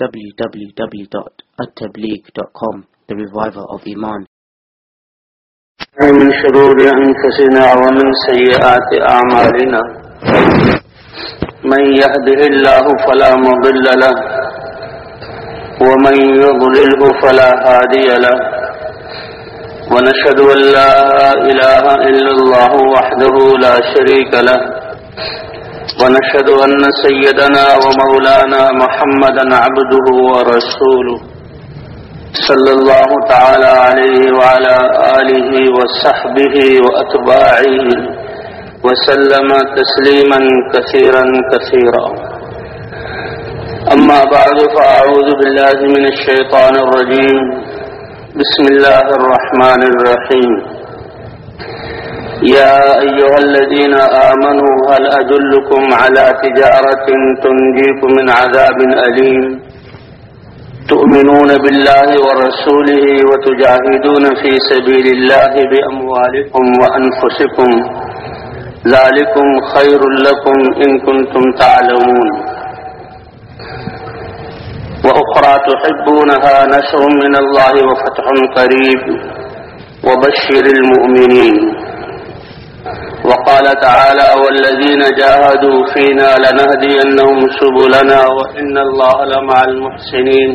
www.attableek.com The Reviver of Iman. من شرور أنفسنا ومن سيئات أعمالنا. من يهده الله فلا مضل له ومن يضلله فلا هادي له. ونشهد أن لا إله إلا الله وحده لا شريك له. ونشهد أن سيدنا ومولانا محمدا عبده ورسوله صلى الله تعالى عليه وعلى آله وصحبه وأتباعه وسلم تسليما كثيرا كثيرا. أما بعد فأعوذ بالله من الشيطان الرجيم. بسم الله الرحمن الرحيم. يا أيها الذين آمنوا هل أدلكم على تجارة تنجيكم من عذاب أليم؟ تؤمنون بالله ورسوله وتجاهدون في سبيل الله بأموالكم وأنفسكم. ذلكم خير لكم إن كنتم تعلمون. وأخرى تحبونها نشر من الله وفتح قريب. وبشر المؤمنين. وقال تعالى والذين جاهدوا فينا لنهدينهم سبلنا وإن الله لمع المحسنين.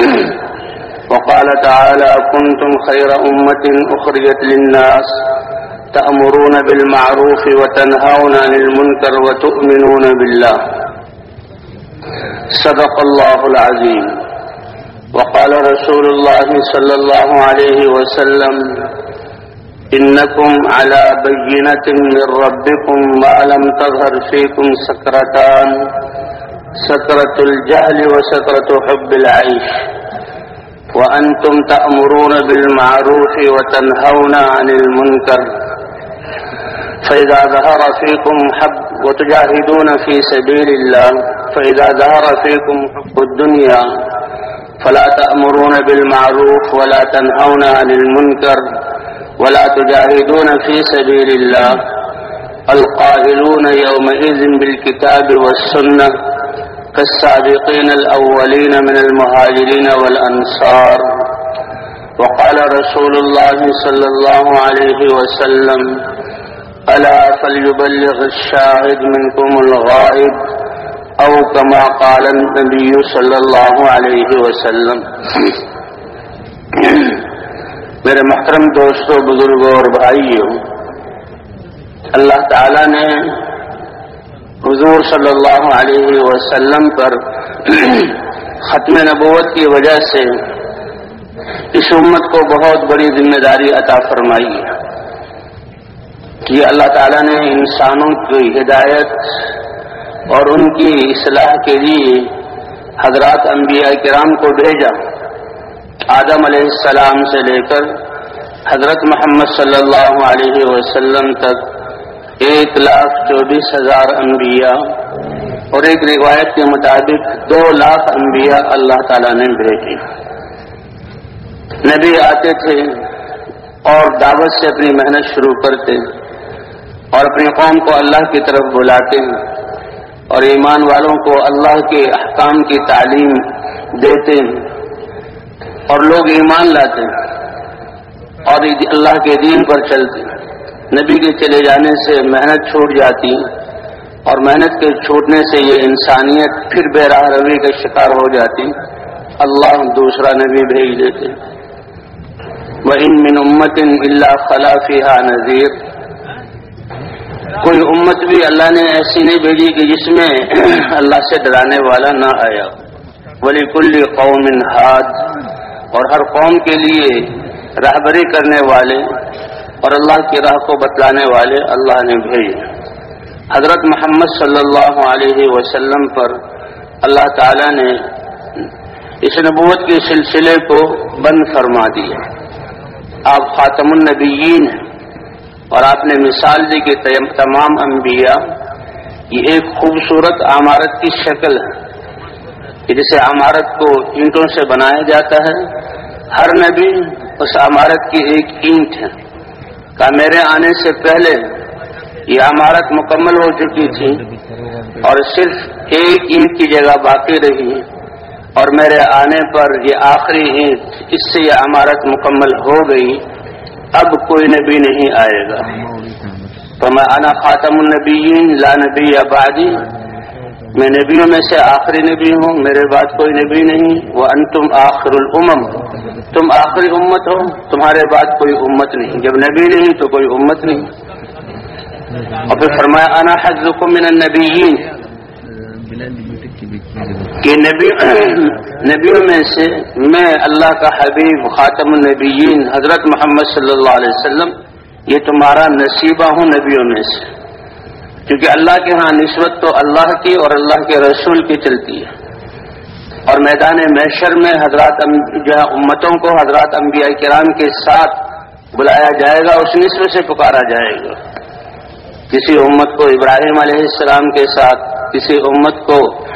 وقال تعالى كنتم خير أمة أخرجت للناس تأمرون بالمعروف وتنهون عن المنكر وتؤمنون بالله. صدق الله العظيم. وقال رسول الله صلى الله عليه وسلم إنكم على بينة من ربكم ما لم تظهر فيكم سكرتان سكرة الجهل وسكرة حب العيش. وأنتم تأمرون بالمعروف وتنهون عن المنكر. فإذا ظهر فيكم حب وتجاهدون في سبيل الله فإذا ظهر فيكم حب الدنيا فلا تأمرون بالمعروف ولا تنهون عن المنكر. ولا تجاهدون في سبيل الله. القائلون يومئذ بالكتاب والسنة كالسابقين الأولين من المهاجرين والأنصار. وقال رسول الله صلى الله عليه وسلم ألا فليبلغ الشاهد منكم الغائب أو كما قال النبي صلى الله عليه وسلم. میرے محترم دوستوں بزرگوں اور بھائیوں، اللہ تعالی نے حضور صلی اللہ علیہ وسلم پر ختم نبوت کی وجہ سے اس امت کو بہت بڑی ذمہ داری عطا فرمائی ہے کہ اللہ تعالیٰ نے انسانوں کی ہدایت اور ان کی اصلاح کے لیے حضرات انبیاء کرام کو بھیجا۔ آدم علیہ السلام سے لے کر حضرت محمد صلی اللہ علیہ وسلم تک ایک لاکھ چوبیس ہزار انبیاء اور ایک روایت کے مطابق دو لاکھ انبیاء اللہ تعالیٰ نے بھیجے نبی آتے تھے اور دعوت سے اپنی محنت شروع کرتے اور اپنی قوم کو اللہ کی طرف بلاتے اور ایمان والوں کو اللہ کے احکام کی تعلیم دیتے۔ ہیں اور لوگ ایمان لاتے اور اللہ کے دین پر چلتے نبی کے چلے جانے سے محنت چھوٹ جاتی اور محنت کے چھوٹنے سے یہ انسانیت پھر بے راہ روی کا شکار ہو جاتی اللہ دوسرا نبی بھیج دیتے وہ ان من امت ان اللہ خلافی نذیر کوئی امت بھی اللہ نے ایسی نہیں بھیجی کہ جس میں اللہ سے ڈرانے والا نہ آیا۔ ولی کل قوم ہاد اور ہر قوم کے لیے رہبری کرنے والے اور اللہ کی راہ کو بتلانے والے اللہ نے بھیجے۔ حضرت محمد صلی اللہ علیہ وسلم پر اللہ تعالی نے اس نبوت کے سلسلے کو بند فرما دیا۔ آپ خاتم النبیین ہیں اور آپ نے مثال دی کہ تمام انبیاء، یہ ایک خوبصورت عمارت کی شکل ہے۔ کہ جسے عمارت کو اینٹوں سے بنایا جاتا ہے، ہر نبی اس عمارت کی ایک اینٹ ہے۔ کا میرے آنے سے پہلے یہ عمارت مکمل ہو چکی تھی اور صرف ایک اینٹ کی جگہ باقی رہی۔ اور میرے آنے پر یہ آخری اینٹ، اس سے یہ عمارت مکمل ہو گئی۔ اب کوئی نبی نہیں آئے گا۔ تو میں، انا خاتم النبیین، لا نبی آبادی میں نبیوں میں سے آخری نبی ہوں، میرے بعد کوئی نبی نہیں۔ وہ ان تم آخر الامم تم آخری امت ہو، تمہارے بعد کوئی امت نہیں۔ جب نبی نہیں تو کوئی امت نہیں۔ اور پھر فرمایا، انا حضرکم من النبیین۔ کہ نبی نبیوں میں سے میں اللہ کا حبیب، خاتم النبیین، حضرت محمد صلی اللہ علیہ وسلم، یہ تمہارا نصیبہ ہوں نبیوں میں سے۔ کیونکہ اللہ کے ہاں نسبت تو اللہ کی اور اللہ کے رسول کی چلتی ہے۔ اور میدان محشر میں حضرات جو ہے امتوں کو حضرات انبیاء کرام کے ساتھ بلایا جائے گا، اس نسب سے پکارا جائے گا۔ کسی امت کو ابراہیم علیہ السلام کے ساتھ، کسی امت کو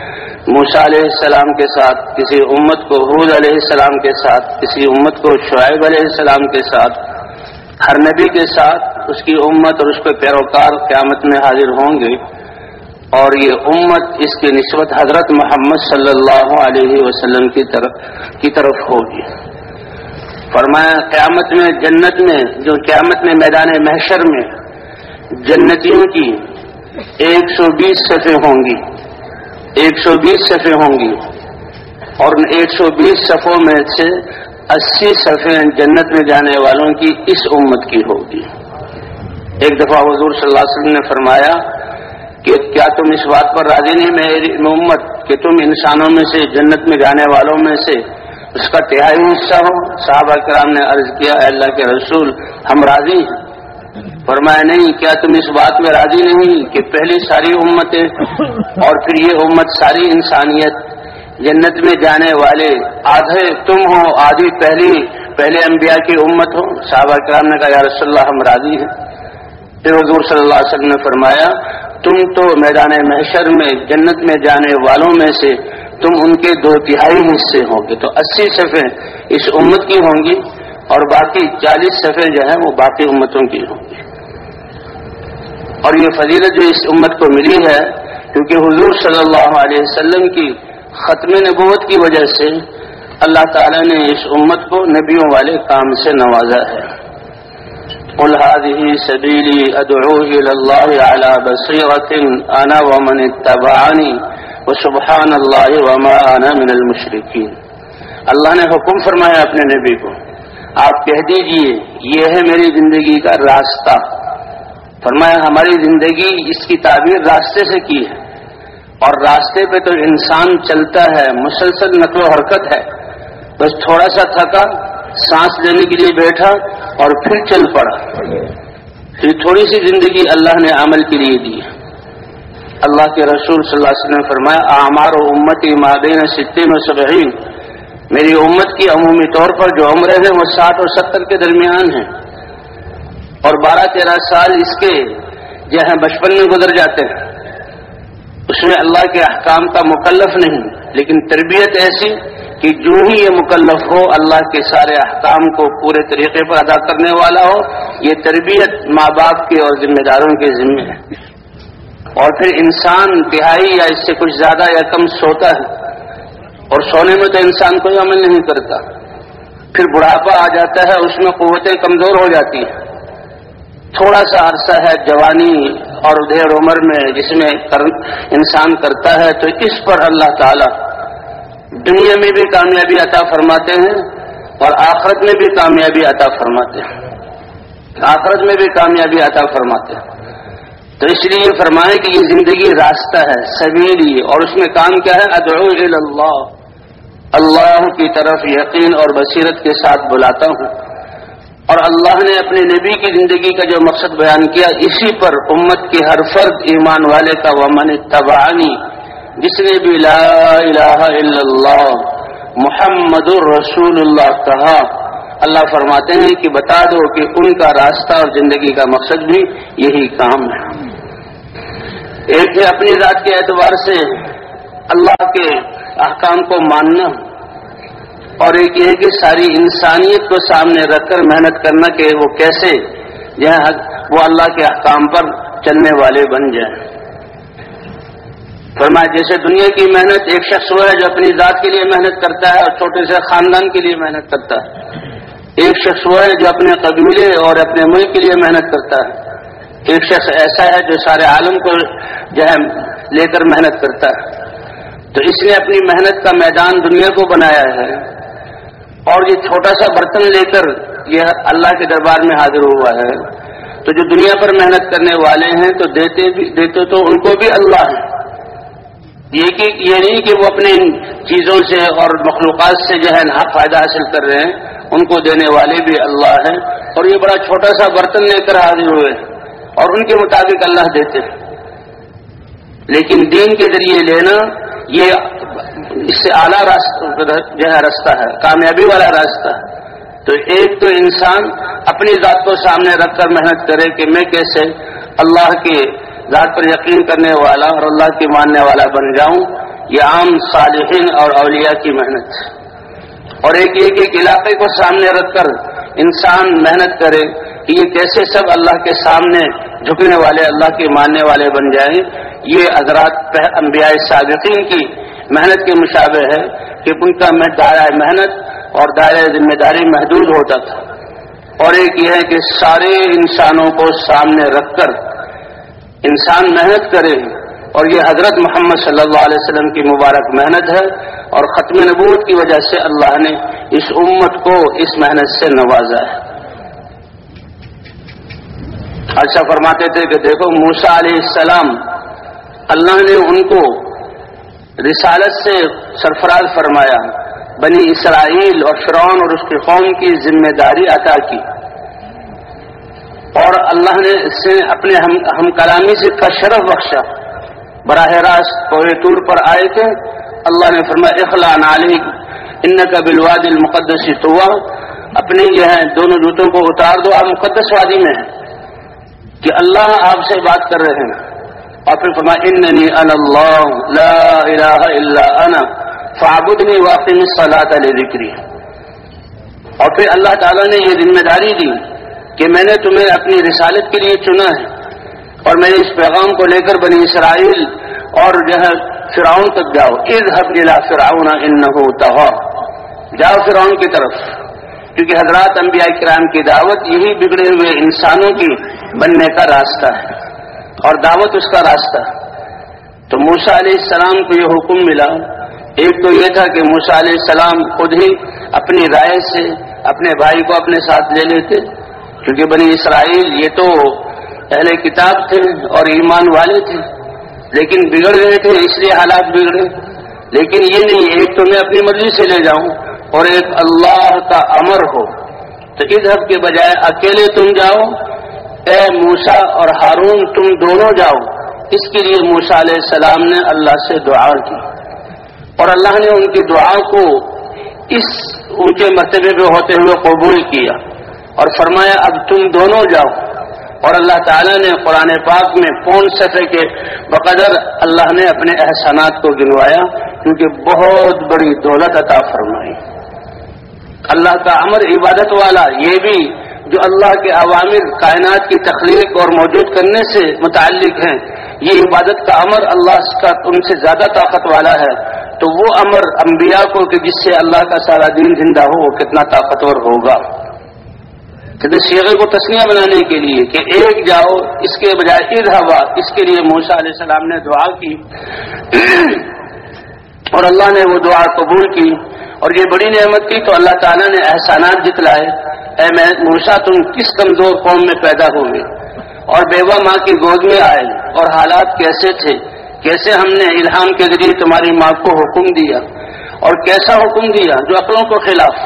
موسا علیہ السلام کے ساتھ، کسی امت کو حود علیہ السلام کے ساتھ، کسی امت کو شعیب علیہ السلام کے ساتھ ہر نبی کے ساتھ اس کی امت اور اس کے پیروکار قیامت میں حاضر ہوں گے اور یہ امت اس کی نسبت حضرت محمد صلی اللہ علیہ وسلم کی طرف کی طرف ہوگی۔ فرمایا، قیامت میں، جنت میں، جو قیامت میں میدان محشر میں جنتیوں کی ایک سو بیس صفحے ہوں گی۔ ایک سو بیس صفحے ہوں گی۔ اور ایک سو بیس صفوں میں سے اسی صفحے جنت میں جانے والوں کی اس امت کی ہوگی۔ ایک دفعہ حضور صلی اللہ علیہ وسلم نے فرمایا کہ کیا تم اس بات پر راضی نہیں میری امت کہ تم انسانوں میں سے جنت میں جانے والوں میں سے اس کا تہائی حصہ ہو؟ صحابہ کرام نے عرض کیا اللہ کے رسول، ہم راضی ہیں۔ فرمایا، نہیں، کیا تم اس بات میں راضی نہیں کہ پہلی ساری امتیں اور پھر یہ امت ساری انسانیت جنت میں جانے والے آدھے تم ہو، آدھی پہلی، پہلے انبیاء کی امت ہو۔ صحابہ کرام نے کہا، یا رسول اللہ ہم راضی ہیں۔ پھر حضور صلی اللہ علیہ وسلم نے فرمایا، تم تو میدان محشر میں، جنت میں جانے والوں میں سے تم ان کے دو تہائی حصے ہوں گے تو اسی صفحے اس امت کی ہوں گی اور باقی چالیس صفحے جو ہیں وہ باقی امتوں کی ہوں گی۔ اور یہ فضیلت جو اس امت کو ملی ہے، کیونکہ حضور صلی اللہ علیہ وسلم کی ختم نبوت کی وجہ سے اللہ تعالی نے اس امت کو نبیوں والے کام سے نوازا ہے۔ قل هذه سبيلي ادعو الى الله على بصيره انا ومن اتبعني وسبحان الله وما انا من المشركين۔ اللہ نے حکم فرمایا اپنے نبی کو، آپ کہہ دیجیے، یہ ہے میری زندگی کا راستہ۔ فرمایا، ہماری زندگی اس کی تعبیر راستے سے کی ہے۔ اور راستے پہ تو انسان چلتا ہے، مسلسل نقل و حرکت ہے۔ بس تھوڑا سا تھکا، سانس لینے کے لیے بیٹھا اور پھر چل پڑا۔ پھر تھوڑی سی زندگی اللہ نے عمل کے لیے دی۔ اللہ کے رسول صلی اللہ علیہ وسلم نے فرمایا آمار و امتی مادین ستین و سبعین میری امت کی عمومی طور پر جو عمریں ہیں، وہ ساٹھ اور ستر کے درمیان ہیں۔ اور بارہ تیرہ سال اس کے جو ہیں، بچپن میں گزر جاتے ہیں۔ اس میں اللہ کے احکام کا مکلف نہیں، لیکن تربیت ایسی کہ جو ہی یہ مکلف ہو، اللہ کے سارے احکام کو پورے طریقے پر ادا کرنے والا ہو، یہ تربیت ماں باپ کے اور ذمہ داروں کے ذمے ہے۔ اور پھر انسان تہائی یا اس سے کچھ زیادہ یا کم سوتا ہے، اور سونے میں تو انسان کوئی عمل نہیں کرتا۔ پھر بڑھاپا آ جاتا ہے، اس میں قوتیں کمزور ہو جاتی ہیں۔ تھوڑا سا عرصہ ہے جوانی اور ادھیر عمر میں جس میں انسان کرتا ہے، تو اس پر اللہ تعالی دنیا میں بھی کامیابی عطا فرماتے ہیں اور آخرت میں بھی کامیابی عطا فرماتے ہیں۔ آخرت میں بھی کامیابی عطا فرماتے ہیں۔ تو اس لیے یہ فرمائے کہ یہ زندگی راستہ ہے، سبیلی، اور اس میں کام کیا ہے؟ ادعو اللہ اللہ کی طرف یقین اور بصیرت کے ساتھ بلاتا ہوں۔ اور اللہ نے اپنے نبی کی زندگی کا جو مقصد بیان کیا، اسی پر امت کے ہر فرد ایمان والے کا ومن تبانی جس نے بھی لا الہ الا اللہ، محمد الرسول اللہ کہا۔ اللہ فرماتے ہیں کہ بتا دو کہ ان کا راستہ اور زندگی کا مقصد بھی یہی کام ہے۔ ایک ہے اپنی ذات کے اعتبار سے اللہ کے احکام کو ماننا۔ اور ایک یہ ہے کہ ساری انسانیت کو سامنے رکھ کر محنت کرنا کہ وہ کیسے وہ اللہ کے احکام پر چلنے والے بن جائیں۔ فرمایا، جیسے دنیا کی محنت ایک شخص وہ ہے جو اپنی ذات کے لیے محنت کرتا ہے اور چھوٹے سے خاندان کے لیے محنت کرتا ہے۔ ایک شخص وہ ہے جو اپنے قبیلے اور اپنے ملک کے لیے محنت کرتا ہے۔ ایک شخص ایسا ہے جو سارے عالم کو جو ہے لے کر محنت کرتا ہے۔ تو اس نے اپنی محنت کا میدان دنیا کو بنایا ہے۔ اور یہ چھوٹا سا برتن لے کر یہ اللہ کے دربار میں حاضر ہوا ہے، تو جو دنیا پر محنت کرنے والے ہیں، تو دیتے بھی دیتے تو ان کو بھی اللہ ہے۔ یہ کہ یہ نہیں کہ وہ اپنے چیزوں سے اور مخلوقات سے جو ہے فائدہ حاصل کر رہے ہیں، ان کو دینے والے بھی اللہ ہیں۔ اور یہ بڑا چھوٹا سا برتن لے کر حاضر ہوئے اور ان کے مطابق اللہ دیتے لیکن دین کے ذریعے لینا، یہ اس سے اعلیٰ جو ہے راستہ ہے، کامیابی والا راستہ ہے۔ تو ایک تو انسان اپنی ذات کو سامنے رکھ کر محنت کرے کہ میں کیسے اللہ کے ذات پر یقین کرنے والا اور اللہ کی ماننے والا بن جاؤں، یہ عام صالحین اور اولیاء کی محنت اور ایک ایک ایک علاقے کو سامنے رکھ کر انسان محنت کرے کہ یہ کیسے سب اللہ کے سامنے جھکنے والے، اللہ کے ماننے والے بن جائیں۔ یہ حضرات انبیاء صادقین کی محنت کے مشابہ ہے کہ ان کا دائرہ محنت اور دائرہ ذمہ داری محدود ہوتا تھا۔ اور ایک یہ ہے کہ سارے انسانوں کو سامنے رکھ کر انسان محنت کرے اور یہ حضرت محمد صلی اللہ علیہ وسلم کی مبارک محنت ہے اور ختم نبوت کی وجہ سے اللہ نے اس امت کو اس محنت سے نوازا ہے۔ اچھا فرماتے تھے کہ دیکھو موسا علیہ السلام اللہ نے ان کو رسالت سے سرفراز فرمایا، بنی اسرائیل اور فرعون اور اس کی قوم کی ذمہ داری عطا کی۔ اور اللہ نے اس سے اپنے ہم ہم کلامی سے کا شرف بخشا۔ براہ راست کوئی ٹور پر آئے تھے۔ اللہ نے فرمایا اخلا نالی ان کا بلواد المقدس توا اپنے جو ہے دونوں جوتوں کو اتار دو، آپ مقدس وادی میں ہیں کہ اللہ آپ سے بات کر رہے ہیں۔ اور پھر فرمایا، اننی ان اللہ، لا الہ الا انا فعبد نے واقع میں صلاح اور پھر اللہ تعالیٰ نے یہ ذمہ داری دی کہ میں نے تمہیں اپنی رسالت کے لیے چنا ہے اور میں اس پیغام کو لے کر بنی اسرائیل اور جو ہے فرعون تک جاؤ۔ عز حب جلا فراؤن ان جاؤ فرعون کی طرف، کیونکہ حضرات انبیاء کرام کی دعوت یہی بگڑے ہوئے انسانوں کی بننے کا راستہ ہے۔ اور دعوت اس کا راستہ۔ تو موسا علیہ السلام کو یہ حکم ملا۔ ایک تو یہ تھا کہ موسا علیہ السلام خود ہی اپنی رائے سے اپنے بھائی کو اپنے ساتھ لے لیتے۔ کیونکہ بنی اسرائیل یہ تو پہلے کتاب تھے اور ایمان والے تھے۔ لیکن بگڑ گئے تھے، اس لیے حالات بگڑے۔ لیکن یہ نہیں، ایک تو میں اپنی مرضی سے لے جاؤں اور ایک اللہ کا امر ہو۔ تو ادھر کے بجائے اکیلے تم جاؤ۔ اے موسا اور ہارون، تم دونوں جاؤ۔ اس کے لیے موسا علیہ السلام نے اللہ سے دعا کی۔ اور اللہ نے ان کی دعا کو اس ان کے مرتبے پہ ہوتے ہوئے قبول کیا۔ اور فرمایا، اب تم دونوں جاؤ۔ اور اللہ تعالیٰ نے قرآن پاک میں پون سطح کے بقدر اللہ نے اپنے احسانات کو گنوایا، کیونکہ بہت بڑی دولت عطا فرمائی۔ اللہ کا امر عبادت والا، یہ بھی جو اللہ کے عوامر کائنات کی تخلیق اور موجود کرنے سے متعلق ہیں، یہ عبادت کا امر اللہ کا ان سے زیادہ طاقت والا ہے۔ تو وہ امر انبیاء کو کہ جس سے اللہ کا سارا دین زندہ ہو، وہ کتنا طاقتور ہوگا۔ کہتے شیخے کو تسلیاں بنانے کے لیے کہ ایک جاؤ، اس کے بجائے عید ہوا، اس کے لیے موسا علیہ السلام نے دعا کی۔ اور اللہ نے وہ دعا قبول کی۔ اور یہ بڑی نعمت کی تو اللہ تعالیٰ نے احسانات جتلائے۔ اے میں موسا تم کس کمزور قوم میں پیدا ہوئے؟ اور بیوہ ماں کی گود میں آئے، اور حالات کیسے تھے؟ کیسے ہم نے الہام کے ذریعے تمہاری ماں کو حکم دیا؟ اور کیسا حکم دیا جو عقلوں کو خلاف؟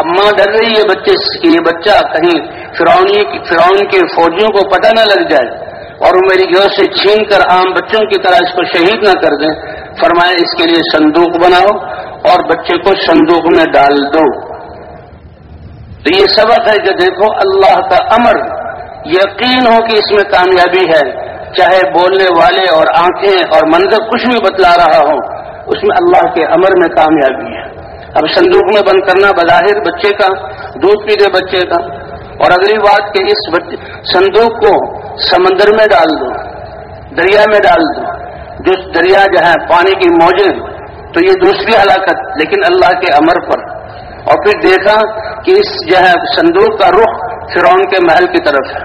اب ماں ڈر رہی ہے بچے کہ یہ بچہ کہیں فرونی فرعون کے فوجیوں کو پتہ نہ لگ جائے، اور وہ میری گھر سے چھین کر عام بچوں کی طرح اس کو شہید نہ کر دیں۔ فرمائے، اس کے لیے صندوق بناؤ اور بچے کو صندوق میں ڈال دو۔ تو یہ سبق ہے کہ دیکھو اللہ کا امر یقین ہو کہ اس میں کامیابی ہے، چاہے بولنے والے اور آنکھیں اور منظر کچھ بھی بتلا رہا ہو، اس میں اللہ کے امر میں کامیابی ہے۔ اب صندوق میں بند کرنا بظاہر بچے کا، دودھ پی دے بچے کا۔ اور اگلی بات کہ اس صندوق کو سمندر میں ڈال دو، دریا میں ڈال دو۔ جو دریا جو ہے، پانی کی موجیں، تو یہ دوسری ہلاکت، لیکن اللہ کے امر پر اور پھر دیکھا کہ اس جو ہے صندوق کا رخ فرعون کے محل کی طرف ہے۔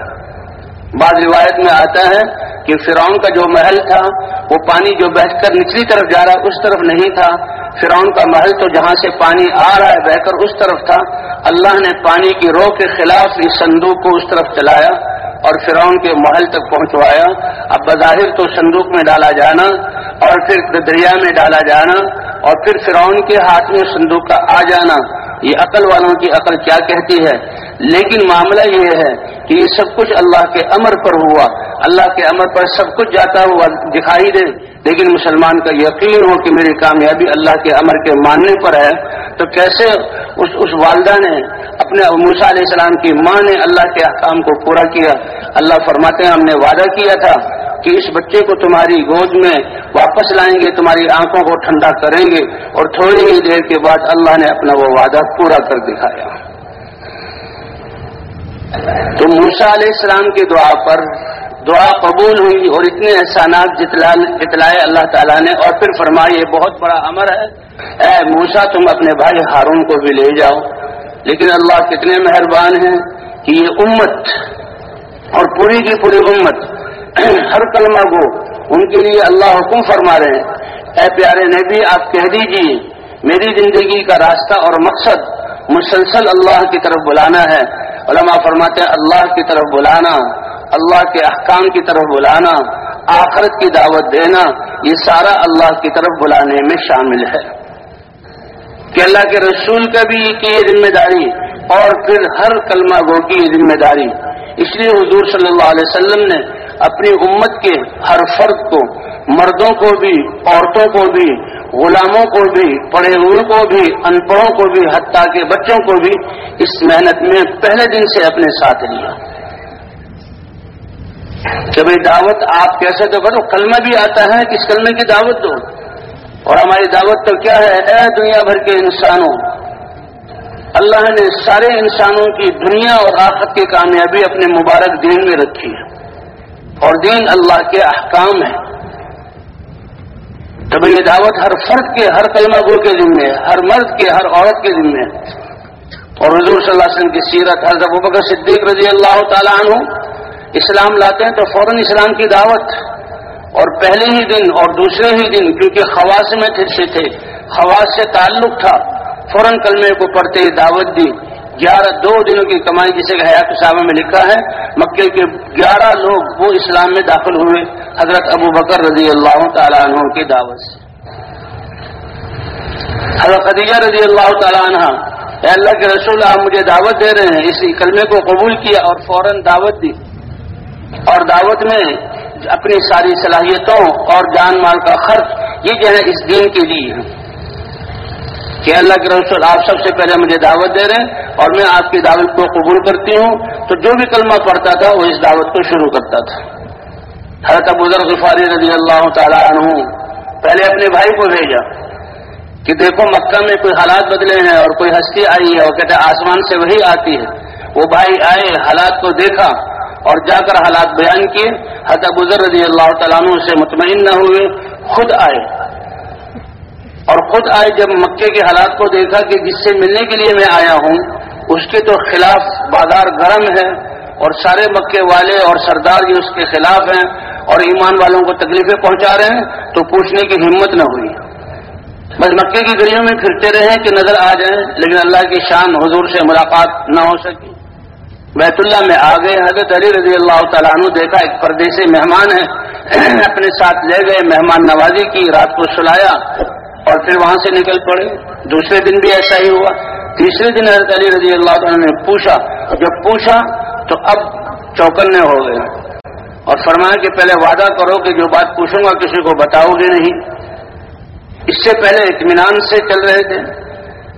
بعض روایت میں آتا ہے کہ فرعون کا جو محل تھا، وہ پانی جو بہ کر نچلی طرف جا رہا ہے، اس طرف نہیں تھا۔ فرعون کا محل تو جہاں سے پانی آ رہا ہے بہ کر اس طرف تھا۔ اللہ نے پانی کی رو کے خلاف اس صندوق کو اس طرف چلایا اور فرعون کے محل تک پہنچوایا۔ اب بظاہر تو صندوق میں ڈالا جانا اور پھر دریا میں ڈالا جانا اور پھر فرعون کے ہاتھ میں صندوق کا آ جانا۔ یہ عقل والوں کی عقل کیا کہتی ہے؟ لیکن معاملہ یہ ہے کہ یہ سب کچھ اللہ کے امر پر ہوا۔ اللہ کے امر پر سب کچھ جاتا ہوا دکھائی دے۔ لیکن مسلمان کا یقین ہو کہ میری کامیابی اللہ کے امر کے ماننے پر ہے، تو کیسے اس اس والدہ نے اپنے موسا علیہ السلام کی ماں نے اللہ کے احکام کو پورا کیا؟ اللہ فرماتے ہیں ہم نے وعدہ کیا تھا۔ کہ اس بچے کو تمہاری گود میں واپس لائیں گے، تمہاری آنکھوں کو ٹھنڈا کریں گے اور تھوڑی ہی دیر کے بعد اللہ نے اپنا وہ وعدہ پورا کر دکھایا۔ تو موسا علیہ السلام کی دعا پر دعا قبول ہوئی اور اتنے احسانات جتلائے اللہ تعالیٰ نے اور پھر فرمائی یہ بہت بڑا امر ہے۔ اے موسا تم اپنے بھائی ہارون کو بھی لے جاؤ۔ لیکن اللہ کتنے مہربان ہیں کہ یہ امت اور پوری کی پوری امت ہر کلمہ کو ان کے لیے اللہ حکم فرما رہے ہیں۔ اے پیارے نبی، آپ کہہ دیجیے میری زندگی کا راستہ اور مقصد مسلسل اللہ کی طرف بلانا ہے۔ علماء فرماتے ہیں، اللہ کی طرف بلانا، اللہ کے احکام کی طرف بلانا، آخرت کی دعوت دینا، یہ سارا اللہ کی طرف بلانے میں شامل ہے۔ کہ اللہ کے رسول کا بھی کی یہ ذمہ داری اور پھر ہر کلمہ گو کی یہ ذمہ داری۔ اس لیے حضور صلی اللہ علیہ وسلم نے اپنی امت کے ہر فرد کو، مردوں کو بھی، عورتوں کو بھی، غلاموں کو بھی، پڑھے ہوئے کو بھی، ان پڑھوں کو بھی، حتیٰ کے بچوں کو بھی اس محنت میں پہلے دن سے اپنے ساتھ لیا کہ بھائی دعوت آپ کیسے تو کرو کلمہ بھی آتا ہے، کس کلمے کی دعوت دو اور ہماری دعوت تو کیا ہے؟ اے دنیا بھر کے انسانوں، اللہ نے سارے انسانوں کی دنیا اور آخت کی کامیابی اپنے مبارک دین میں رکھی ہے۔ اور دین اللہ کے احکام ہے تو یہ دعوت ہر فرد کے، ہر کلمہ گو کے ذمے ہر مرد کے، ہر عورت کے ذمے ہے۔ اور حضور صلی اللہ علیہ وسلم کی سیرت حضرت ابوبکر صدیق رضی اللہ تعالیٰ عنہ اسلام لاتے ہیں تو فوراً اسلام کی دعوت۔ اور پہلے ہی دن اور دوسرے ہی دن، کیونکہ خواص میں سے تھے، خواص سے تعلق تھا، فوراً کلمے کو پڑھتے ہی دعوت دی۔ گیارہ دو دنوں کی کمائی جسے کہ حیات صاحبہ میں لکھا ہے، مکے کے گیارہ لوگ وہ اسلام میں داخل ہوئے، حضرت ابو بکر رضی اللہ تعالیٰ عنہ کی دعوت سے۔ حضرت خدیجہ رضی اللہ تعالیٰ عنہ، اے اللہ کے رسول آپ مجھے دعوت دے رہے ہیں اسی کلمے کو قبول کیا اور فوراً دعوت دی۔ اور دعوت میں اپنی ساری صلاحیتوں اور جان مال کا خرچ، یہ جو ہے اس دین کے لیے۔ کہ اللہ کے رسول آپ سب سے پہلے مجھے دعوت دے رہے ہیں اور میں آپ کی دعوت کو قبول کرتی ہوں۔ تو جو بھی کلمہ پڑھتا تھا، وہ اس دعوت کو شروع کرتا تھا۔ حضرت ابو غفاری رضی اللہ تعالیٰ عنہ پہلے اپنے بھائی کو بھیجا کہ دیکھو مکہ میں کوئی حالات بدلے ہیں اور کوئی ہستی آئی ہے اور کہتے آسمان سے وہی آتی ہے۔ وہ بھائی آئے، حالات کو دیکھا اور جا کر حالات بیان کیے۔ حضرت ابو رضی اللہ تعالیٰ عنہ سے مطمئن نہ ہوئے، خود آئے۔ اور خود آئے جب مکے کے حالات کو دیکھا کہ جس سے ملنے کے لیے میں آیا ہوں، اس کے تو خلاف بازار گرم ہے اور سارے مکے والے اور سردار جو اس کے خلاف ہیں اور ایمان والوں کو تکلیفیں پہنچا رہے ہیں، تو پوچھنے کی ہمت نہ ہوئی۔ بس مکے کی گلیوں میں پھرتے رہے کہ نظر آ جائیں، لیکن اللہ کی شان حضور سے ملاقات نہ ہو سکی۔ بیت اللہ میں آ گئے حضرت علی رضی اللہ تعالیٰ عنہ دیکھا، ایک پردیسی مہمان ہے، اپنے ساتھ لے گئے، مہمان نوازی کی، رات کو سلایا۔ اور پھر وہاں سے نکل پڑے۔ دوسرے دن بھی ایسا ہی ہوا۔ تیسرے دن حضرت علی رضی اللہ تعالیٰ نے پوچھا۔ جب پوچھا تو اب چوکنے ہو گئے۔ اور فرمایا کہ پہلے وعدہ کرو کہ جو بات پوچھوں گا کسی کو بتاؤ گے نہیں۔ اس سے پہلے اطمینان سے چل رہے تھے۔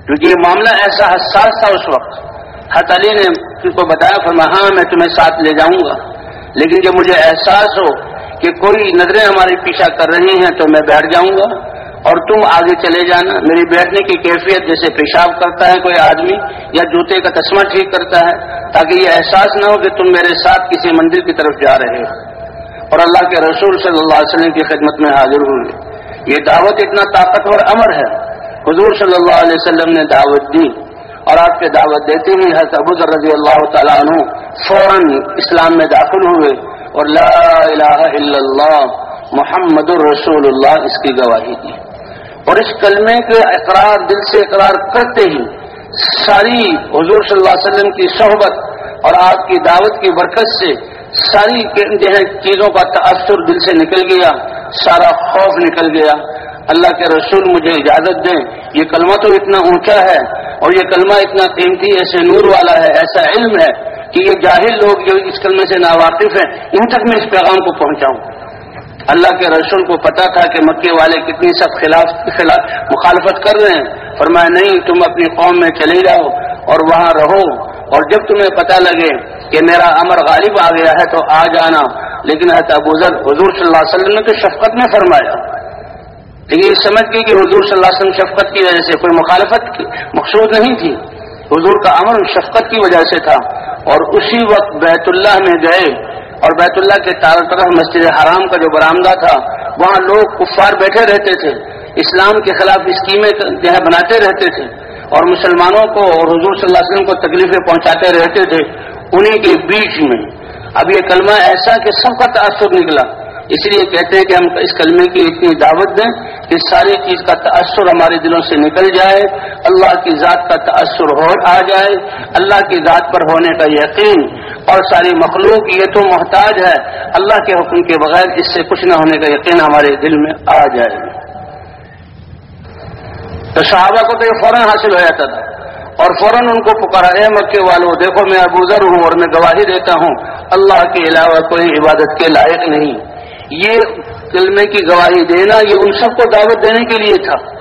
کیونکہ یہ معاملہ ایسا حساس تھا اس وقت۔ حت علی نے کو بتایا، فرمایا ہاں میں تمہیں ساتھ لے جاؤں گا۔ لیکن جب مجھے احساس ہو کہ کوئی نظریں ہماری پیچھا کر رہی ہیں تو میں بیٹھ جاؤں گا۔ اور تم آگے چلے جانا۔ میری بیٹھنے کی کیفیت جیسے پیشاب کرتا ہے کوئی آدمی یا جوتے کا تسمہ ٹھیک کرتا ہے تاکہ یہ احساس نہ ہو کہ تم میرے ساتھ کسی مندر کی طرف جا رہے ہو۔ اور اللہ کے رسول صلی اللہ علیہ وسلم کی خدمت میں حاضر ہوئے۔ یہ دعوت اتنا طاقتور امر ہے۔ حضور صلی اللہ علیہ وسلم نے دعوت دی۔ اور آپ کے دعوت دیتے ہی حضرت ابو رضی اللہ تعالیٰ عنہ فوراً اسلام میں داخل ہوئے۔ اور لا الہ الا اللہ، محمد الرسول اللہ، اس کی گواہی دی۔ اور اس کلمے کے اقرار دل سے اقرار کرتے ہی ساری حضور صلی اللہ علیہ وسلم کی صحبت اور آپ کی دعوت کی برکت سے ساری جو ہے چیزوں کا تأثر دل سے نکل گیا، سارا خوف نکل گیا۔ اللہ کے رسول مجھے اجازت دیں، یہ کلمہ تو اتنا اونچا ہے اور یہ کلمہ اتنا قیمتی ایسے نور والا ہے، ایسا علم ہے کہ یہ جاہل لوگ جو اس کلمے سے ناواقف ہیں، ان تک میں اس پیغام کو پہنچاؤں۔ اللہ کے رسول کو پتا تھا کہ مکے والے کتنی سب خلاف خلاف مخالفت کر رہے ہیں۔ فرمایا، نہیں، تم اپنی قوم میں چلے جاؤ اور وہاں رہو۔ اور جب تمہیں پتا لگے کہ میرا امر غالب آ گیا ہے تو آ جانا۔ لیکن ابو ذر، حضور صلی اللہ علیہ وسلم نے تو شفقت میں فرمایا۔ لیکن یہ سمجھ گئی کہ حضور صلی اللہ علیہ وسلم شفقت کی وجہ سے کوئی مخالفت مقصود نہیں تھی۔ حضور کا امر شفقت کی وجہ سے تھا۔ اور اسی وقت بیت اللہ میں گئے۔ اور بیت اللہ کے چاروں طرف مسجد حرام کا جو برآمدہ تھا، وہاں لوگ کفار بیٹھے رہتے تھے۔ اسلام کے خلاف اسکیمیں جو ہے بناتے رہتے تھے۔ اور مسلمانوں کو اور حضور صلی اللہ علیہ وسلم کو تکلیفیں پہنچاتے رہتے تھے انہیں کے بیچ میں۔ اب یہ کلمہ ایسا کہ سب کا تاثر نکلا۔ اس لیے کہتے ہیں کہ ہم اس کلمے کی اتنی دعوت دیں کہ ساری چیز کا تأثر ہمارے دلوں سے نکل جائے، اللہ کی ذات کا تأثر ہو آ جائے، اللہ کی ذات پر ہونے کا یقین اور ساری مخلوق یہ تو محتاج ہے، اللہ کے حکم کے بغیر اس سے کچھ نہ ہونے کا یقین ہمارے دل میں آ جائے۔ تو صحابہ کو تو یہ فوراً حاصل ہو جاتا تھا۔ اور فوراً ان کو پکارا اے مکے والوں دیکھو میں ابو ذر ہوں اور میں گواہی دیتا ہوں، اللہ کے علاوہ کوئی عبادت کے لائق نہیں۔ یہ کلمے کی گواہی دینا یہ ان سب کو دعوت دینے کے لیے تھا۔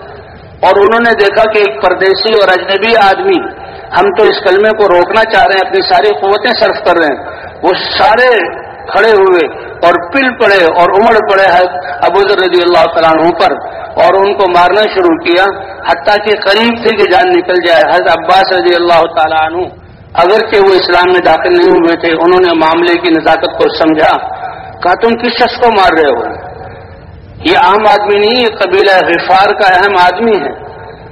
اور انہوں نے دیکھا کہ ایک پردیسی اور اجنبی آدمی، ہم تو اس کلمے کو روکنا چاہ رہے ہیں، اپنی ساری قوتیں صرف کر رہے ہیں۔ وہ سارے کھڑے ہوئے اور پل پڑے اور امڑ پڑے ابو ذر رضی اللہ تعالیٰ عنہ پر۔ اور ان کو مارنا شروع کیا، حتیٰ کہ قریب تھے کہ جان نکل جائے۔ حضرت عباس رضی اللہ تعالیٰ عنہ، اگرچہ وہ اسلام میں داخل نہیں ہوئے تھے، انہوں نے معاملے کی نزاکت کو سمجھا۔ کہا تم کس شخص کو مار رہے ہو؟ یہ عام آدمی نہیں، یہ قبیلہ غفار کا اہم آدمی ہے۔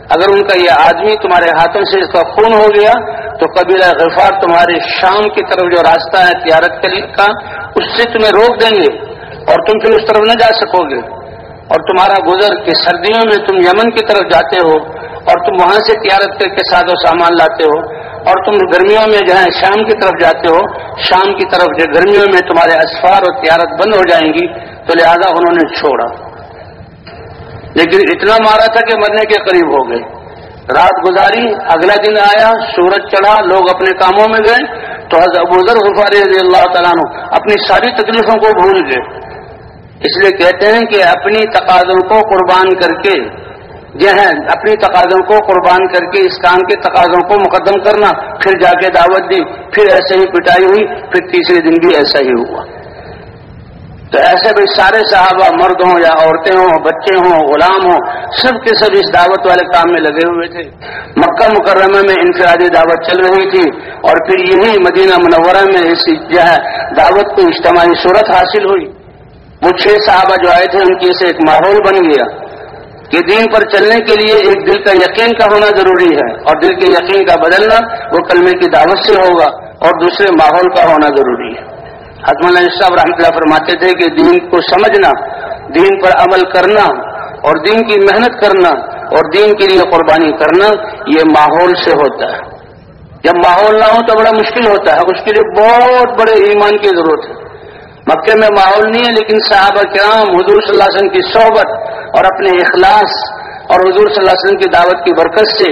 اگر ان کا یہ آدمی تمہارے ہاتھوں سے اس کا خون ہو گیا، تو قبیلہ غفار تمہارے شام کی طرف جو راستہ ہے تیارت کا، اس سے تمہیں روک دیں گے اور تم پھر اس طرف نہ جا سکو گے۔ اور تمہارا گزر کہ سردیوں میں تم یمن کی طرف جاتے ہو اور تم وہاں سے تیارت کر کے ساتھ و سامان لاتے ہو۔ اور تم گرمیوں میں جو ہے شام کی طرف جاتے ہو، شام کی طرف جو گرمیوں میں تمہارے اسفار اور تیارت بند ہو جائیں گی، تو لہذا انہوں نے چھوڑا۔ لیکن اتنا مارا تھا کہ مرنے کے قریب ہو گئے۔ رات گزاری، اگلا دن آیا، سورج چڑھا، لوگ اپنے کاموں میں گئے، تو حضرت ابوذر غفاری رضی اللہ تعالیٰ اپنی ساری تکلیفوں کو بھول گئے۔ اس لیے کہتے ہیں کہ اپنی تقاضوں کو قربان کر کے جو ہے اپنی تقاضوں کو قربان کر کے اس کام کے تقاضوں کو مقدم کرنا، پھر جا کے دعوت دی، پھر ایسے ہی پٹائی ہوئی، پھر تیسرے دن بھی ایسا ہی ہوا۔ تو ایسے بھی سارے صحابہ مرد ہوں یا عورتیں ہوں، بچے ہوں، غلام ہوں، سب کے سب اس دعوت والے کام میں لگے ہوئے تھے۔ مکہ مکرمہ میں انفرادی دعوت چل رہی تھی اور پھر یہی مدینہ منورہ میں اس جو ہے دعوت کو اجتماعی صورت حاصل ہوئی۔ وہ چھ صحابہ جو آئے تھے، ان کی سے ایک ماحول بن گیا۔ کہ دین پر چلنے کے لیے ایک دل کا یقین کا ہونا ضروری ہے اور دل کے یقین کا بدلنا وہ کلمے کی دعوت سے ہوگا اور دوسرے ماحول کا ہونا ضروری ہے۔ حتم اللہ صاحب رحمۃ اللہ فرماتے تھے کہ دین کو سمجھنا، دین پر عمل کرنا اور دین کی محنت کرنا اور دین کے لیے قربانی کرنا یہ ماحول سے ہوتا ہے۔ جب ماحول نہ ہو تو بڑا مشکل ہوتا ہے، اس کے لیے بہت بڑے ایمان کی ضرورت ہے۔ مکے میں ماحول نہیں ہے لیکن صحابہ کرام، حضور صلی اللہ علیہ وسلم کی صحبت اور اپنے اخلاص اور حضور صلی اللہ علیہ وسلم کی دعوت کی برکت سے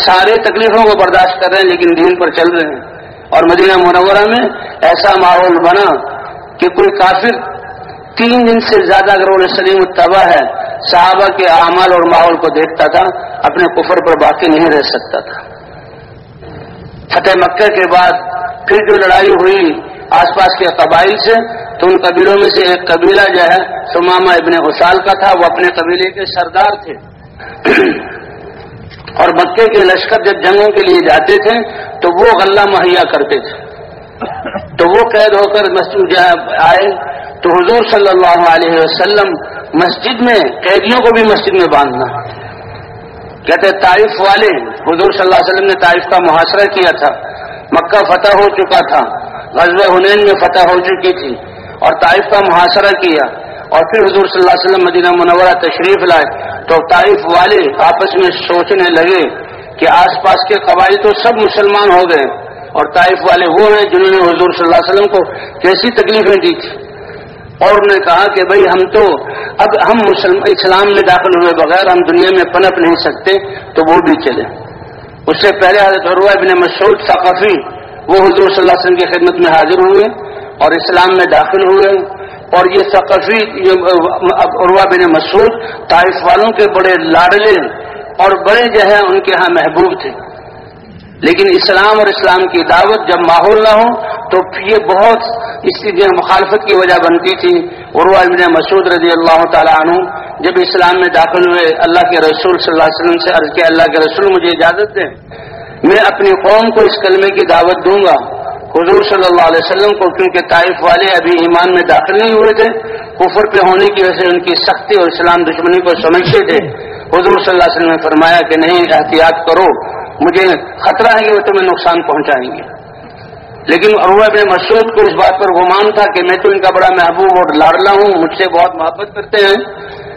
سارے تکلیفوں کو برداشت کر رہے ہیں، لیکن دین پر چل رہے ہیں۔ اور مدینہ منورہ میں ایسا ماحول بنا کہ کوئی کافر تین دن سے زیادہ اگر وہ سلیم التبا ہے، صحابہ کے اعمال اور ماحول کو دیکھتا تھا، اپنے کفر پر باقی نہیں رہ سکتا تھا۔ فتح مکہ کے بعد پھر جو لڑائی ہوئی آس پاس کے قبائل سے تو ان قبیلوں میں سے ایک قبیلہ جو ہے سماما ابن غسال کا تھا، وہ اپنے قبیلے کے سردار تھے۔ اور مکے کے لشکر جب جنگوں کے لیے جاتے تھے، تو وہ غلہ مہیا کرتے تھے۔ تو وہ قید ہو کر مسجد آئے۔ تو حضور صلی اللہ علیہ وسلم مسجد میں قیدیوں کو بھی مسجد میں باندھنا۔ کہتے طائف والے حضور صلی اللہ علیہ وسلم نے طائف کا محاصرہ کیا تھا۔ مکہ فتح ہو چکا تھا۔ غزب ہنین میں فتح ہو چکی تھی۔ اور طائف کا محاصرہ کیا اور پھر حضور صلی اللہ علیہ وسلم مدینہ منورہ تشریف لائے تو طائف والے آپس میں سوچنے لگے کہ آس پاس کے قبائل تو سب مسلمان ہو گئے اور طائف والے وہ ہیں جنہوں نے حضور صلی اللہ علیہ وسلم کو کیسی تکلیفیں دی تھی۔ اور انہوں نے کہا کہ بھئی ہم تو اب ہم اسلام میں داخل ہوئے بغیر ہم دنیا میں پنپ نہیں سکتے تو وہ بھی چلے۔ اس سے پہلے حضرت عروہ ابن مسعود ثقافی وہ حضور صلی اللہ علیہ وسلم کی خدمت میں حاضر ہوئے۔ اور اسلام میں داخل ہوئے اور یہ ثقافی عروہ بن مسعود طائف والوں کے بڑے لاڈلے اور بڑے جو ہے ان کے ہاں محبوب تھے۔ لیکن اسلام اور اسلام کی دعوت جب ماحول نہ ہو تو یہ بہت اس کی مخالفت کی وجہ بنتی تھی۔ عروہ ابن مسعود رضی اللہ تعالیٰ عنہ جب اسلام میں داخل ہوئے، اللہ کے رسول صلی اللہ علیہ وسلم سے عرض کیا، اللہ کے رسول مجھے اجازت دیں، میں اپنی قوم کو اس کلمے کی دعوت دوں گا۔ حضور صلی اللہ علیہ وسلم کو کیونکہ طائف والے ابھی ایمان میں داخل نہیں ہوئے تھے، کفر پہ ہونے کی وجہ سے ان کی سختی اور اسلام دشمنی کو سمجھتے تھے۔ حضور صلی اللہ علیہ وسلم نے فرمایا کہ نہیں، احتیاط کرو، مجھے خطرہ ہے کہ وہ تمہیں نقصان پہنچائیں گے۔ لیکن عروہ ابن مسعود کو اس بات پر گمان تھا کہ میں تو ان کا بڑا محبوب اور لاڑلا ہوں، مجھ سے بہت محبت کرتے ہیں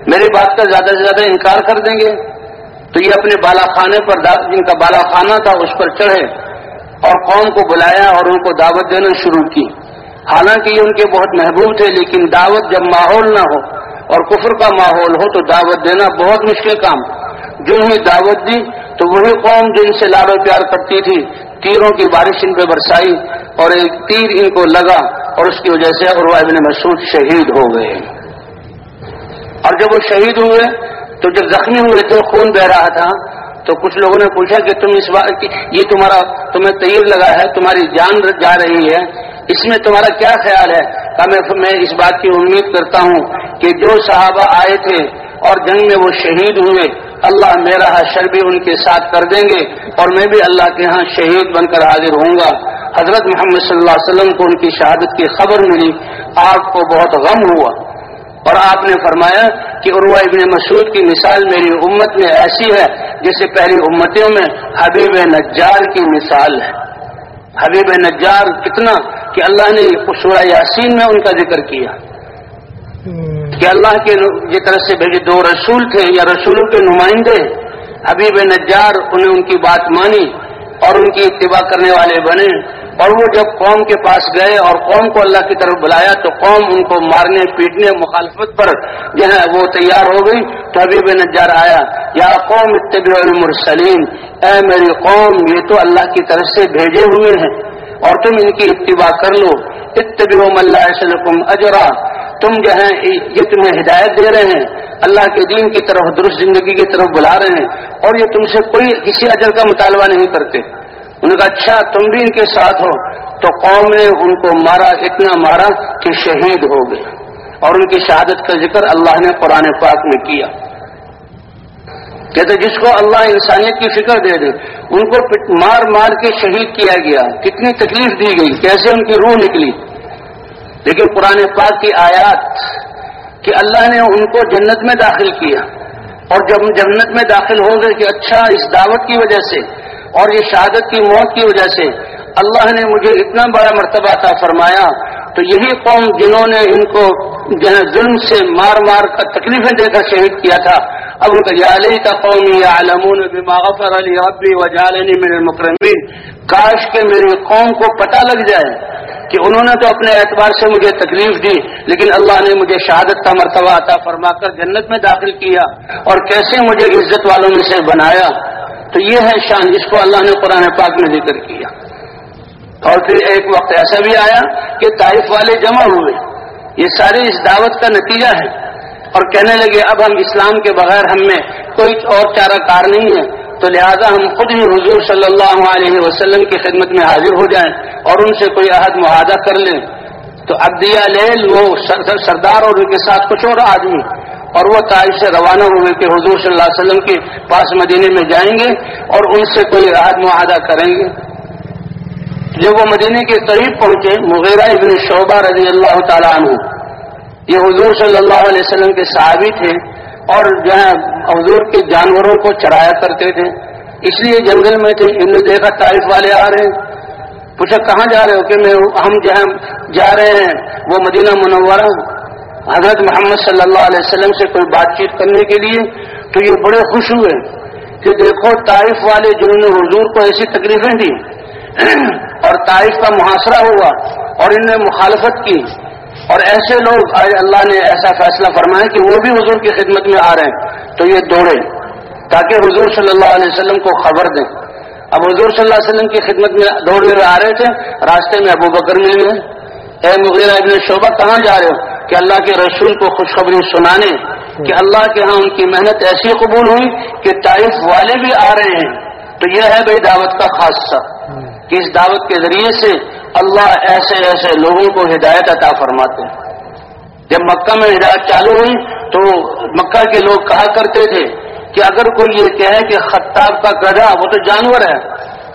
میری بات کا زیادہ سے زیادہ انکار کر دیں گے۔ تو یہ اپنے بالا خانے پر جن کا بالا خانہ تھا، اس پر چڑھے۔ اور قوم کو بلایا اور ان کو دعوت دینا شروع کی۔ حالانکہ یہ ان کے بہت محبوب تھے، لیکن دعوت جب ماحول نہ ہو اور کفر کا ماحول ہو تو دعوت دینا بہت مشکل کام۔ جو ہی دعوت دی تو وہی قوم جو ان سے لاب پیار کرتی تھی، تیروں کی بارش ان پہ برسائی اور ایک تیر ان کو لگا اور اس کی وجہ سے عروہ ابن مسعود شہید ہو گئے۔ اور جب وہ شہید ہوئے تو جب زخمی ہوئے تو خون بہ رہا تھا۔ تو کچھ لوگوں نے پوچھا کہ تم اس بات یہ تمہارا تمہیں تیر لگا ہے، تمہاری جان جا رہی ہے۔ اس میں تمہارا کیا خیال ہے؟ میں اس بات کی امید کرتا ہوں کہ جو صحابہ آئے تھے اور جنگ میں وہ شہید ہوئے، اللہ میرا حشر بھی ان کے ساتھ کر دیں گے اور میں بھی اللہ کے ہاں شہید بن کر حاضر ہوں گا۔ حضرت محمد صلی اللہ علیہ وسلم کو ان کی شہادت کی خبر ملی، آپ کو بہت غم ہوا۔ اور آپ نے فرمایا کہ عروہ ابن مسعود کی مثال میری امت میں ایسی ہے جیسے پہلی امتوں میں حبیب نجار کی مثال ہے۔ حبیب نجار کتنا کہ اللہ نے سورہ یاسین میں ان کا ذکر کیا۔ کہ اللہ کے یہ طرح سے بھیجے دو رسول تھے یا رسولوں کے نمائندے۔ حبیب نجار انہیں ان کی بات مانی اور ان کی اتباع کرنے والے بنے۔ اور وہ جب قوم کے پاس گئے اور قوم کو اللہ کی طرف بلایا تو قوم ان کو مارنے، پیٹنے، مخالفت پر جو ہے وہ تیار ہو گئی۔ تو ابھی بھی نجار آیا، یا قوم اتبع المرسلین۔ اے میری قوم، یہ تو اللہ کی طرف سے بھیجے ہوئے ہیں اور تم ان کی اتباع کر لو۔ اتبع اللہ سلکم اجرا۔ تم جو ہے یہ تمہیں ہدایت دے رہے ہیں۔ اللہ کے دین کی طرف، درست زندگی کی طرف بلا رہے ہیں اور یہ تم سے کوئی کسی اجر کا مطالبہ نہیں کرتے۔ نے کہا اچھا تم بھی ان کے ساتھ ہو. تو قوم نے ان کو مارا، اتنا مارا کہ شہید ہو گئے۔ اور ان کی شہادت کا ذکر اللہ نے قرآن پاک میں کیا۔ کہتے جس کو اللہ انسانیت کی فکر دے دے، ان کو مار مار کے شہید کیا گیا۔ کتنی تکلیف دی گئی، کیسے ان کی روح نکلی۔ لیکن قرآن پاک کی آیات کہ اللہ نے ان کو جنت میں داخل کیا۔ اور جب جنت میں داخل ہو گئے کہ اچھا اس دعوت کی وجہ سے اور یہ شہادت کی موت کی وجہ سے اللہ نے مجھے اتنا بڑا مرتبہ تھا فرمایا۔ تو یہی قوم جنہوں نے ان کو ظلم سے مار مار کر تکلیفیں دے کر شہید کیا تھا، اب ان کا کا قومی یا علمون غفر علی ربی وجالنی من المکرمین۔ کاش کے میری قوم کو پتہ لگ جائے کہ انہوں نے تو اپنے اعتبار سے مجھے تکلیف دی، لیکن اللہ نے مجھے شہادت کا مرتبہ عطا فرما کر جنت میں داخل کیا اور کیسے مجھے عزت والوں میں سے بنایا۔ تو یہ ہے شان جس کو اللہ نے قرآن پاک میں ذکر کیا۔ اور پھر ایک وقت ایسا بھی آیا کہ طائف والے جمع ہوئے۔ یہ ساری اس دعوت کا نتیجہ ہے۔ اور کہنے لگے، اب ہم اسلام کے بغیر ہم میں کوئی اور چارہ کار نہیں ہے۔ تو لہذا ہم خود ہی حضور صلی اللہ علیہ وسلم کی خدمت میں حاضر ہو جائیں اور ان سے کوئی عہد معاہدہ کر لیں۔ تو ابدیا لیل وہ سردار اور ان کے ساتھ کچھ اور آدمی اور وہ تاریخ سے روانہ ہوئے کہ حضور صلی اللہ علیہ وسلم کے پاس مدینے میں جائیں گے اور ان سے کوئی عہد معاہدہ کریں گے۔ جب وہ مدینے کے قریب پہنچے، مغیرہ ابن شعبہ رضی اللہ تعالیٰ عنہ، یہ حضور صلی اللہ علیہ وسلم کے صحابی تھے اور جو ہے حضور کے جانوروں کو چرایا کرتے تھے۔ اس لیے جنگل میں تھے انہوں نے دیکھا طائف والے آ رہے ہیں۔ پوچھا، کہاں جا رہے ہو؟ کہ میں ہم جہاں جا رہے ہیں، وہ مدینہ منورہ حضرت محمد صلی اللہ علیہ وسلم سے کوئی بات چیت کرنے کے لیے تو یہ بڑے خوش ہوئے کہ دیکھو طائف والے جنہوں نے حضور کو ایسی تکلیفیں دی اور طائف کا محاصرہ ہوا اور ان نے مخالفت کی اور ایسے لوگ آج اللہ نے ایسا فیصلہ فرمایا کہ وہ بھی حضور کی خدمت میں آ رہے ہیں، تو یہ دوڑے تاکہ حضور صلی اللہ علیہ وسلم کو خبر دیں۔ اب حضور صلی اللہ علیہ وسلم کی خدمت میں دوڑنے ہوئے آ رہے تھے، راستے میں ابو بکر مل گئے اے مغیرہ ابن شعبہ، کہاں جا رہے ہو؟ کہ اللہ کے رسول کو خوشخبری سنانے، کہ اللہ کے ہاں ان کی محنت ایسی قبول ہوئی کہ طائف والے بھی آ رہے ہیں۔ تو یہ ہے بھائی دعوت کا خاصہ، کہ اس دعوت کے ذریعے سے اللہ ایسے ایسے لوگوں کو ہدایت عطا فرماتے۔ ہیں جب مکہ میں ہدایت چالو ہوئی تو مکہ کے لوگ کہا کرتے تھے کہ اگر کوئی یہ کہے کہ خطاب کا گدھا وہ تو جانور ہے۔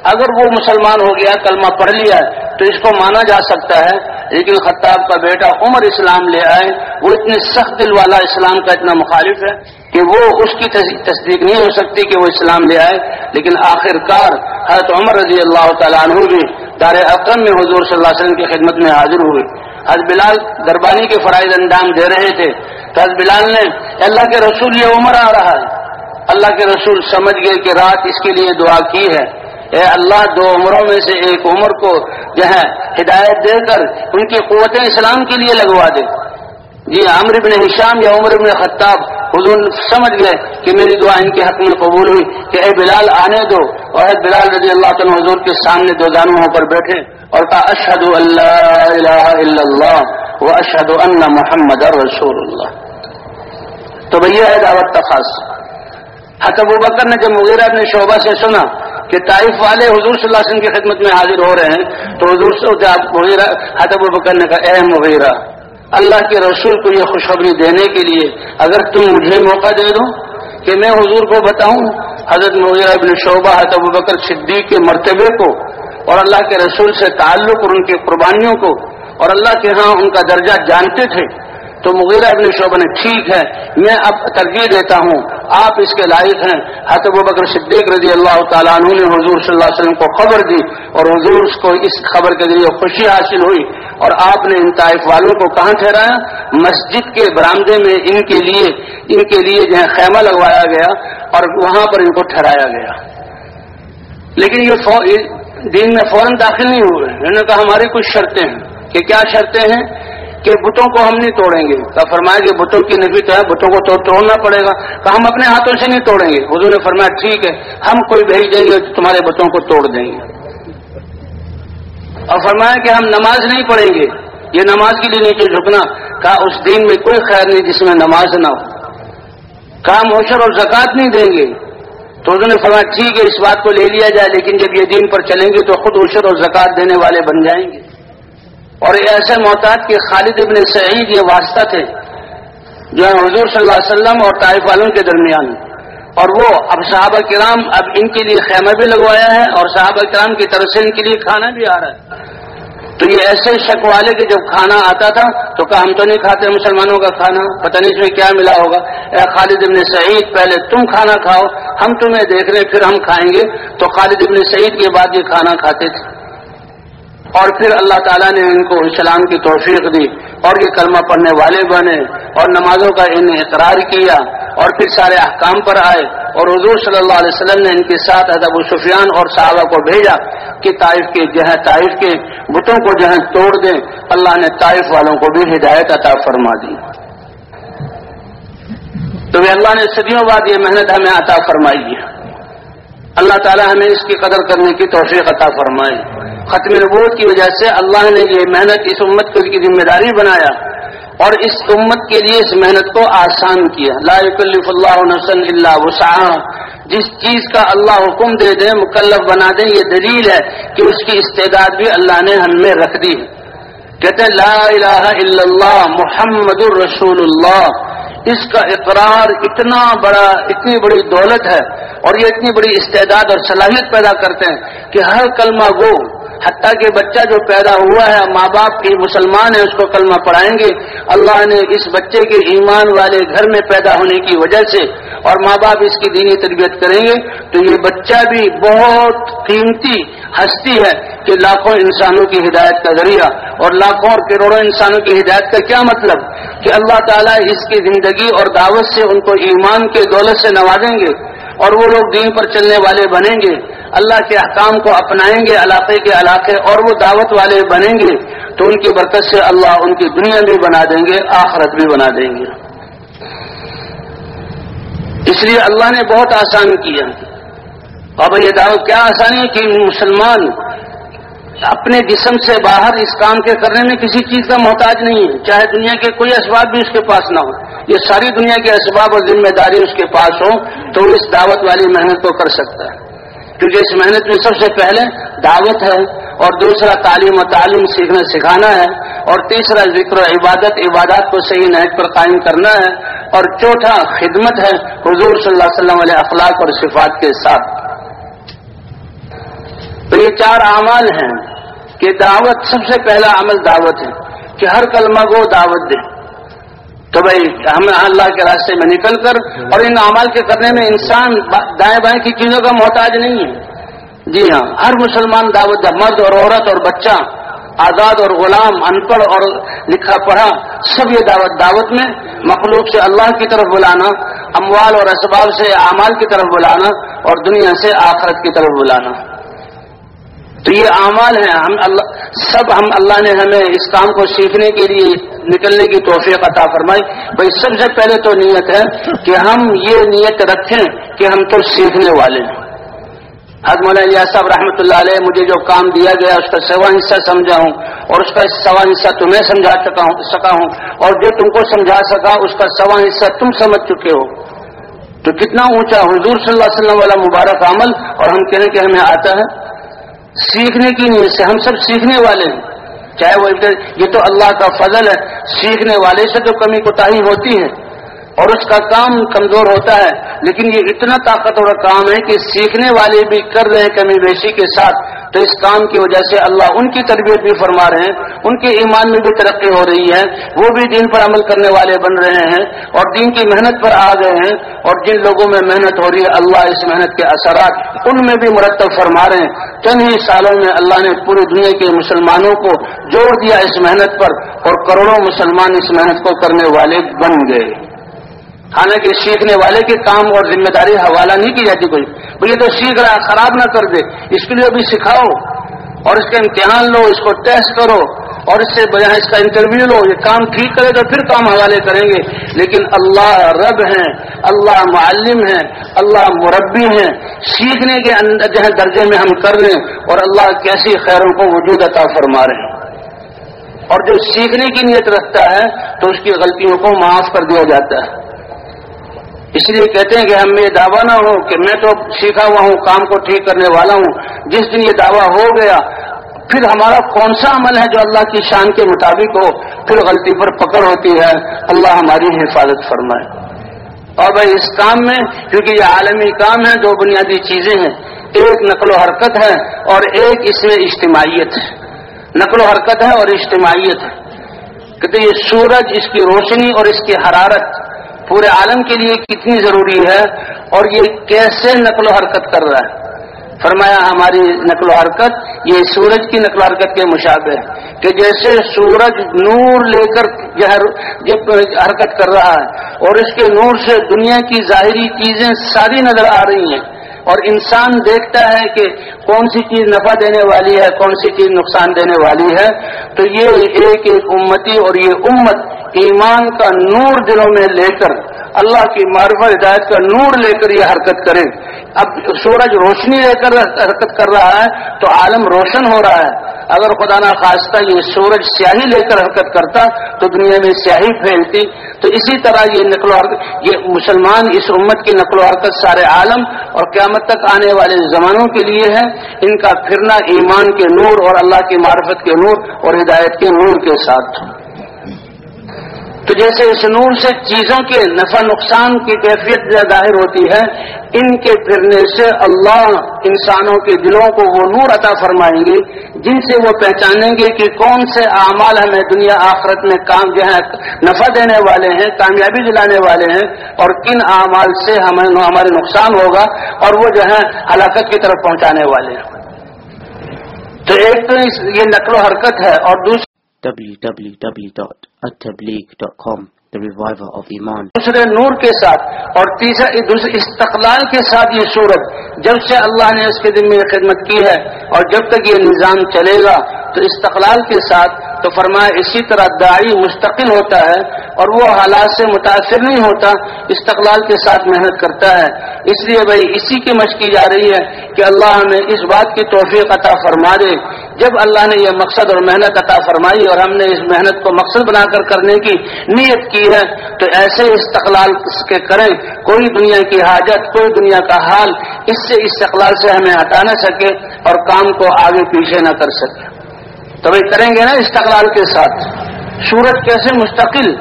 اگر وہ مسلمان ہو گیا، کلمہ پڑھ لیا، تو اس کو مانا جا سکتا ہے۔ لیکن خطاب کا بیٹا عمر اسلام لے آئے، وہ اتنے سخت دل والا اسلام کا اتنا مخالف ہے کہ وہ اس کی تصدیق نہیں ہو سکتی کہ وہ اسلام لے آئے۔ لیکن آخر کار حضرت عمر رضی اللہ تعالیٰ عنہ بھی دار اکرم میں حضور صلی اللہ علیہ وسلم کی خدمت میں حاضر ہوئے۔ حضرت بلال دربانی کے فرائض اندام دے رہے تھے۔ تو حضرت بلال نے اللہ کے رسول یہ عمر آ رہا ہے۔ اللہ کے رسول سمجھ گئے کہ رات اس کے لیے دعا کی ہے۔ اے اللہ، دو عمروں میں سے ایک عمر کو جو ہے ہدایت دے کر ان کی قوت اسلام کے لیے لگوا دے۔ جی عامر ابن ہشام یا عمر ابن خطاب، حضور سمجھ گئے کہ میری دعا ان کے حق میں قبول ہوئی کہ اے بلال، آنے دو۔ اور بلال رضی اللہ تعالیٰ حضور کے سامنے دو دانوں ہو کر بیٹھے اور کہا اشد اللہ الہ الا اللہ وہ اشد اللہ محمد رسول اللہ تو بھیا ہے دعوت کا خاص۔ حتب بکر نے جب مغیرہ اپنے شعبہ سے سنا کہ طائف والے حضور صلی اللہ علیہ وسلم کی خدمت میں حاضر ہو رہے ہیں، تو حضور سے حتب بکر نے کہا، اے مغیرہ اللہ کے رسول کو یہ خوشخبری دینے کے لیے اگر تم مجھے موقع دے دو کہ میں حضور کو بتاؤں، حضرت مغیرہ ابن شعبہ حتب بکر صدیق کے مرتبے کو اور اللہ کے رسول سے تعلق اور ان کی قربانیوں کو اور اللہ کے ہاں ان کا درجہ جانتے تھے۔ تو مغیرہ ابن شعبہ نے ٹھیک ہے، میں اب ترجیح دیتا ہوں، آپ اس کے لائق ہیں۔ حتب بکر صدیق رضی اللہ تعالیٰ عنہ نے حضور صلی اللہ علیہ وسلم کو خبر دی اور حضور اس کو اس خبر کے ذریعے خوشی حاصل ہوئی۔ اور آپ نے ان طائف والوں کو کہاں ٹھہرایا؟ مسجد کے برامدے میں ان کے لیے، ان کے لیے جو ہے خیمہ لگوایا گیا اور وہاں پر ان کو ٹھہرایا گیا۔ لیکن یہ دین میں فوراً داخل نہیں ہوئے۔ انہوں نے کہا ہماری کچھ شرطیں ہیں کہ کیا شرطیں ہیں؟ کہ بتوں کو ہم نہیں توڑیں گے۔ کا فرمایا کہ بتوں کی نبی تو ہے، بتوں کو تو توڑنا پڑے گا۔ کہ ہم اپنے ہاتھوں سے نہیں توڑیں گے۔ حضور نے فرمایا، ٹھیک ہے، ہم کوئی بھیج دیں گے تمہارے بتوں کو توڑ دیں گے۔ اور فرمایا کہ ہم نماز نہیں پڑھیں گے۔ یہ نماز کے لیے نیچے جھکنا، کہا، اس دین میں کوئی خیر نہیں جس میں نماز نہ ہو۔ کہا موشر اور زکوٰۃ نہیں دیں گے۔ تو انہوں نے فرمایا، ٹھیک ہے، اس بات کو لے لیا جائے، لیکن جب یہ دین پر چلیں گے تو خود اوشر اور زکوٰۃ دینے والے بن جائیں گے۔ اور ایسے محتاط کے خالد ابن سعید یہ واسطہ تھے جو ہے حضور صلی اللہ علیہ وسلم اور طائف والوں کے درمیان۔ اور وہ اب صحابہ کرام اب ان کے لیے خیمہ بھی لگوایا ہے اور صحابہ کرام کی طرف سے ان کے لیے کھانا بھی آ رہا ہے۔ تو یہ ایسے شک والے کہ جب کھانا آتا تھا تو کہا ہم تو نہیں کھاتے مسلمانوں کا کھانا، پتہ نہیں اس میں کیا ملا ہوگا۔ اے خالد ابن سعید، پہلے تم کھانا کھاؤ، ہم تمہیں دیکھ رہے پھر ہم کھائیں گے۔ تو خالد ابن سعید کے بعد یہ کھانا کھاتے تھے۔ اور پھر اللہ تعالیٰ نے ان کو اسلام کی توفیق دی اور یہ کلمہ پڑھنے والے بنے اور نمازوں کا ان اقرار کیا اور پھر سارے احکام پر آئے اور حضور صلی اللہ علیہ وسلم نے ان کے ساتھ ادب سفیان اور صحابہ کو بھیجا کہ طائف کے جو ہے طائف کے بتوں کو جو ہے توڑ دیں۔ اللہ نے طائف والوں کو بھی ہدایت عطا فرما دی۔ تو اللہ نے صدیوں بعد یہ محنت ہمیں عطا فرمائی ہے۔ اللہ تعالیٰ ہمیں اس کی قدر کرنے کی توفیق عطا فرمائے۔ ختم نبوت کی وجہ سے اللہ نے یہ محنت اس امت کو کی ذمہ داری بنایا اور اس امت کے لیے اس محنت کو آسان کیا۔ لا يكلف اللہ نسن اللہ وسعها جس چیز کا اللہ حکم دے دیں مکلف بنا دیں یہ دلیل ہے کہ اس کی استعداد بھی اللہ نے ہم میں رکھ دی۔ کہتے ہیں، لا الہ الا اللہ، محمد الرسول اللہ۔ اس کا اقرار اتنا بڑا، اتنی بڑی دولت ہے اور یہ اتنی بڑی استعداد اور صلاحیت پیدا کرتے ہیں کہ ہر کلمہ وہ حتیٰ کہ بچہ جو پیدا ہوا ہے، ماں باپ کی مسلمان ہے اس کو کلمہ پڑھائیں گے۔ اللہ نے اس بچے کے ایمان والے گھر میں پیدا ہونے کی وجہ سے اور ماں باپ اس کی دینی تربیت کریں گے۔ تو یہ بچہ بھی بہت قیمتی ہستی ہے کہ لاکھوں انسانوں کی ہدایت کا ذریعہ۔ اور لاکھوں اور کروڑوں انسانوں کی ہدایت کا کیا مطلب؟ کہ اللہ تعالیٰ اس کی زندگی اور دعوت سے ان کو ایمان کے دولت سے نوازیں گے۔ اور وہ لوگ دین پر چلنے والے بنیں گے، اللہ کے احکام کو اپنائیں گے، علاقے کے علاقے اور وہ دعوت والے بنیں گے، تو ان کی برکت سے اللہ ان کی دنیا بھی بنا دیں گے، آخرت بھی بنا دیں گے۔ اس لیے اللہ نے بہت آسان کیا بابا یہ دعوت کیا آسانی ہے کہ مسلمان اپنے جسم سے باہر اس کام کے کرنے میں کسی چیز کا محتاج نہیں ہے۔ چاہے دنیا کے کوئی اسباب بھی اس کے پاس نہ ہو۔ یہ ساری دنیا کے اسباب اور ذمہ داری اس کے پاس ہو تو اس دعوت والی محنت کو کر سکتا ہے۔ کیونکہ اس محنت میں سب سے پہلے دعوت ہے اور دوسرا تعلیم و تعلیم سیکھنا سکھانا ہے اور تیسرا ذکر و عبادت، عبادات کو صحیح نہج پر قائم کرنا ہے۔ اور چوتھا خدمت ہے حضور صلی اللہ علیہ وسلم علیہ اخلاق اور صفات کے ساتھ۔ تو یہ چار اعمال ہیں کہ دعوت سب سے پہلا عمل دعوت ہے کہ ہر کلمہ کو دعوت دے۔ تو بھائی، ہم اللہ کے راستے میں نکل کر اور ان اعمال کے کرنے میں انسان دائیں بائیں کی چیزوں کا محتاج نہیں ہے۔ جی ہاں ہر مسلمان دعوت دے، مرد اور عورت اور بچہ، آزاد اور غلام ان پڑھ اور لکھا پڑھا، سب یہ دعوت دعوت میں مخلوق سے اللہ کی طرف بلانا، اموال اور اسباب سے اعمال کی طرف بلانا اور دنیا سے آخرت کی طرف بلانا۔ تو یہ اعمال ہیں۔ ہم اللہ سب ہم اللہ نے ہمیں اس کام کو سیکھنے کے لیے نکلنے کی توفیق عطا فرمائی۔ بھائی، سب سے پہلے تو نیت ہے کہ ہم یہ نیت رکھیں کہ ہم تو سیکھنے والے ہیں۔ حد مولانا صاحب رحمۃ اللہ علیہ، مجھے جو کام دیا گیا، اس کا سوا حصہ سمجھا ہوں اور اس کا سوا حصہ تمہیں سمجھا سکا ہوں۔ اور جو تم کو سمجھا سکا، اس کا سوا حصہ تم سمجھ چکے ہو۔ تو کتنا اونچا حضور صلی اللہ علیہ وسلم والا مبارک عمل، اور ہم کہیں کہ ہمیں آتا ہے۔ سیکھنے کی نیت سے ہم سب سیکھنے والے ہیں۔ چاہے وہ یہ تو اللہ کا فضل ہے، سیکھنے والے سے تو کمی کوتا ہوتی ہے۔ اور اس کا کام کمزور ہوتا ہے، لیکن یہ اتنا طاقتور کام ہے کہ سیکھنے والے بھی کر رہے ہیں کمی بیشی کے ساتھ۔ تو اس کام کی وجہ سے اللہ ان کی تربیت بھی فرما رہے ہیں، ان کے ایمان میں بھی ترقی ہو رہی ہے، وہ بھی دین پر عمل کرنے والے بن رہے ہیں اور دین کی محنت پر آ گئے ہیں۔ اور جن لوگوں میں محنت ہو رہی ہے، اللہ اس محنت کے اثرات ان میں بھی مرتب فرما رہے ہیں۔ چند ہی سالوں میں اللہ نے پوری دنیا کے مسلمانوں کو جوڑ دیا اس محنت پر اور کروڑوں مسلمان اس محنت کو کرنے والے بن گئے۔ حالانکہ سیکھنے والے کے کام اور ذمہ داری حوالہ نہیں کی جاتی کوئی۔ بھائی یہ تو سیکھ رہا، خراب نہ کر دے۔ اس کے لیے ابھی سکھاؤ اور اس کا امتحان لو، اس کو ٹیسٹ کرو اور اس سے بجائے اس کا انٹرویو لو۔ یہ کام ٹھیک کرے تو پھر کام حوالے کریں گے۔ لیکن اللہ رب ہیں، اللہ معلم ہیں، اللہ مربی ہیں۔ سیکھنے کے اندر جو ہے درجے میں ہم کر لیں اور اللہ کیسی خیروں کو وجود عطا فرما رہے ہیں۔ اور جو سیکھنے کی نیت رکھتا ہے تو اس کی غلطیوں کو معاف کر دیا جاتا ہے۔ اس لیے کہتے ہیں کہ ہم یہ دعویٰ نہ ہو کہ میں تو سیکھا ہوا ہوں، کام کو ٹھیک کرنے والا ہوں۔ جس دن یہ دعویٰ ہو گیا، پھر ہمارا کون سا عمل ہے جو اللہ کی شان کے مطابق ہو؟ پھر غلطی پر پکڑ ہوتی ہے۔ اللہ ہماری حفاظت فرمائے۔ اور بھائی، اس کام میں، کیونکہ یہ عالمی کام ہے، دو بنیادی چیزیں ہیں۔ ایک نقل و حرکت ہے اور ایک اس میں اجتماعیت ہے۔ نقل و حرکت ہے اور اجتماعیت ہے۔ کہتے یہ سورج اس کی روشنی اور اس کی حرارت پورے عالم کے لیے کتنی ضروری ہے اور یہ کیسے نقل و حرکت کر رہا ہے؟ فرمایا، ہماری نقل و حرکت یہ سورج کی نقل و حرکت کے مشابہ ہے کہ جیسے سورج نور لے کر حرکت کر رہا ہے اور اس کے نور سے دنیا کی ظاہری چیزیں ساری نظر آ رہی ہیں۔ اور انسان دیکھتا ہے کہ کون سی چیز نفع دینے والی ہے، کون سی چیز نقصان دینے والی ہے۔ تو یہ ایک ایک امتی اور یہ امت ایمان کا نور دلوں میں لے کر اللہ کی معرفت ہدایت کا نور لے کر یہ حرکت کرے۔ اب سورج روشنی لے کر حرکت کر رہا ہے تو عالم روشن ہو رہا ہے۔ اگر خدا نہ خواستہ یہ سورج سیاہی لے کر حرکت کرتا تو دنیا میں سیاہی پھیلتی۔ تو اسی طرح یہ نقل و حرکت، یہ مسلمان اس امت کی نقل و حرکت سارے عالم اور قیامت تک آنے والے زمانوں کے لیے ہے ان کا پھرنا ایمان کے نور اور اللہ کی معرفت کے نور اور ہدایت کے نور کے ساتھ۔ تو جیسے اس نور سے چیزوں کے نفع نقصان کی کیفیت ظاہر ہوتی ہے، ان کے پھرنے سے اللہ انسانوں کے دلوں کو وہ نور عطا فرمائیں گے، جن سے وہ پہچانیں گے کہ کون سے اعمال ہمیں دنیا آخرت میں کام جو ہے نفع دینے والے ہیں، کامیابی دلانے والے ہیں، اور کن اعمال سے ہمیں ہمارے نقصان ہوگا اور وہ جو ہے ہلاکت کی طرف پہنچانے والے ہیں۔ تو ایک تو یہ نقل و حرکت ہے اور دوسری www.attableek.com The Reviver of Iman. دوسرے نور کے ساتھ اور تیسرا دوسرے استقلال کے ساتھ یہ صورت، جب سے اللہ نے اس کے دن میں خدمت کی ہے اور جب تک یہ نظام چلے گا، تو استقلال کے ساتھ تو فرمایا اسی طرح دائی مستقل ہوتا ہے اور وہ حالات سے متاثر نہیں ہوتا، استقلال کے ساتھ محنت کرتا ہے۔ اس لیے بھائی اسی کی مشق کی جا رہی ہے کہ اللہ ہمیں اس بات کی توفیق عطا فرما دے۔ جب اللہ نے یہ مقصد اور محنت عطا فرمائی اور ہم نے اس محنت کو مقصد بنا کر کرنے کی نیت کی ہے، تو ایسے استقلال کے کریں۔ کوئی دنیا کی حاجت، کوئی دنیا کا حال اس سے استقلال سے ہمیں ہٹا نہ سکے اور کام کو آگے پیچھے نہ کر سکے۔ تو بھائی کریں گے نا استقلال کے ساتھ۔ سورج کیسے مستقل؟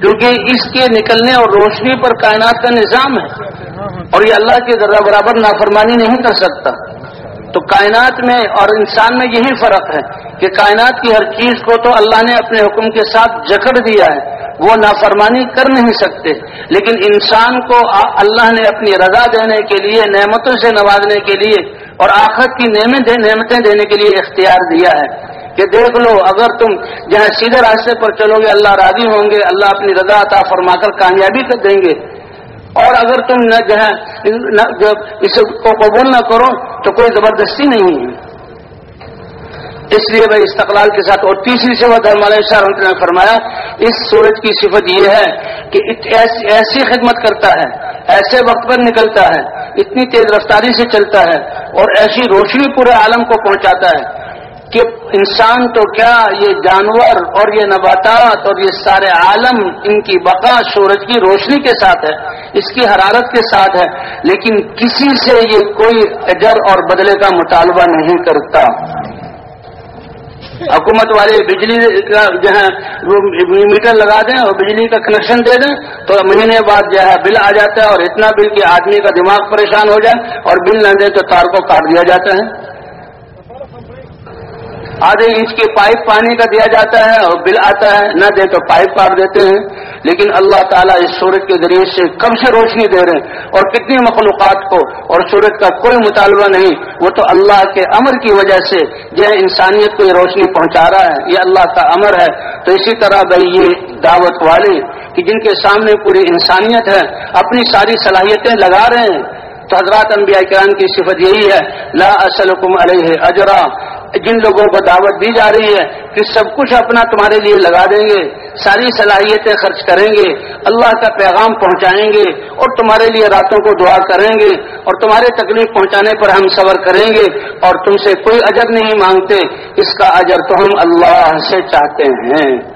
کیونکہ اس کے نکلنے اور روشنی پر کائنات کا نظام ہے۔ اور یہ اللہ کی ذرا برابر نافرمانی نہیں کر سکتا۔ تو کائنات میں اور انسان میں یہی فرق ہے کہ کائنات کی ہر چیز کو تو اللہ نے اپنے حکم کے ساتھ جکڑ دیا ہے۔ وہ نافرمانی کر نہیں سکتے۔ لیکن انسان کو اللہ نے اپنی رضا دینے کے لیے، نعمتوں سے نوازنے کے لیے اور آخر کی نعمتیں دینے کے لیے اختیار دیا ہے کہ دیکھ لو، اگر تم جہاں سیدھے راستے پر چلو گے، اللہ راضی ہوں گے، اللہ اپنی رضا عطا فرما کر کامیابی کر دیں گے۔ اور اگر تم نہ جہاں اس کو قبول نہ کرو، تو کوئی زبردستی نہیں ہے۔ اس لیے بھائی استقلال کے ساتھ اور تیسری صفت شاہ نے فرمایا، اس سورج کی صفت یہ ہے کہ ایسی خدمت کرتا ہے، ایسے وقت پر نکلتا ہے، اتنی تیز رفتاری سے چلتا ہے اور ایسی روشنی پورے عالم کو پہنچاتا ہے کہ انسان تو کیا یہ جانور اور یہ نباتات اور یہ سارے عالم ان کی بقا سورج کی روشنی کے ساتھ ہے، اس کی حرارت کے ساتھ ہے، لیکن کسی سے یہ کوئی اجر اور بدلے کا مطالبہ نہیں کرتا۔ حکومت والے بجلی کا جو ہے، وہ میٹر لگا دیں اور بجلی کا کنیکشن دے دیں، تو مہینے بعد جو ہے بل آ جاتا ہے اور اتنا بل کہ آدمی کا دماغ پریشان ہو جائے اور بل نہ دیں تو تار کو کاٹ دیا جاتا ہے۔ آدھے انچ کی پائپ پانی کا دیا جاتا ہے اور بل آتا ہے، نہ دیں تو پائپ کاٹ دیتے ہیں۔ لیکن اللہ تعالیٰ اس سورج کے ذریعے سے کب سے روشنی دے رہے ہیں۔ اور کتنی مخلوقات کو اور سورج کا کوئی مطالبہ نہیں، وہ تو اللہ کے امر کی وجہ سے جو انسانیت کو یہ روشنی پہنچا رہا ہے۔ یہ اللہ کا امر ہے۔ تو اسی طرح بھائی یہ دعوت والے کہ جن کے سامنے پوری انسانیت ہے، اپنی ساری صلاحیتیں لگا رہے ہیں۔ تو حضرات انبیاء کرام کی صفت یہی ہے، لا اسلکم علیہ اجرا۔ جن لوگوں کو دعوت دی جا رہی ہے کہ سب کچھ اپنا تمہارے لیے لگا دیں گے، ساری صلاحیتیں خرچ کریں گے، اللہ کا پیغام پہنچائیں گے اور تمہارے لیے راتوں کو دعا کریں گے اور تمہارے تکلیف پہنچانے پر ہم صبر کریں گے اور تم سے کوئی اجر نہیں مانگتے، اس کا اجر تو ہم اللہ سے چاہتے ہیں۔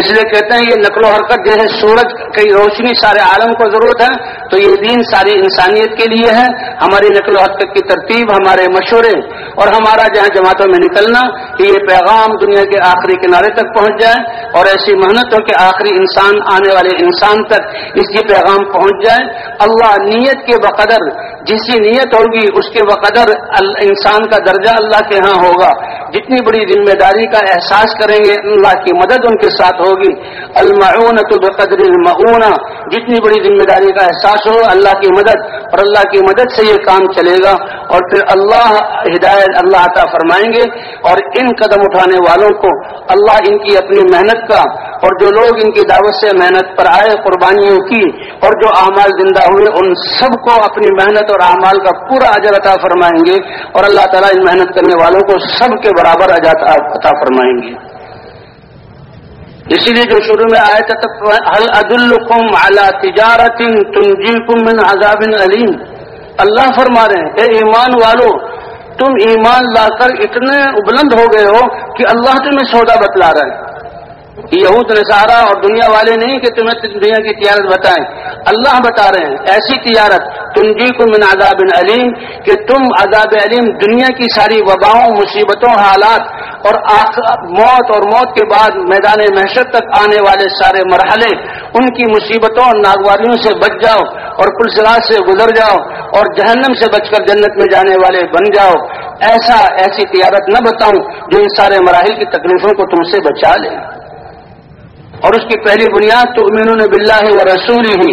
اس لیے کہتے ہیں یہ نقل و حرکت جیسے سورج کی روشنی سارے عالم کو ضرورت ہے، تو یہ دین ساری انسانیت کے لیے ہے۔ ہماری نقل و حرکت کی ترتیب، ہمارے مشورے اور ہمارا جہاں جماعتوں میں نکلنا، کہ یہ پیغام دنیا کے آخری کنارے تک پہنچ جائے اور ایسی محنت ہو کہ آخری انسان آنے والے انسان تک اس کی پیغام پہنچ جائے۔ اللہ نیت کے بقدر جس کی نیت ہوگی، اس کے بقدر انسان کا درجہ اللہ کے ہاں ہوگا۔ جتنی بڑی ذمہ داری کا احساس کریں گے، اللہ کی مدد ان کے ساتھ ہوگی۔ المعون تو بقدر المعون جتنی بڑی ذمہ داری کا احساس ہو، اللہ کی مدد، اور اللہ کی مدد سے یہ کام چلے گا۔ اور پھر اللہ ہدایت اللہ عطا فرمائیں گے۔ اور ان قدم اٹھانے والوں کو اللہ ان کی اپنی محنت کا، اور جو لوگ ان کی دعوت سے محنت پر آئے، قربانیوں کی، اور جو اعمال زندہ ہوئے، ان سب کو اپنی محنت اور اعمال کا پورا اجر عطا فرمائیں گے اور اللہ تعالیٰ ان محنت کرنے والوں کو سب کے برابر عطا فرمائیں گے۔ اسی لیے جو شروع میں آئے تھے حل عد القم اعلیٰ تجارت من عذاب علیم اللہ فرما رہے ہیں، اے ایمان والو، تم ایمان لا کر اتنے بلند ہو گئے ہو کہ اللہ تمہیں سودا بتلا رہا ہے۔ یہود نصارہ اور دنیا والے نہیں کہ تمہیں دنیا کی تجارت بتائیں۔ اللہ بتا رہے ہیں، ایسی تجارت تنجی کو من عذاب علیم، کہ تم عذاب علیم دنیا کی ساری وباؤں، مصیبتوں، حالات اور موت اور موت کے بعد میدان محشر تک آنے والے سارے مرحلے، ان کی مصیبتوں اور ناگواریوں سے بچ جاؤ اور پلسرات سے گزر جاؤ اور جہنم سے بچ کر جنت میں جانے والے بن جاؤ۔ ایسا، ایسی تیارت نہ بتاؤں جو ان سارے مراحل کی تکلیفوں کو تم سے بچا لے۔ اور اس کی پہلی بنیاد تو امین بلّہ و رسول ہی،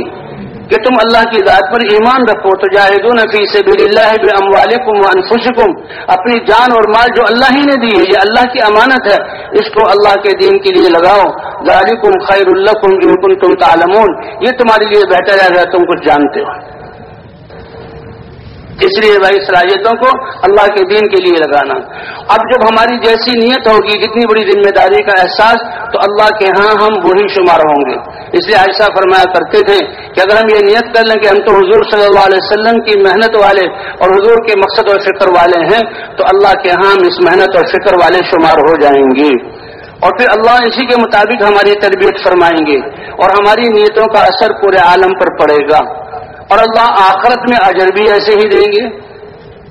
کہ تم اللہ کی ذات پر ایمان رکھو تو جاہدون فی سبیل اللہ باموالکم وانفسکم، اپنی جان اور مال جو اللہ ہی نے دی ہے، یہ اللہ کی امانت ہے، اس کو اللہ کے دین کے لیے لگاؤ۔ ذالکم خیر اللہ ان تعلمون۔ یہ تمہارے لیے بہتر ہے، اگر تم کچھ جانتے ہو۔ اس لیے بھائی صلاحیتوں کو اللہ کے دین کے لیے لگانا۔ اب جب ہماری جیسی نیت ہوگی، جتنی بڑی ذمہ داری کا احساس، تو اللہ کے ہاں ہم وہی شمار ہوں گے۔ اس لیے ایسا فرمایا کرتے تھے کہ اگر ہم یہ نیت کر لیں کہ ہم تو حضور صلی اللہ علیہ وسلم کی محنت والے اور حضور کے مقصد اور فکر والے ہیں، تو اللہ کے ہاں ہم اس محنت اور فکر والے شمار ہو جائیں گے۔ اور پھر اللہ اسی کے مطابق ہماری تربیت فرمائیں گے اور ہماری نیتوں کا اثر پورے عالم پر پڑے گا۔ اور اللہ آخرت میں اجر بھی ایسے ہی دیں گے۔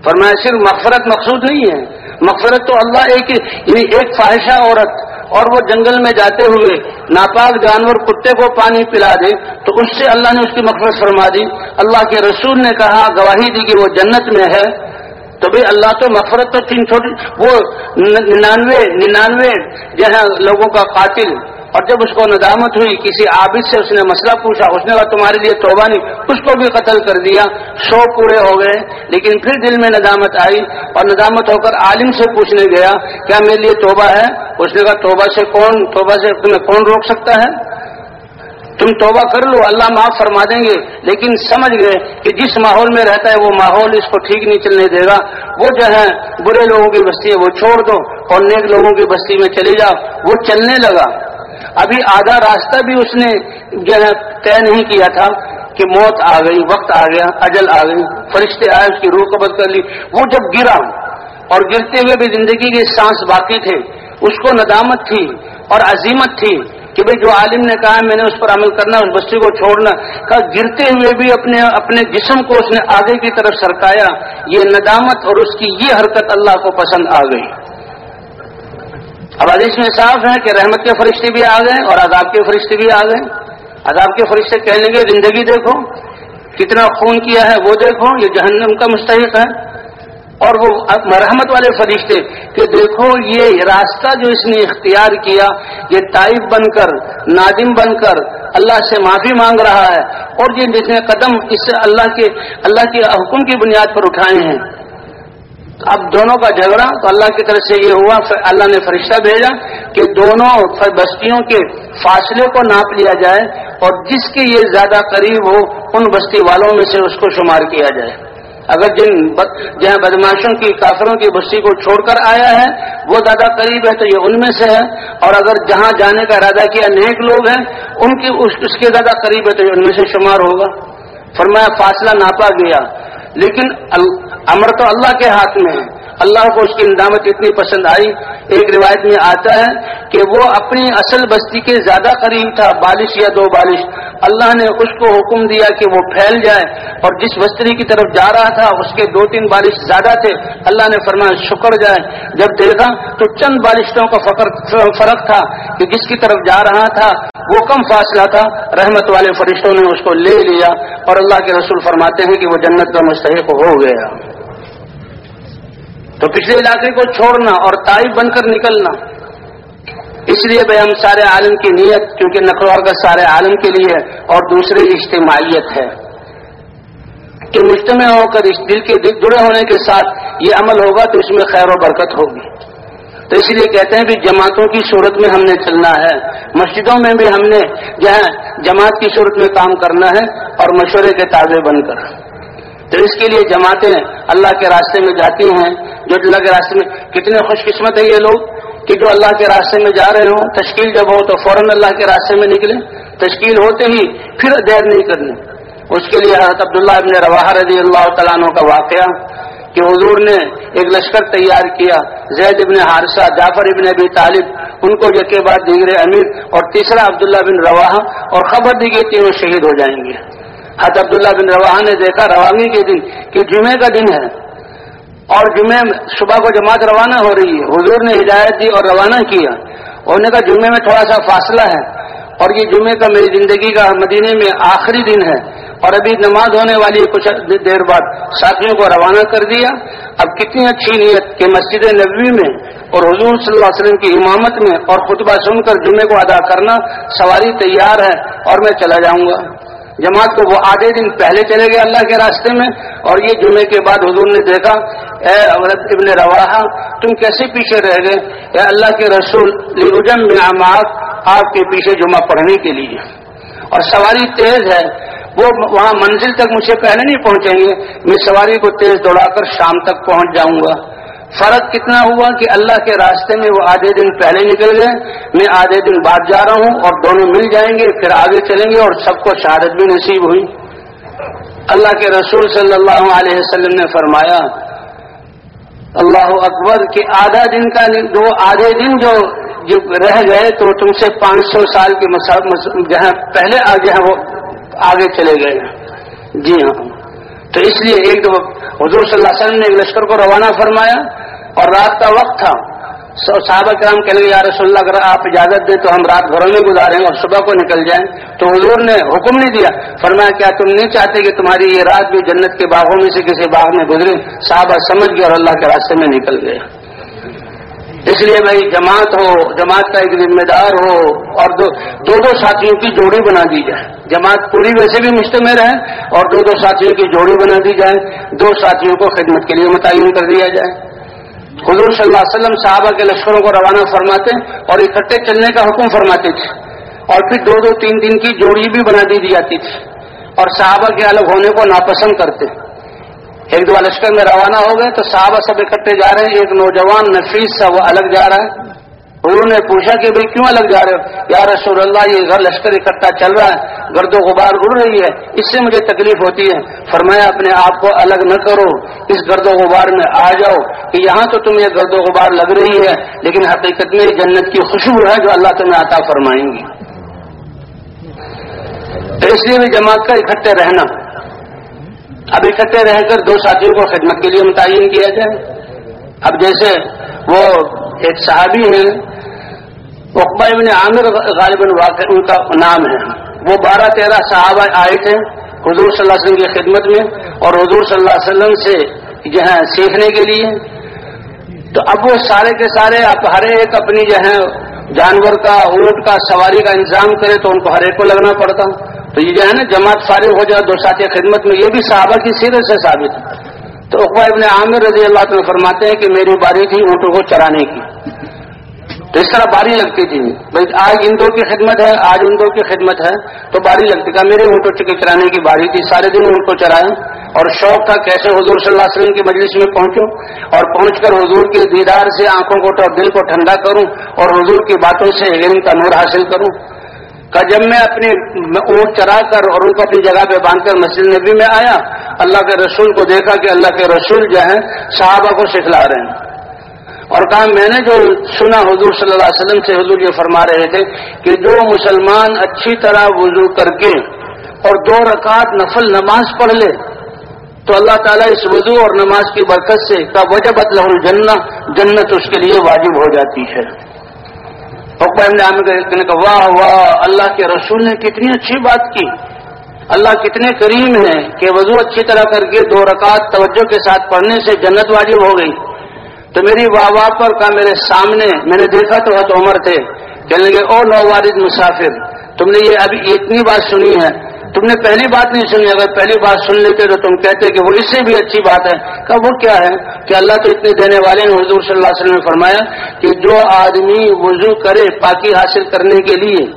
فرمایا، صرف مغفرت مقصود نہیں ہے۔ مغفرت تو اللہ ایک یعنی ایک فواہشہ عورت اور وہ جنگل میں جاتے ہوئے ناپاک جانور، کتے کو پانی پلا دے، تو اس سے اللہ نے اس کی مغفرت فرما دی۔ اللہ کے رسول نے کہا، گواہی دی کہ وہ جنت میں ہے۔ تو بھائی اللہ تو مغفرت تو تین چھوٹی، وہ ننانوے ننانوے جہاں لوگوں کا قاتل اور جب اس کو ندامت ہوئی، کسی عابد سے اس نے مسئلہ پوچھا، اس نے کہا، تمہارے لیے توبہ نہیں، اس کو بھی قتل کر دیا، سو پورے ہو گئے، لیکن پھر دل میں ندامت آئی اور ندامت ہو کر عالم سے پوچھنے گیا، کیا میرے لیے توبہ ہے؟ اس نے کہا، توبہ سے کون، توبہ سے تمہیں کون روک سکتا ہے؟ تم توبہ کر لو، اللہ معاف فرما دیں گے، لیکن سمجھ گئے کہ جس ماحول میں رہتا ہے، وہ ماحول اس کو ٹھیک نہیں چلنے دے گا۔ وہ جو ہے، برے لوگوں کی بستی ہے، وہ چھوڑ دو اور نیک لوگوں کی بستی میں چلی جاؤ۔ وہ چلنے لگا۔ ابھی آدھا راستہ بھی اس نے جو ہے طے نہیں کیا تھا کہ موت آ گئی، وقت آ گیا، اجل آ گئی، فرشتے آئے، اس کی روح قبض کر لی۔ وہ جب گرا اور گرتے ہوئے بھی زندگی کے سانس باقی تھے، اس کو ندامت تھی اور عظیمت تھی کہ بھئی جو عالم نے کہا میں نے اس پر عمل کرنا، اس بستی کو چھوڑنا۔ کہا، گرتے ہوئے بھی اپنے اپنے جسم کو اس نے آگے کی طرف سرکایا۔ یہ ندامت اور اس کی یہ حرکت اللہ کو پسند آ گئی۔ اب حدیث میں صاف ہے کہ رحمت کے فرشتے بھی آ گئے اور عذاب کے فرشتے بھی آ گئے۔ عذاب کے فرشتے کہنے گے، زندگی دیکھو، کتنا خون کیا ہے وہ دیکھو، یہ جہنم کا مستحق ہے۔ اور وہ مرحمت والے فرشتے کہ دیکھو، یہ راستہ جو اس نے اختیار کیا، یہ تائب بن کر، نادم بن کر اللہ سے معافی مانگ رہا ہے۔ اور یہ جس نے قدم اس اللہ کے اللہ کے حکم کی بنیاد پر اٹھائے ہیں۔ اب دونوں کا جھگڑا تو اللہ کی طرف سے یہ ہوا اللہ نے فرشتہ بھیجا کہ دونوں بستیوں کے فاصلے کو ناپ لیا جائے اور جس کے یہ زیادہ قریب ہو، ان بستی والوں میں سے اس کو شمار کیا جائے۔ اگر جن جہاں بدماشوں کی، کافروں کی بستی کو چھوڑ کر آیا ہے، وہ زیادہ قریب ہے تو یہ ان میں سے ہے۔ اور اگر جہاں جانے کا ارادہ کیا نیک لوگ ہیں، ان کی اس کے زیادہ قریب ہے تو یہ ان میں سے شمار ہوگا۔ فرمایا فاصلہ ناپا گیا۔ لیکن امر تو اللہ کے ہاتھ میں ہے۔ اللہ کو اس کی ندامت اتنی پسند آئی۔ ایک روایت میں آتا ہے کہ وہ اپنی اصل بستی کے زیادہ قریب تھا، بالش یا دو بالش۔ اللہ نے اس کو حکم دیا کہ وہ پھیل جائے۔ اور جس بستی کی طرف جا رہا تھا، اس کے دو تین بالش زیادہ تھے۔ اللہ نے فرمایا، شکر جائے۔ جب دیکھا تو چند بالشتوں کا فرق تھا کہ جس کی طرف جا رہا تھا، وہ کم فاصلہ تھا۔ رحمت والے فرشتوں نے اس کو لے لیا۔ اور اللہ کے رسول فرماتے ہیں کہ وہ جنت کا مستحق ہو گیا۔ تو پچھلے علاقے کو چھوڑنا اور تائب بن کر نکلنا۔ اس لیے بھائی ہم سارے عالم کی نیت، کیونکہ نقل کا سارے عالم کے لیے اور دوسری اجتماعیت ہے۔ کہ مجتمع ہو کر اس دل کے جڑے ہونے کے ساتھ یہ عمل ہوگا تو اس میں خیر و برکت ہوگی۔ تو اس لیے کہتے ہیں بھی جماعتوں کی صورت میں ہم نے چلنا ہے۔ مسجدوں میں بھی ہم نے جو ہے جماعت کی صورت میں کام کرنا ہے اور مشورے کے تازے بن کر۔ تو اس کے لیے جماعتیں اللہ کے راستے میں جاتی ہیں، جو اللہ کے راستے میں، کتنے خوش قسمت ہے یہ لوگ کہ جو اللہ کے راستے میں جا رہے ہوں، تشکیل جب ہو تو فوراً اللہ کے راستے میں نکلے تشکیل ہوتے ہی پھر دیر نہیں کرنی۔ اس کے لیے حضرت عبداللہ ابن روا رضی اللہ تعالیٰ عنہ کا واقعہ کہ حضور نے ایک لشکر تیار کیا، زید ابن حارثہ، جعفر ابن ابی طالب، ان کو یکے بعد دیگر امیر اور تیسرا عبداللہ بن روا اور خبر دی گئی کہ وہ شہید ہو جائیں گے۔ حضرت عبداللہ بن روا نے دیکھا، روانگی کے دن، کہ جمعے کا دن ہے اور جمعے صبح کو جماعت روانہ ہو رہی ہے۔ حضور نے ہدایت دی اور روانہ کیا۔ انہوں نے کہا جمعے میں تھوڑا سا فاصلہ ہے اور یہ جمعے کا میری زندگی کا مدینے میں آخری دن ہے۔ اور ابھی نماز ہونے والی کچھ دیر بعد۔ ساتھیوں کو روانہ کر دیا۔ اب کتنی اچھی نیت کہ مسجد نبوی میں اور حضور صلی اللہ علیہ وسلم کی امامت میں اور خطبہ سن کر جمعے کو ادا کرنا سواری تیار ہے اور میں چلا جاؤں گا۔ جماعت کو وہ آدھے دن پہلے چلے گئے اللہ کے راستے میں اور یہ جمعے کے بعد حضور نے دیکھا، اے عورت ابن روا تم کیسے پیچھے رہ گئے؟ اے اللہ کے رسول آپ کے پیچھے جمعہ پڑھنے کے لیے۔ اور سواری تیز ہے، وہ وہاں منزل تک مجھے پہلے نہیں پہنچیں گے، میں سواری کو تیز دوڑا کر شام تک پہنچ جاؤں گا۔ فرق کتنا ہوا کہ اللہ کے راستے میں وہ آدھے دن پہلے نکل گئے، میں آدھے دن بعد جا رہا ہوں اور دونوں مل جائیں گے، پھر آگے چلیں گے اور سب کو شہادت بھی نصیب ہوئی۔ اللہ کے رسول صلی اللہ علیہ وسلم نے فرمایا، اللہ اکبر کہ آدھا دن کا جو آدھے دن جو رہ گئے تو تم سے پانچ سو سال کے جہاں پہلے آگے ہیں، وہ آگے چلے گئے۔ جی ہاں۔ تو اس لیے ایک دفعہ حضور صلی اللہ علیہ وسلم نے ایک لشکر کو روانہ فرمایا اور رات کا وقت تھا۔ صحابہ کرام کہنے لگے، یا رسول اللہ، اگر آپ اجازت دیں تو ہم رات گھروں میں گزاریں اور صبح کو نکل جائیں۔ تو حضور نے حکم نہیں دیا۔ فرمایا، کیا تم نہیں چاہتے کہ تمہاری یہ رات بھی جنت کے باغوں میں سے کسی باغ میں گزرے، صحابہ سمجھ گئے اور اللہ کے راستے میں نکل گئے؟ اس لیے بھائی جماعت ہو جماعت کا ایک ذمہ دار ہو اور دو دو, دو ساتھیوں کی جوڑی بنا دی جائے۔ جماعت پوری ویسے بھی مشتمل ہے اور دو دو ساتھیوں کی جوڑی بنا دی جائے۔ دو ساتھیوں کو خدمت کے لیے متعین کر دیا جائے۔ حضور صلی اللہ علیہ وسلم صحابہ کے لشکروں کو روانہ فرماتے اور اکٹھے چلنے کا حکم فرماتے تھے۔ اور پھر دو دو تین دن کی جوڑی بھی بنا دی جاتی تھی۔ اور صحابہ کے الگ ہونے کو ناپسند کرتے۔ ایک دو لشکر میں روانہ ہو گئے تو صحابہ سب اکٹھے جا رہے ہیں، ایک نوجوان نفیس سا وہ الگ جا رہا ہے۔ انہوں نے پوچھا کہ بھائی کیوں الگ جا رہے ہو؟ یا رسول اللہ، یہ گھر لشکر اکٹھا چل رہا ہے، گرد و غبار اڑ رہی ہے، اس سے مجھے تکلیف ہوتی ہے۔ فرمایا، اپنے آپ کو الگ نہ کرو، اس گرد و غبار میں آ جاؤ۔ کہ یہاں تو تمہیں گرد و غبار لگ رہی ہے، لیکن حقیقت میں جنت کی خوشبو ہے جو اللہ تمہیں عطا فرمائیں گی تو اس لیے بھی جماعت کا اکٹھے رہنا۔ اب اکٹھے رہ کر دو ساتھیوں کو خدمت کے لیے متعین کیا جائے۔ اب جیسے وہ ایک صحابی ہیں اقبا ابن عامر غالباً واقع ان کا نام ہے۔ وہ بارہ تیرہ صحابہ آئے تھے حضور صلی اللہ علیہ وسلم کی خدمت میں اور حضور صلی اللہ علیہ وسلم سے جو ہے سیکھنے کے لیے۔ تو اب وہ سارے کے سارے اب ہر ایک اپنی جو ہے جانور کا، اونٹ کا سواری کا انتظام کرے تو ان کو ہر ایک کو لگنا پڑتا۔ تو یہ جو ہے نا، جماعت فارغ ہو جائے، دو ساتھی خدمت میں، یہ بھی صحابہ کی سیرت سے ثابت ہے۔ تو اقبا ابن عامر رضی اللہ تعالیٰ فرماتے ہیں کہ میری باری تھی اونٹوں کو چرانے کی۔ تو اس طرح باری لگتی تھی۔ بھائی، آج ان دو کی خدمت ہے، آج ان دو کی خدمت ہے، تو باری لگتی۔ تھا میرے اونٹوں چکے چرانے کی باری تھی، سارے دن اونٹ کو چرائے۔ اور شوق تھا کیسے حضور صلی اللہ علیہ وسلم کی مجلس میں پہنچوں اور پہنچ کر حضور کے دیدار سے آنکھوں کو اور دل کو ٹھنڈا کروں اور حضور کی باتوں سے علم کا نور حاصل کروں۔ جب میں اپنی اونٹ چرا کر اور ان کو اپنی جگہ پہ باندھ کر مسجد نبی میں آیا، اللہ کے رسول کو دیکھا کہ اللہ کے رسول جو ہیں، صحابہ کو سکھلا رہے ہیں۔ اور کہا میں نے جو سنا حضور صلی اللہ علیہ وسلم سے، حضور یہ فرما رہے تھے کہ جو مسلمان اچھی طرح وضو کر کے اور دو رکعت نفل نماز پڑھ لے۔ تو اللہ تعالیٰ اس وضو اور نماز کی برکت سے کا وجہ بدل جنت اس کے لیے واجب ہو جاتی ہے۔ حکم کہا واہ واہ، اللہ کے رسول نے کتنی اچھی بات کی۔ اللہ کتنے کریم ہیں کہ وضو اچھی طرح کر کے دو رکعت توجہ کے ساتھ پڑھنے سے جنت واجب ہو گئی۔ تو میری واہ واہ پر کا میرے سامنے، میں نے دیکھا تو بہت عمر تھے۔ کہنے لگے، او نو والد مسافر، تم نے یہ ابھی اتنی بات سنی ہے۔ تم نے پہلی بات نہیں سنی، اگر پہلی بات سن لیتے تو تم کہتے کہ وہ اس سے بھی اچھی بات ہے۔ کہ وہ کیا ہے؟ کہ اللہ تو اتنے دینے والے نے حضور صلی اللہ علیہ وسلم نے فرمایا کہ جو آدمی وضو کرے پاکی حاصل کرنے کے لیے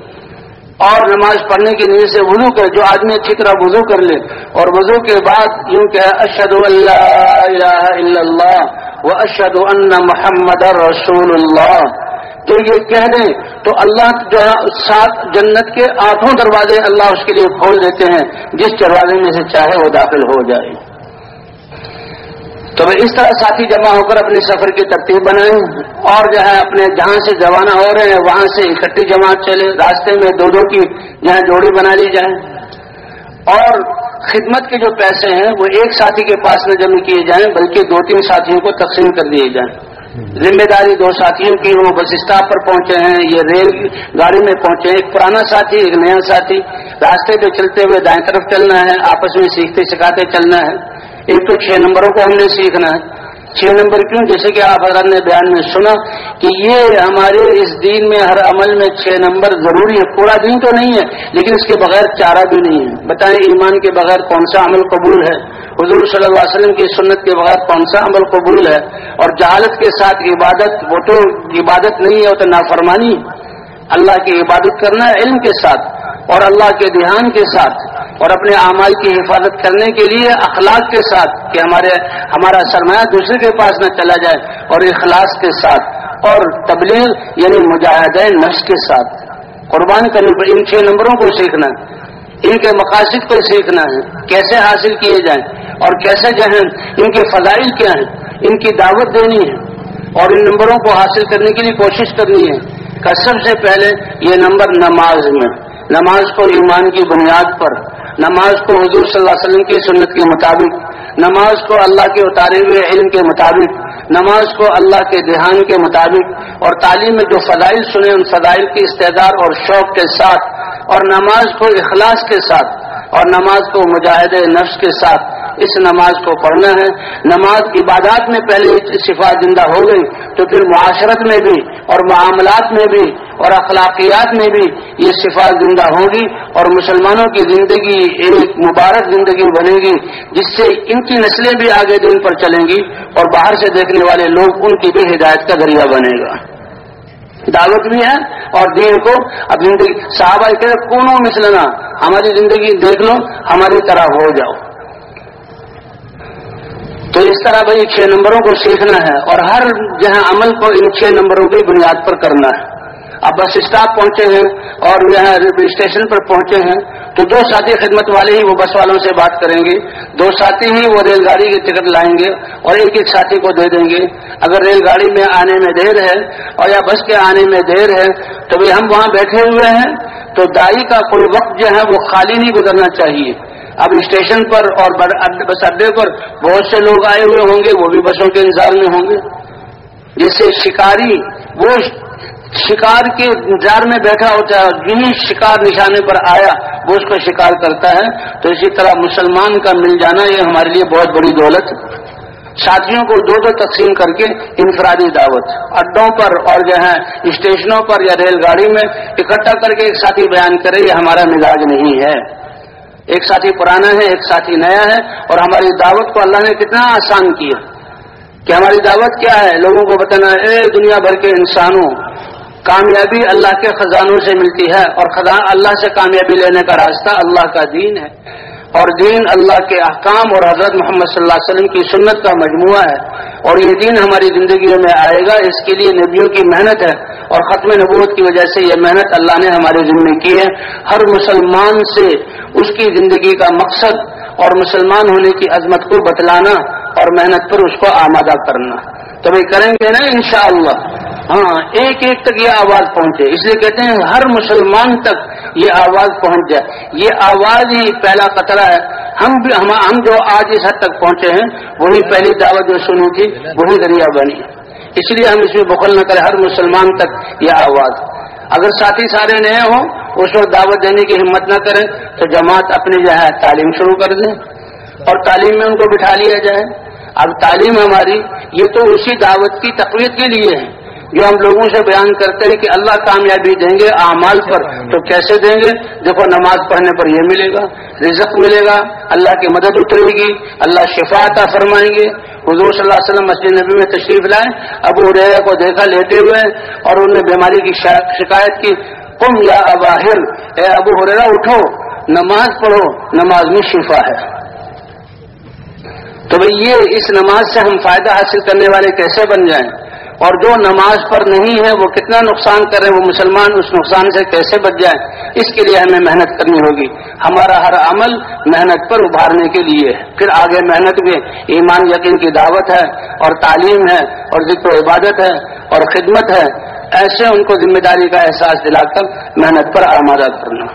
اور نماز پڑھنے کی نیت سے وضو کرے، جو آدمی اچھی طرح وضو کر لے۔ اور وضو کے بعد یوں کہ اشد اللہ وہ اشد اللہ محمد رسول اللہ تو یہ کہہ دیں تو اللہ جو ہے سات جنت کے آٹھوں دروازے اللہ اس کے لیے کھول دیتے ہیں، جس دروازے میں سے چاہے وہ داخل ہو جائے۔ تو اس طرح ساتھی جمع ہو کر اپنے سفر کی ترتیب بنائیں۔ اور جو ہے، اپنے جہاں سے روانہ ہو رہے ہیں، وہاں سے اکٹھی جماعت چلے، راستے میں دو دو کی جو ہے، جوڑی بنا لی جائے۔ اور خدمت کے جو پیسے ہیں وہ ایک ساتھی کے پاس نہ جمع کیے جائیں بلکہ دو تین ساتھیوں کو تقسیم کر دیے جائیں۔ ذمہ داری دو ساتھیوں کی وہ بس اسٹاپ پر پہنچے ہیں یہ ریل گاڑی میں پہنچے ایک پرانا ساتھی ایک نیا ساتھی۔ راستے پہ چلتے ہوئے دائیں طرف چلنا ہے آپس میں سیکھتے سکھاتے چلنا ہے۔ ایک تو چھ نمبروں کو ہم نے سیکھنا ہے۔ چھ نمبر کیوں؟ جیسے کہ آپ حضرت نے بیان میں سنا کہ یہ ہمارے اس دین میں، ہر عمل میں چھ نمبر ضروری ہے۔ پورا دن تو نہیں ہے، لیکن اس کے بغیر چارہ بھی نہیں ہے۔ بتائیں ایمان کے بغیر کون سا عمل قبول ہے؟ حضور صلی اللہ علیہ وسلم کی سنت کے بغیر کون سا عمل قبول ہے؟ اور جہالت کے ساتھ عبادت، وہ تو عبادت نہیں ہے، وہ تو نافرمانی اللہ کی عبادت کرنا ہے علم کے ساتھ۔ اور اللہ کے دھیان کے ساتھ اور اپنے اعمال کی حفاظت کرنے کے لیے اخلاق کے ساتھ کہ ہمارے ہمارا سرمایہ دوسرے کے پاس نہ چلا جائے اور اخلاص کے ساتھ اور تبلیغ یعنی مجاہدہ نفس کے ساتھ۔ قربان کرنے پر ان چھ نمبروں کو سیکھنا ان کے مقاصد کو سیکھنا ہے۔ کیسے حاصل کیے جائیں اور کیسے جہن؟ ان کے فضائل کیا ہیں؟ ان کی دعوت دینی ہے۔ اور ان نمبروں کو حاصل کرنے کے لیے کوشش کرنی ہے۔ کہ سب سے پہلے یہ نمبر نماز میں۔ نماز کو ایمان کی بنیاد پر، نماز کو حضور صلی اللہ علیہ وسلم کی سنت کے مطابق، نماز کو اللہ کے اتارے ہوئے علم کے مطابق، نماز کو اللہ کے دھیان کے مطابق اور تعلیم میں جو فضائل سنے ان فضائل کی استعداد اور شوق کے ساتھ اور نماز کو اخلاص کے ساتھ اور نماز کو مجاہد نفس کے ساتھ اس نماز کو پڑھنا ہے۔ نماز عبادات میں پہلے شفا زندہ ہو گئی، تو پھر معاشرت میں بھی اور معاملات میں بھی اور اخلاقیات میں بھی یہ شفا زندہ ہوگی اور مسلمانوں کی زندگی ایک مبارک زندگی بنے گی، جس سے ان کی نسلیں بھی آگے دن پر چلیں گی اور باہر سے دیکھنے والے لوگ ان کی بھی ہدایت کا ذریعہ بنے گا۔ دعوت بھی ہے اور دین کو اب زندگی صحابہ کہ کونوں مسلنا ہماری زندگی دیکھ لو، ہماری طرح ہو جاؤ۔ تو اس طرح بھائی چھ نمبروں کو سیکھنا ہے اور ہر جہاں عمل کو ان چھ نمبروں کی بنیاد پر کرنا ہے۔ اب بس اسٹاپ پہنچے ہیں اور یہاں اسٹیشن پر پہنچے ہیں، تو دو ساتھی خدمت والے ہی وہ بس والوں سے بات کریں گے۔ دو ساتھی ہی وہ ریل گاڑی کی ٹکٹ لائیں گے اور ایک ایک ساتھی کو دے دیں گے۔ اگر ریل گاڑی میں آنے میں دیر ہے اور یا بس کے آنے میں دیر ہے، تو بھی ہم وہاں بیٹھے ہوئے ہیں۔ تو دائی کا کوئی وقت جو ہے وہ خالی نہیں گزرنا چاہیے۔ اب اسٹیشن پر اور بس اڈے پر بہت سے لوگ آئے ہوئے ہوں گے، وہ بھی بسوں کے انتظار میں ہوں گے۔ جیسے شکاری، وہ شکار کے انتظار میں بیٹھا ہوتا ہے جنہیں شکار نشانے پر آیا، وہ اس کو شکار کرتا ہے۔ تو اسی طرح مسلمان کا مل جانا یہ ہمارے لیے بہت بڑی دولت۔ ساتھیوں کو دو دو تقسیم کر کے انفرادی دعوت۔ اڈوں پر اور جو ہے اسٹیشنوں پر یا ریل گاڑی میں اکٹھا کر کے ایک ساتھی بیان کرے، یہ ہمارا مزاج نہیں ہے۔ ایک ساتھی پرانا ہے، ایک ساتھی نیا ہے۔ اور ہماری دعوت کو اللہ نے کتنا آسان کیا۔ کہ ہماری دعوت کیا ہے؟ لوگوں کو بتانا اے دنیا بھر کے انسانوں کامیابی اللہ کے خزانوں سے ملتی ہے اور اللہ سے کامیابی لینے کا راستہ اللہ کا دین ہے اور دین اللہ کے احکام اور حضرت محمد صلی اللہ علیہ وسلم کی سنت کا مجموعہ ہے اور یہ دین ہماری زندگیوں میں آئے گا، اس کے لیے نبیوں کی محنت ہے اور ختم نبوت کی وجہ سے یہ محنت اللہ نے ہمارے ذمے کی ہے۔ ہر مسلمان سے اس کی زندگی کا مقصد اور مسلمان ہونے کی عظمت کو بتلانا اور محنت پر اس کو آمادہ کرنا۔ تو بھائی کریں گے نا انشاءاللہ؟ ہاں ایک ایک تک یہ آواز پہنچے۔ اس لیے کہتے ہیں ہر مسلمان تک یہ آواز پہنچ جائے یہ آواز ہی پہلا قطرہ ہے۔ ہم بھی ہم جو آج اس حد تک پہنچے ہیں، وہی پہلی دعوت جو سنی تھی، وہی ذریعہ بنی۔ اس لیے ہم اس میں بخل نہ کریں، ہر مسلمان تک یہ آواز۔ اگر ساتھی سارے نئے ہوں، اس وقت دعوت دینے کی ہمت نہ کریں، تو جماعت اپنی جو ہے تعلیم شروع کر دیں اور تعلیم میں ان کو بٹھا لیا جائے۔ اب تعلیم ہماری، یہ تو اسی دعوت کی تقویت کے لیے ہے۔ جو ہم لوگوں سے بیان کرتے ہیں کہ اللہ کامیابی دیں گے اعمال پر۔ تو کیسے دیں گے؟ دیکھو، نماز پڑھنے پر یہ ملے گا، رزق ملے گا، اللہ کی مدد اترے گی، اللہ شفاعت فرمائیں گے۔ حضور صلی اللہ علیہ وسلم مسجد نبی میں تشریف لائے، ابو ریہ کو دیکھا لیتے ہوئے، اور انہوں نے بیماری کی شکایت کی۔ کم یا اباہر، اے ابو ہریرا اٹھو، نماز پڑھو، نماز میں شفا ہے۔ تو بھئی یہ اس نماز سے ہم فائدہ حاصل کرنے والے کیسے بن جائیں؟ اور جو نماز پر نہیں ہے وہ کتنا نقصان کر رہے ہیں وہ مسلمان اس نقصان سے کیسے بچ جائیں اس کے لیے ہمیں محنت کرنی ہوگی۔ ہمارا ہر عمل محنت پر ابھارنے کے لیے پھر آگے محنت میں ایمان یقین کی دعوت ہے اور تعلیم ہے اور ذکر و عبادت ہے اور خدمت ہے۔ ایسے ان کو ذمہ داری کا احساس دلا کر محنت پر آمادہ کرنا۔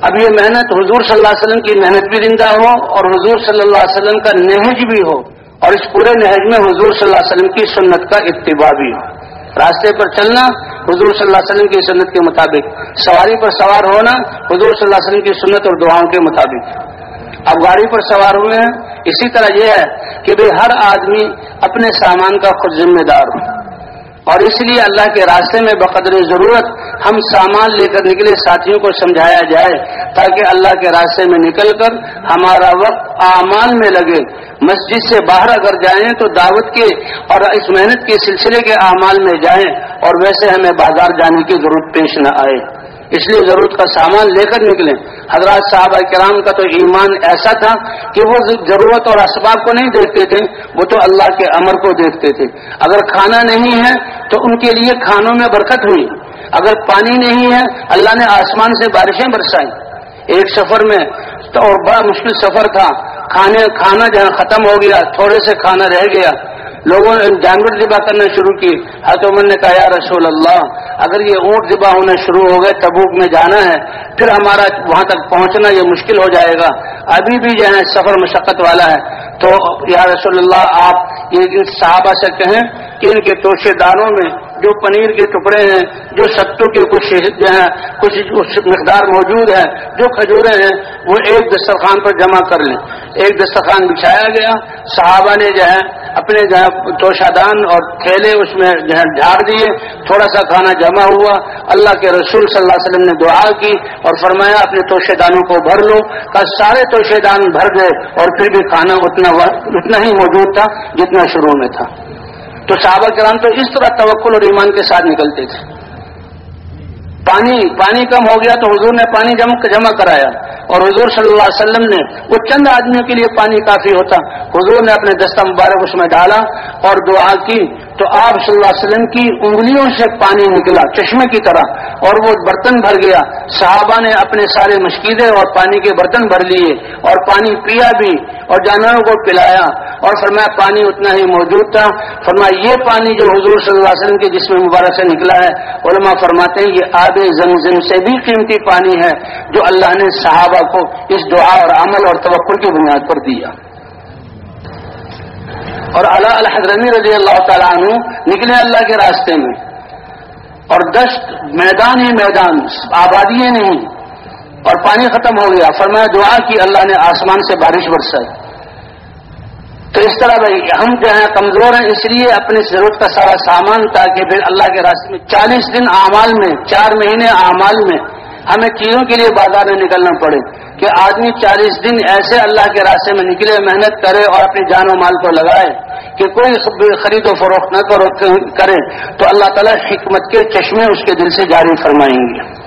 اب یہ محنت حضور صلی اللہ علیہ وسلم کی محنت بھی زندہ ہو اور حضور صلی اللہ علیہ وسلم کا نہج بھی ہو۔ اور اس پورے نہج میں حضور صلی اللہ علیہ وسلم کی سنت کا اتباع بھی ہو۔ راستے پر چلنا حضور صلی اللہ علیہ وسلم کی سنت کے مطابق، سواری پر سوار ہونا حضور صلی اللہ علیہ وسلم کی سنت اور دعاؤں کے مطابق۔ اب گاڑی پر سوار ہوئے ہیں، اسی طرح یہ ہے کہ بھائی ہر آدمی اپنے سامان کا خود ذمہ دار ہو۔ اور اس لیے اللہ کے راستے میں بقدر ضرورت ہم سامان لے کر نکلے، ساتھیوں کو سمجھایا جائے، تاکہ اللہ کے راستے میں نکل کر ہمارا وقت اعمال میں لگے۔ مسجد سے باہر اگر جائیں تو دعوت کے اور اس محنت کے سلسلے کے اعمال میں جائیں، اور ویسے ہمیں بازار جانے کی ضرورت پیش نہ آئے۔ اس لیے ضرورت کا سامان لے کر نکلیں۔ حضرات صاحب کرام کا تو ایمان ایسا تھا کہ وہ ضرورت اور اسباب کو نہیں دیکھتے تھے، وہ تو اللہ کے امر کو دیکھتے تھے۔ اگر کھانا نہیں ہے تو ان کے لیے کھانوں میں برکت ہوئی۔ اگر پانی نہیں ہے، اللہ نے آسمان سے بارشیں برسائی ایک سفر میں تو اور بڑا مشکل سفر تھا۔ کھانے، کھانا جہاں ختم ہو گیا، تھوڑے سے کھانا رہ گیا۔ لوگوں نے جانور ذبح کرنا شروع کی۔ حضرت عمر نے کہا، یا رسول اللہ، اگر یہ اونٹ ذبح ہونا شروع ہو گئے، تبوک میں جانا ہے، پھر ہمارا وہاں تک پہنچنا یہ مشکل ہو جائے گا۔ ابھی بھی جو ہے، سفر مشقت والا ہے۔ تو یا رسول اللہ، آپ یہ صحابہ سے کہیں کہ ان کے توشے داروں میں جو پنیر کے ٹکڑے ہیں، جو ستو کے کچھ جو ہیں، کچھ مقدار موجود ہے جو کھجورے ہیں، وہ ایک دسترخوان پر جمع کر لیں۔ ایک دسترخوان بچھایا گیا، صحابہ نے جو ہے اپنے جو ہے توشادان اور تھیلے اس میں جو ہے جھاڑ دیے، تھوڑا سا کھانا جمع ہوا۔ اللہ کے رسول صلی اللہ علیہ وسلم نے دعا کی اور فرمایا، اپنے توشے دانوں کو بھر لو۔ کا سارے توشے دان بھر گئے اور پھر بھی کھانا اتنا اتنا ہی موجود تھا جتنا شروع میں تھا۔ تو صحابہ کرام تو اس طرح توکل اور ایمان کے ساتھ نکلتے تھے۔ پانی پانی کم ہو گیا تو حضور نے پانی جمع کرایا۔ اور حضور صلی اللہ علیہ وسلم نے، وہ چند آدمیوں کے لیے پانی کافی ہوتا۔ حضور نے اپنے دستہ مبارک اس میں ڈالا اور دعا کی۔ تو آپ صلی اللہ علیہ وسلم کی انگلیوں سے پانی نکلا، چشمے کی طرح، اور وہ برتن بھر گیا۔ صحابہ نے اپنے سارے مشکیدے اور پانی کے برتن بھر لیے، اور پانی پیا بھی، اور جانوروں کو پلایا۔ اور فرمایا، پانی اتنا ہی موجود تھا۔ فرمایا، یہ پانی جو حضور صلی اللہ علیہ وسلم کے جسم مبارک سے نکلا ہے، علماء فرماتے ہیں، یہ آب زمزم سے بھی قیمتی پانی ہے، جو اللہ نے صحابہ کو اس دعا اور عمل اور توقع کی بنیاد پر دیا۔ اور اللہ الحضرمی رضی اللہ تعالیٰ عنہ نکلے اللہ کے راستے میں اور دشت میدان ہی میدان آبادی نہیں اور پانی ختم ہو گیا۔ فرمایا، دعا کی، اللہ نے آسمان سے بارش برسائی۔ تو اس طرح بھائی، ہم جو ہیں کمزور ہیں، اس لیے اپنی ضرورت کا سارا سامان تاکہ پھر اللہ کے راستے میں چالیس دن اعمال میں، چار مہینے اعمال میں ہمیں چیزوں کے لیے بازار میں نکلنا پڑے؟ کہ آدمی چالیس دن ایسے اللہ کے راستے میں نکلے، محنت کرے اور اپنی جان و مال کو لگائے کہ کوئی خرید و فروخت نہ کرے، تو اللہ تعالیٰ حکمت کے چشمے اس کے دل سے جاری فرمائیں گے۔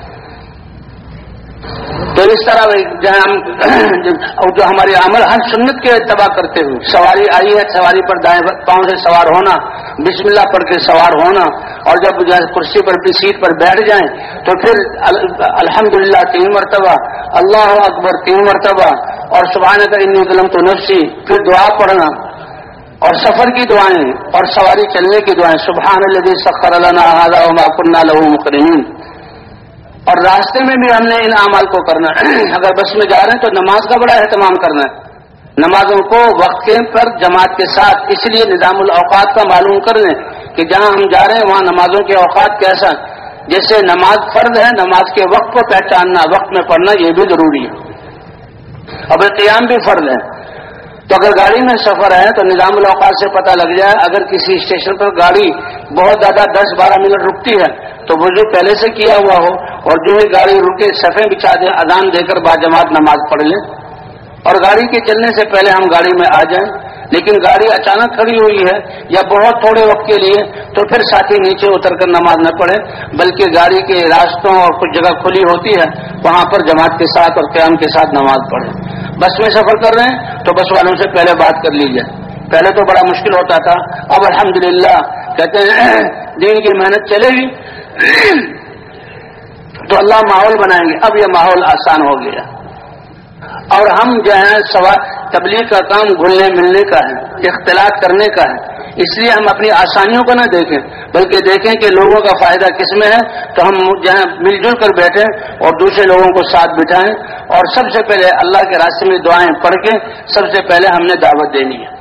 تو اس طرح جو ہماری عمل، ہر سنت کے اتباع کرتے ہوئے، سواری آئی ہے، سواری پر دائیں پاؤں سے سوار ہونا، بسم اللہ پڑھ کے سوار ہونا اور جب کرسی پر سیٹ پر بیٹھ جائیں تو پھر الحمدللہ تین مرتبہ، اللہ اکبر تین مرتبہ، اور سبحان کا ان ظلم تو نفسی، پھر دعا پڑھنا، اور سفر کی دعائیں، اور سواری چلنے کی دعائیں سبحان الذي سخر لنا هذا وما كنا له مقرنين اور راستے میں بھی ہم نے ان اعمال کو کرنا ہے۔ اگر بس میں جا رہے ہیں تو نماز کا بڑا اہتمام کرنا ہے۔ نمازوں کو وقت پر جماعت کے ساتھ، اس لیے نظام الاوقات کا معلوم کر لیں کہ جہاں ہم جا رہے ہیں، وہاں نمازوں کے اوقات کیسا جیسے نماز فرض ہے، نماز کے وقت کو پہچاننا، وقت میں پڑھنا، یہ بھی ضروری ہے۔ اب قیام بھی فرض ہے۔ تو اگر گاڑی میں سفر ہے، تو نظام الاوقات سے پتہ لگ جائے، اگر کسی اسٹیشن پر گاڑی بہت زیادہ دس بارہ منٹ رکتی ہے، تو وہ جو پہلے سے کیا ہوا ہو، اور جو ہی گاڑی رکے سفے بچھا دیں اذان دے کر با جماعت نماز پڑھ لیں اور گاڑی کے چلنے سے پہلے ہم گاڑی میں آ جائیں۔ لیکن گاڑی اچانک کھڑی ہوئی ہے یا بہت تھوڑے وقت کے لیے تو پھر ساتھی نیچے اتر کر نماز نہ پڑھے بلکہ گاڑی کے راستوں اور کچھ جگہ کھلی ہوتی ہے، وہاں پر جماعت کے ساتھ اور قیام کے ساتھ نماز پڑھے بس میں سفر کر رہے ہیں تو بس والوں سے پہلے بات کر لیجیے پہلے تو بڑا مشکل ہوتا تھا، اب الحمدللہ کہتے ہیں، دین کی محنت چلے گی۔ تو اللہ ماحول بنائیں گے۔ اب یہ ماحول آسان ہو گیا۔ اور ہم جو ہے سوال تبلیغ کا کام گھلنے ملنے کا ہے، اختلاط کرنے کا ہے۔ اس لیے ہم اپنی آسانیوں کو نہ دیکھیں، بلکہ دیکھیں کہ لوگوں کا فائدہ کس میں ہے۔ تو ہم جہاں مل جل کر بیٹھیں اور دوسرے لوگوں کو ساتھ بٹھائیں۔ اور سب سے پہلے اللہ کے راستے میں دعائیں پڑھ کے سب سے پہلے ہم نے دعوت دینی ہے۔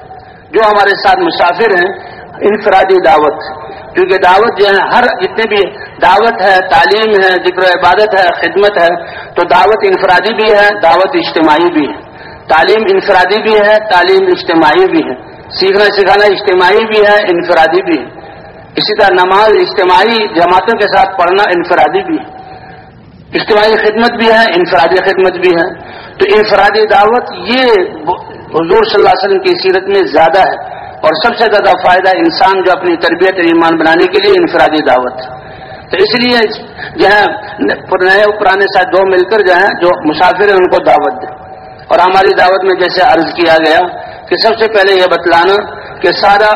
جو ہمارے ساتھ مسافر ہیں، انفرادی دعوت۔ کیونکہ دعوت جو ہے، ہر جتنے بھی دعوت ہے، تعلیم ہے، ذکر و عبادت ہے، خدمت ہے، تو دعوت انفرادی بھی ہے، دعوت اجتماعی بھی ہے۔ تعلیم انفرادی بھی ہے، تعلیم اجتماعی بھی ہے۔ سیکھنا سکھانا اجتماعی بھی ہے، انفرادی بھی ہے۔ اسی طرح نماز اجتماعی جماعتوں کے ساتھ پڑھنا انفرادی بھی ہے۔ اجتماعی خدمت بھی ہے، انفرادی خدمت بھی ہے۔ تو انفرادی دعوت یہ حضور صلی اللہ علیہ وسلم کی سیرت میں زیادہ ہے۔ اور سب سے زیادہ فائدہ انسان جو اپنی تربیت ایمان بنانے کے لیے انفرادی دعوت تو اس لیے جو ہے، نئے پرانے ساتھ دو مل کر جو ہے، جو مسافر ہیں، ان کو دعوت دیں۔ اور ہماری دعوت میں جیسے عرض کیا گیا کہ سب سے پہلے یہ بتلانا کہ سارا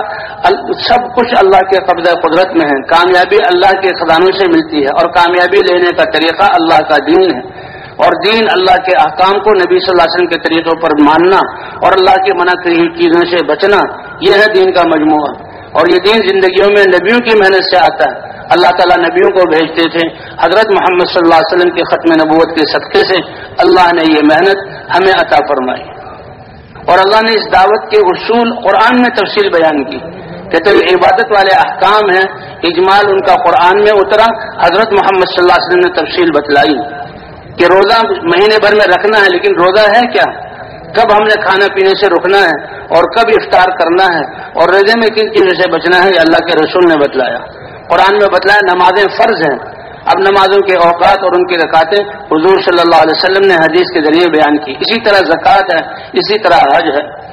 سب کچھ اللہ کے قبضہ قدرت میں ہے۔ کامیابی اللہ کے خزانوں سے ملتی ہے اور کامیابی لینے کا طریقہ اللہ کا دین ہے۔ اور دین اللہ کے احکام کو نبی صلی اللہ علیہ وسلم کے طریقوں پر ماننا اور اللہ کے منع کی چیزوں سے بچنا، یہ ہے دین کا مجموعہ۔ اور یہ دین زندگیوں میں نبیوں کی محنت سے آتا ہے۔ اللہ تعالیٰ نبیوں کو بھیجتے تھے۔ حضرت محمد صلی اللہ علیہ وسلم کے ختم نبوت کے صدقے سے اللہ نے یہ محنت ہمیں عطا فرمائی۔ اور اللہ نے اس دعوت کے اصول قرآن میں تفصیل بیان کی کہتے ہیں عبادت والے احکام ہیں، اجمال ان کا قرآن میں اترا۔ حضرت محمد صلی اللہ علیہ وسلم نے تفصیل بتلائی۔ کہ روزہ مہینے بھر میں رکھنا ہے، لیکن روزہ ہے کیا؟ کب ہم نے کھانا پینے سے رکنا ہے اور کب افطار کرنا ہے اور روزے میں کن چیزوں سے بچنا ہے، یہ اللہ کے رسول نے بتلایا۔ قرآن میں بتلایا، نمازیں فرض ہیں۔ اب نمازوں کے اوقات اور ان کی رکاتیں حضور صلی اللہ علیہ وسلم نے حدیث کے ذریعے بیان کی۔ اسی طرح زکوٰۃ ہے، اسی طرح حج ہے۔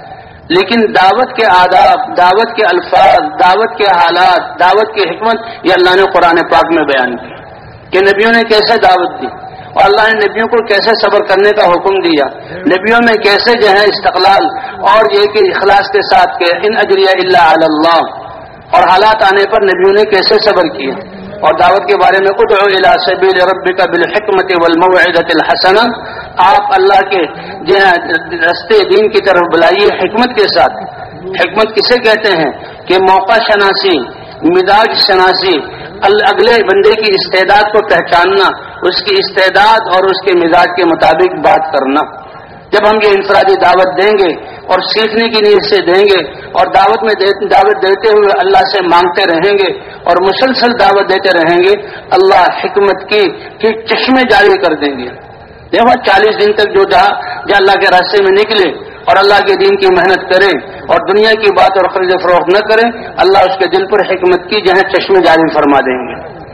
لیکن دعوت کے آداب، دعوت کے الفاظ، دعوت کے حالات، دعوت کی حکمت، یہ اللہ نے قرآن پاک میں بیان کی کہ نبیوں نے کیسے دعوت دی؟ اور اللہ نے نبیوں کو کیسے صبر کرنے کا حکم دیا؟ نبیوں میں کیسے جو ہے استقلال اور یہ کہ اخلاص کے ساتھ کہ ان اجریہ اللہ اللہ۔ اور حالات آنے پر نبیوں نے کیسے صبر کیا اور دعوت کے بارے میں ادعو سبیل ربک بالحکمت والموعظۃ الحسنہ۔ آپ اللہ کے جو رستے دین کی طرف بلائیے حکمت کے ساتھ۔ حکمت کسے کہتے ہیں؟ کہ موقع شناسی۔ مزاج شناسی اگلے بندے کی استعداد کو پہچاننا، اس کی استعداد اور اس کے مزاج کے مطابق بات کرنا۔ جب ہم یہ انفرادی دعوت دیں گے اور سیکھنے کی نیت سے دیں گے اور دعوت میں دعوت دیتے ہوئے اللہ سے مانگتے رہیں گے اور مسلسل دعوت دیتے رہیں گے، اللہ حکمت کی چشمے جاری کر دیں گے۔ دیکھو، چالیس دن تک جو جہاں اللہ کے راستے میں نکلے اور اللہ کے دین کی محنت کرے اور دنیا کی بات اور خرید فروخت نہ کرے، اللہ اس کے دل پر حکمت کی جہاں چشمے جاری فرما دیں گے۔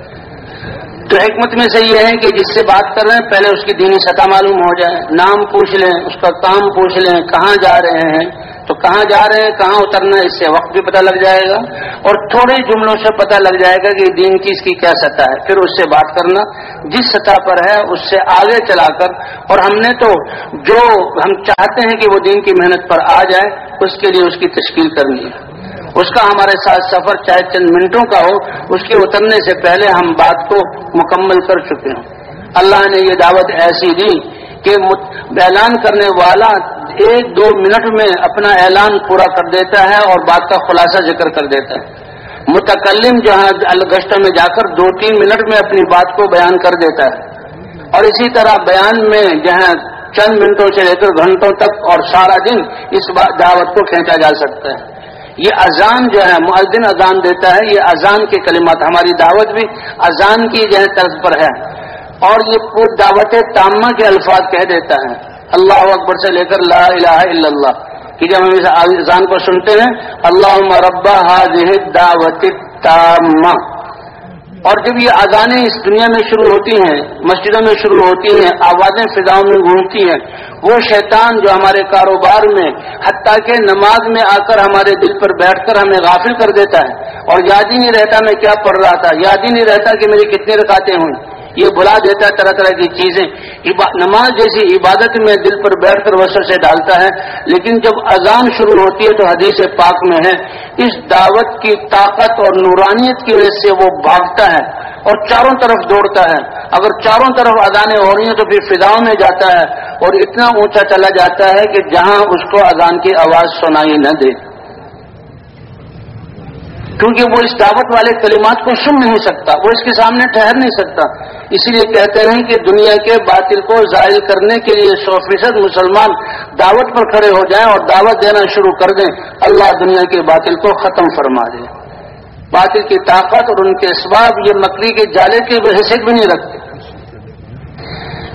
تو حکمت میں سے یہ ہے کہ جس سے بات کر رہے ہیں، پہلے اس کی دینی سطح معلوم ہو جائے، نام پوچھ لیں، اس کا کام پوچھ لیں، کہاں جا رہے ہیں تو کہاں جا رہے ہیں؟ کہاں اترنا ہے؟ اس سے وقت بھی پتہ لگ جائے گا۔ اور تھوڑے جملوں سے پتہ لگ جائے گا کہ دین کی اس کی کیا سطح ہے۔ پھر اس سے بات کرنا۔ جس سطح پر ہے، اس سے آگے چلا کر۔ اور ہم نے تو جو ہم چاہتے ہیں کہ وہ دین کی محنت پر آ جائے، اس کے لیے اس کی تشکیل کرنی ہے۔ اس کا ہمارے ساتھ سفر چاہے چند منٹوں کا ہو، اس کے اترنے سے پہلے ہم بات کو مکمل کر چکے ہوں۔ اللہ نے یہ دعوت ایسی دی کہ اعلان کرنے والا ایک دو منٹ میں اپنا اعلان پورا کر دیتا ہے اور بات کا خلاصہ ذکر کر دیتا ہے۔ متکلم جہاں الگشت میں جا کر دو تین منٹ میں اپنی بات کو بیان کر دیتا ہے۔ اور اسی طرح بیان میں جہاں چند منٹوں سے لے کر گھنٹوں تک اور سارا دن اس دعوت کو کھینچا جا سکتا ہے۔ یہ اذان جو ہے معذن اذان دیتا ہے۔ یہ اذان کے کلمات، ہماری دعوت بھی اذان کی جو ہے طرز پر ہے۔ اور یہ دعوت تامہ کے الفاظ کہہ دیتا ہے۔ اللہ اکبر سے لے کر لا الہ الا اللہ۔ کہ جب ہم اس اذان کو سنتے ہیں اللہ مربع حاضر دعوت تامہ اور جب یہ اذانیں اس دنیا میں شروع ہوتی ہیں، مسجدوں میں شروع ہوتی ہیں، آوازیں فضاؤں میں گونجتی ہیں، وہ شیطان جو ہمارے کاروبار میں، حتیٰ کہ نماز میں آ کر ہمارے دل پر بیٹھ کر ہمیں غافل کر دیتا ہے۔ اور یاد ہی نہیں رہتا میں کیا پڑھ رہا تھا، یاد ہی نہیں رہتا کہ میری کتنے رکاتے ہوئی یہ بلا دیتا ہے طرح طرح کی چیزیں۔ نماز جیسی عبادت میں دل پر بیٹھ کر وسر سے ڈالتا ہے، لیکن جب اذان شروع ہوتی ہے تو حدیث پاک میں ہے۔ اس دعوت کی طاقت اور نورانیت کی وجہ سے وہ بھاگتا ہے اور چاروں طرف دوڑتا ہے۔ اگر چاروں طرف اذانیں ہو رہی ہیں تو پھر فضاؤں میں جاتا ہے اور اتنا اونچا چلا جاتا ہے کہ جہاں اس کو اذان کی آواز سنائی نہ دے۔ کیونکہ وہ اس دعوت والے کلمات کو سن نہیں سکتا، وہ اس کے سامنے ٹھہر نہیں سکتا۔ اسی لیے کہتے ہیں کہ دنیا کے باطل کو ظاہر کرنے کے لیے سو فیصد مسلمان دعوت پر کھڑے ہو جائیں اور دعوت دینا شروع کر دیں۔ اللہ دنیا کے باطل کو ختم فرما دے۔ باطل کی طاقت اور ان کے اسباب یہ مکڑی کے جالے کی حیثیت بھی نہیں رکھتے۔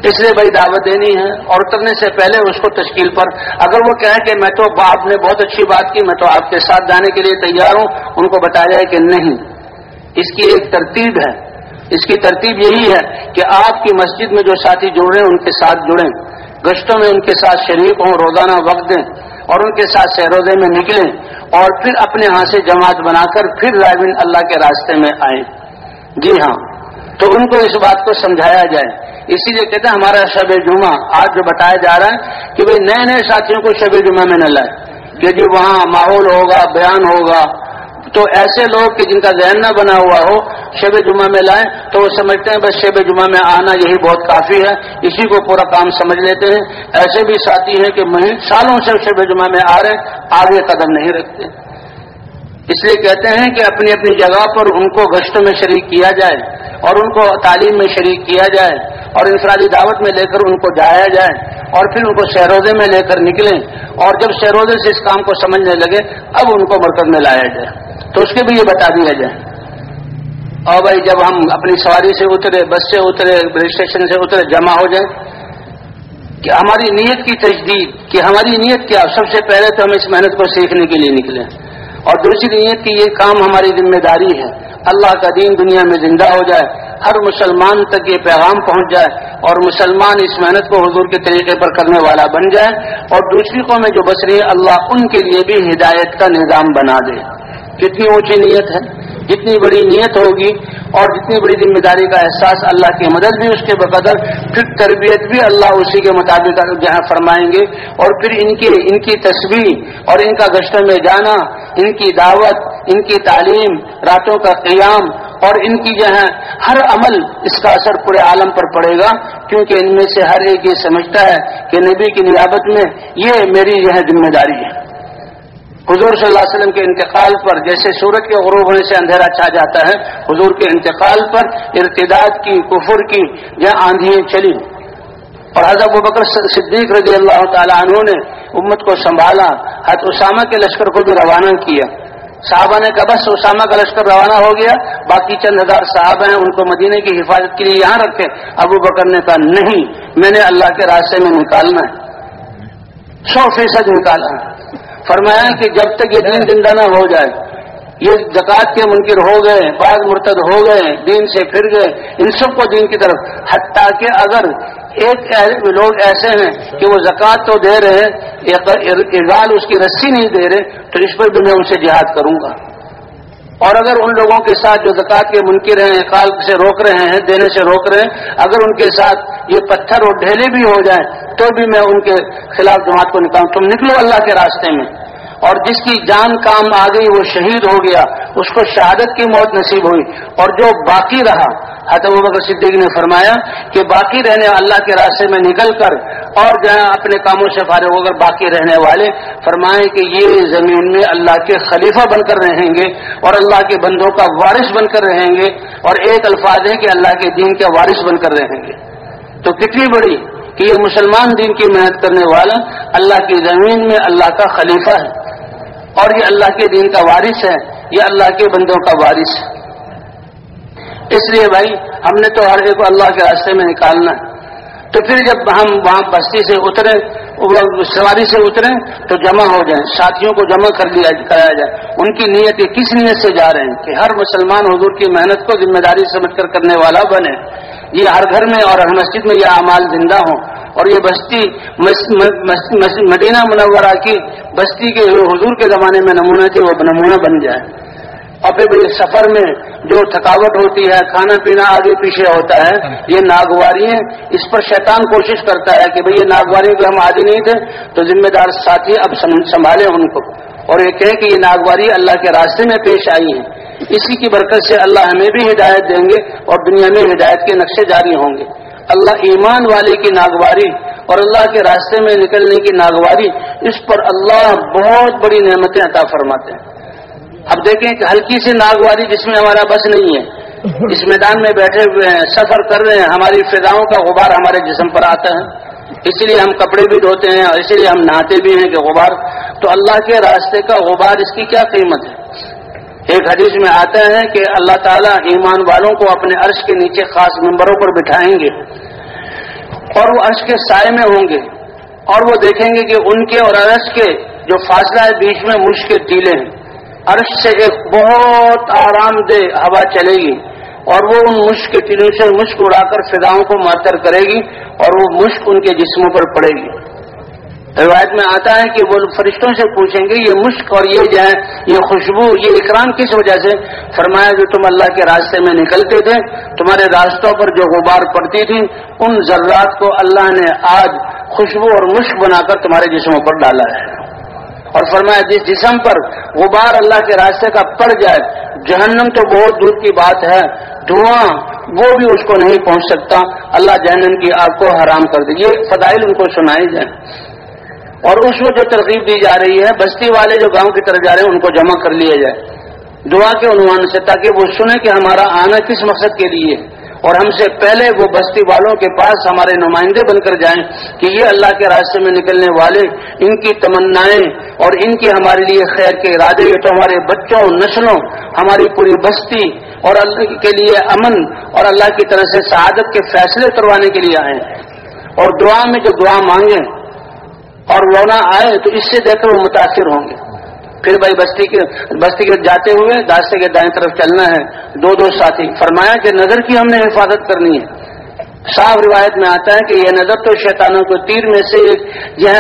اس لیے بھائی دعوت دینی ہے اور کرنے سے پہلے اس کو تشکیل پر۔ اگر وہ کہیں کہ میں تو آپ نے بہت اچھی بات کی، میں تو آپ کے ساتھ جانے کے لیے تیار ہوں، ان کو بتایا جائے کہ نہیں۔ اس کی ایک ترتیب ہے۔ اس کی ترتیب یہی ہے کہ آپ کی مسجد میں جو ساتھی جڑ رہے ہیں، ان کے ساتھ جڑیں۔ گشتوں میں ان کے ساتھ شریک ہوں، روزانہ وقت دیں اور ان کے ساتھ سہروزے میں نکلیں اور پھر اپنے ہاں سے جماعت بنا کر پھر رائبن اللہ کے راستے میں آئیں۔ جی ہاں۔ تو ان کو اس بات کو سمجھایا جائے۔ اسی لیے کہتے ہیں ہمارا شب جمعہ۔ آج جو بتایا جا رہا ہے کہ بھئی نئے نئے ساتھیوں کو شب جمعہ میں نہ لائے۔ کہ جو وہاں ماحول ہوگا، بیان ہوگا۔ تو ایسے لوگ کہ جن کا ذہن نہ بنا ہوا ہو شب جمعہ میں لائیں تو وہ سمجھتے ہیں بس شب جمعہ میں آنا یہی بہت کافی ہے۔ اسی کو پورا کام سمجھ لیتے ہیں۔ ایسے بھی ساتھی ہیں کہ سالوں سے شب جمعہ میں آ رہے آگے قدم نہیں رکھتے۔ اس لیے کہتے ہیں کہ اپنی اپنی جگہ پر ان کو گشت میں شریک کیا جائے اور ان کو تعلیم میں شریک کیا جائے اور انفرادی دعوت میں لے کر ان کو جایا جائے اور پھر ان کو شہروزے میں لے کر نکلیں اور جب شہروزے سے اس کام کو سمجھنے لگے، اب ان کو مرکز میں لایا جائے۔ تو اس کے بھی یہ بتا دیا جائے۔ اور بھائی، جب ہم اپنی سواری سے اترے، بس سے اترے ریل اسٹیشن سے اترے، جمع ہو جائیں کہ ہماری نیت کی تجدید، کہ ہماری نیت کیا؟ سب سے پہلے تو ہم اس محنت کو سیکھنے کے لیے نکلے۔ اور دوسری نیت کی یہ کام ہماری ذمہ داری ہے۔ اللہ کا دین دنیا میں زندہ ہو جائے، ہر مسلمان تک یہ پیغام پہنچ جائے اور مسلمان اس محنت کو حضور کے طریقے پر کرنے والا بن جائے۔ اور دوسری قومیں جو بس رہی ہے اللہ ان کے لیے بھی ہدایت کا نظام بنا دے۔ کتنی اونچی نیت ہے، جتنی بڑی نیت ہوگی اور جتنی بڑی ذمہ داری کا احساس اللہ کی مدد بھی اس کے بقدر، پھر تربیت بھی اللہ اسی کے مطابق جہاں فرمائیں گے اور پھر ان کی ان کی تصویر اور ان کا گشتوں میں جانا، ان کی دعوت، ان کی تعلیم، راتوں کا قیام اور ان کی جو ہے ہر عمل اس کا اثر پورے عالم پر پڑے گا، کیونکہ ان میں سے ہر ایک یہ سمجھتا ہے کہ نبی کی نیابت میں یہ میری جو ہے ذمہ داری ہے۔ حضور صلی اللہ علیہ وسلم کے انتقال پر جیسے سورج کے غروب ہونے سے اندھیرا چھا جاتا ہے، حضور کے انتقال پر ارتداد کی، کفر کی، جہاں آندھی چلی۔ اور حضرت بکر صدیق رضی اللہ تعالیٰ عنہ نے امت کو سنبھالا، حضرت اسامہ کے لشکر کو بھی روانہ کیا۔ صحابہ نے کہا، بس اسامہ کا لشکر روانہ ہو گیا، باقی چند ہزار صحابہ ہیں، ان کو مدینے کی حفاظت کے لیے یہاں رکھے۔ ابو بکر نے کہا، نہیں، میں نے اللہ کے راستے میں نکالنا ہے۔ سو فیصد نکالا۔ ہے فرمایا کہ جب تک یہ دین زندہ نہ ہو جائے، یہ زکوٰۃ کے منکر ہو گئے، بعض مرتد ہو گئے، دین سے پھر گئے، ان سب کو دین کی طرف۔ حتیٰ کہ اگر ایک لوگ ایسے ہیں کہ وہ زکوٰۃ تو دے رہے ہیں اقبال اس کی رسی نہیں دے رہے، تو اس پر بھی میں ان سے جہاد کروں گا۔ اور اگر ان لوگوں کے ساتھ جو زکوٰۃ کے منکر ہیں اقال سے روک رہے ہیں، دینے سے روک رہے ہیں، اگر ان کے ساتھ یہ پتھر اور ڈھیلے بھی ہو جائیں، تو بھی میں ان کے خلاف جماعت کو نکالوں۔ تم نکلو اللہ کے راستے میں۔ اور جس کی جان کام آ گئی، وہ شہید ہو گیا، اس کو شہادت کی موت نصیب ہوئی۔ اور جو باقی رہا، حضرت بکر صدیق نے فرمایا کہ باقی رہنے اللہ کے راستے میں نکل کر اور جہاں اپنے کاموں سے فارغ ہو کر باقی رہنے والے فرمائیں کہ یہ زمین میں اللہ کے خلیفہ بن کر رہیں گے اور اللہ کے بندوں کا وارث بن کر رہیں گے اور ایک الفاظ ہے کہ اللہ کے دین کے وارث بن کر رہیں گے۔ تو کتنی بڑی کہ یہ مسلمان دین کی محنت کرنے والا اللہ کی زمین میں اللہ کا خلیفہ ہے۔ اور یہ اللہ کے دین کا وارث ہے یہ اللہ کے بندوں کا وارث ہے اس لیے بھائی، ہم نے تو ہر ایک کو اللہ کے راستے میں نکالنا ہے۔ تو پھر جب ہم وہاں بستی سے اترے سواری سے اترے، تو جمع ہو جائیں، ساتھیوں کو جمع کر لیا، کرایا جائے۔ ان کی نیت یہ کس نیت سے جا رہے ہیں؟ کہ ہر مسلمان حضور کی محنت کو ذمہ داری سمجھ کر کرنے والا بنے۔ یہ ہر گھر میں اور ہر مسجد میں یہ اعمال زندہ ہوں۔ اور یہ بستی مدینہ منورہ کی بستی کے حضور کے زمانے میں نمونہ تھی، وہ نمونہ بن جائے۔ اور پھر سفر میں جو تھکاوٹ ہوتی ہے، کھانا پینا آگے پیچھے ہوتا ہے، یہ ناگواری ہے اس پر شیطان کوشش کرتا ہے کہ بھئی یہ ناگواری کو ہم آدھی نہیں تھے، تو ذمہ دار ساتھی اب سنبھالے ان کو۔ اور یہ کہیں کہ یہ ناگواری اللہ کے راستے میں پیش آئی ہے اسی کی برکت سے اللہ ہمیں بھی ہدایت دیں گے اور دنیا میں ہدایت کے نقشے جاری ہوں گے۔ اللہ ایمان والے کی ناگواری اور اللہ کے راستے میں نکلنے کی ناگواری، اس پر اللہ بہت بڑی نعمتیں عطا فرماتے ہیں۔ اب دیکھیں کہ ہلکی سی ناگواری جس میں ہمارا بس نہیں ہے، اس میدان میں بیٹھے ہوئے ہیں، سفر کر رہے ہیں، ہماری فضاؤں کا غبار ہمارے جسم پر آتا ہے۔ اس لیے ہم کپڑے بھی دھوتے ہیں اور اسی لیے ہم نہاتے بھی ہیں کہ غبار۔ تو اللہ کے راستے کا غبار اس کی کیا قیمت ہے؟ ایک حدیث میں آتا ہے کہ اللہ تعالیٰ ایمان والوں کو اپنے عرش کے نیچے خاص ممبروں پر بٹھائیں گے اور وہ عرش کے سائے میں ہوں گے اور وہ دیکھیں گے کہ ان کے اور عرش کے جو فاصلہ ہے بیچ میں مشق کے ٹیلے ہیں۔ عرش سے ایک بہت آرام دہ ہوا چلے گی اور وہ ان مشق کے سے مشق اڑا کر فضاؤں کو معطر کرے گی اور وہ مشق ان کے جسموں پر پڑے گی۔ روایت میں آتا ہے کہ وہ فرشتوں سے پوچھیں گے، یہ مشق اور یہ جو ہے، یہ خوشبو، یہ اکرام کس وجہ سے؟ فرمایا جو تم اللہ کے راستے میں نکلتے تھے، تمہارے راستوں پر جو غبار پڑتی تھی، ان ذرات کو اللہ نے آج خوشبو اور مشق بنا کر تمہارے جسموں پر ڈالا ہے۔ اور فرمایا جس جسم پر غبار اللہ کے راستے کا پڑ جائے، جہنم تو بہت دور کی بات ہے، دھواں وہ بھی اس کو نہیں پہنچ سکتا۔ اللہ جہنم کی آگ کو حرام کر دے۔ یہ فضائل ان کو سنائی جائیں۔ اور اس میں جو ترغیب دی جا رہی ہے، بستی والے جو گاؤں کی طرف جا رہے ہیں، ان کو جمع کر لیا جائے۔ دعا کے عنوان سے، تاکہ وہ سنیں کہ ہمارا آنا کس مقصد کے لیے اور ہم سے پہلے وہ بستی والوں کے پاس ہمارے نمائندے بن کر جائیں کہ یہ اللہ کے راستے میں نکلنے والے، ان کی تمنائیں اور ان کی ہمارے لیے خیر کے ارادے یہ تو ہمارے بچوں، نسلوں، ہماری پوری بستی اور اللہ کے لیے امن اور اللہ کی طرح سے سعادت کے فیصلے کروانے کے لیے آئے اور دعا میں جو دعا مانگیں اور رونا آئے تو اس سے دیکھ کر وہ متاثر ہوں گے۔ پھر بھائی بستی کے بستی کے جاتے ہوئے داستے کے دائیں طرف چلنا ہے۔ دو دو ساتھی، فرمایا کہ نظر کی ہم نے حفاظت کرنی ہے۔ صاف روایت میں آتا ہے کہ یہ نظر تو شیطانوں کو تیر میں سے یہ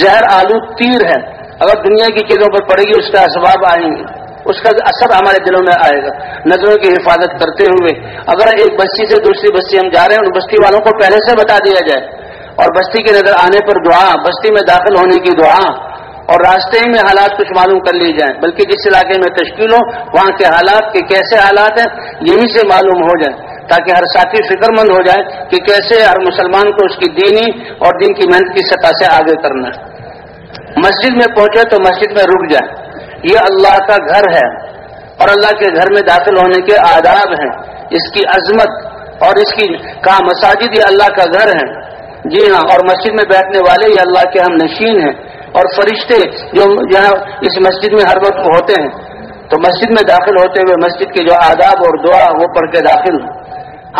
زہر آلو تیر ہے۔ اگر دنیا کی چیزوں پر پڑے گی، اس کا اسباب آئیں گے۔ اس کا اثر ہمارے دلوں میں آئے گا۔ نظروں کی حفاظت کرتے ہوئے اگر ایک بستی سے دوسری بستی ہم جا رہے ہیں، ان بستی والوں کو پہلے سے بتا دیا جائے۔ اور بستی کے نظر آنے پر دعا، بستی میں داخل ہونے کی دعا اور راستے میں حالات کچھ معلوم کر لیے جائیں، بلکہ جس علاقے میں تشکیل ہو، وہاں کے حالات کے کیسے حالات ہیں، یہی سے معلوم ہو جائے تاکہ ہر ساتھی فکر مند ہو جائے کہ کیسے ہر مسلمان کو اس کی دینی اور دین کی محنت کی سطح سے آگے کرنا ہے۔ مسجد میں پہنچے تو مسجد میں رک جائے یہ اللہ کا گھر ہے اور اللہ کے گھر میں داخل ہونے کے آداب ہیں۔ اس کی عظمت اور اس کی کا مساجد یہ اللہ کا گھر ہے۔ جی ہاں اور مسجد میں بیٹھنے والے یہ اللہ کے ہم نشین ہیں۔ اور فرشتے جو یہاں اس مسجد میں ہر وقت ہوتے ہیں، تو مسجد میں داخل ہوتے ہوئے مسجد کے جو آداب اور دعا وہ پڑھ کے داخل ہوں۔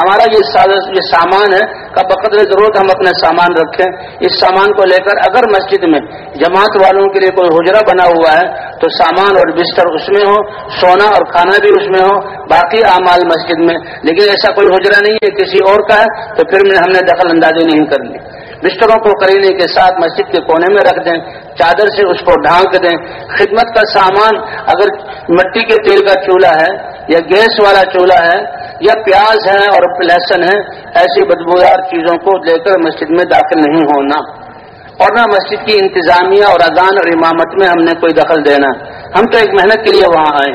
ہمارا یہ یہ سامان ہے، کا بقدر ضرورت ہم اپنا سامان رکھیں۔ اس سامان کو لے کر اگر مسجد میں جماعت والوں کے لیے کوئی حجرہ بنا ہوا ہے، تو سامان اور بستر اس میں ہو سونا اور کھانا بھی اس میں ہو باقی اعمال مسجد میں۔ لیکن ایسا کوئی حجرہ نہیں ہے، کسی اور کا ہے، تو پھر ہم نے دخل اندازی نہیں کرنی بستروں کو کرینے کے ساتھ مسجد کے کونے میں رکھ دیں، چادر سے اس کو ڈھانک دیں۔ خدمت کا سامان اگر مٹی کے تیل کا چولہا ہے یا گیس والا چولہا ہے یا پیاز ہے اور لہسن ہے، ایسی بدبودار چیزوں کو لے کر مسجد میں داخل نہیں ہونا۔ اور نہ مسجد کی انتظامیہ اور اذان اور امامت میں ہم نے کوئی دخل دینا۔ ہم تو ایک محنت کے لیے وہاں آئے۔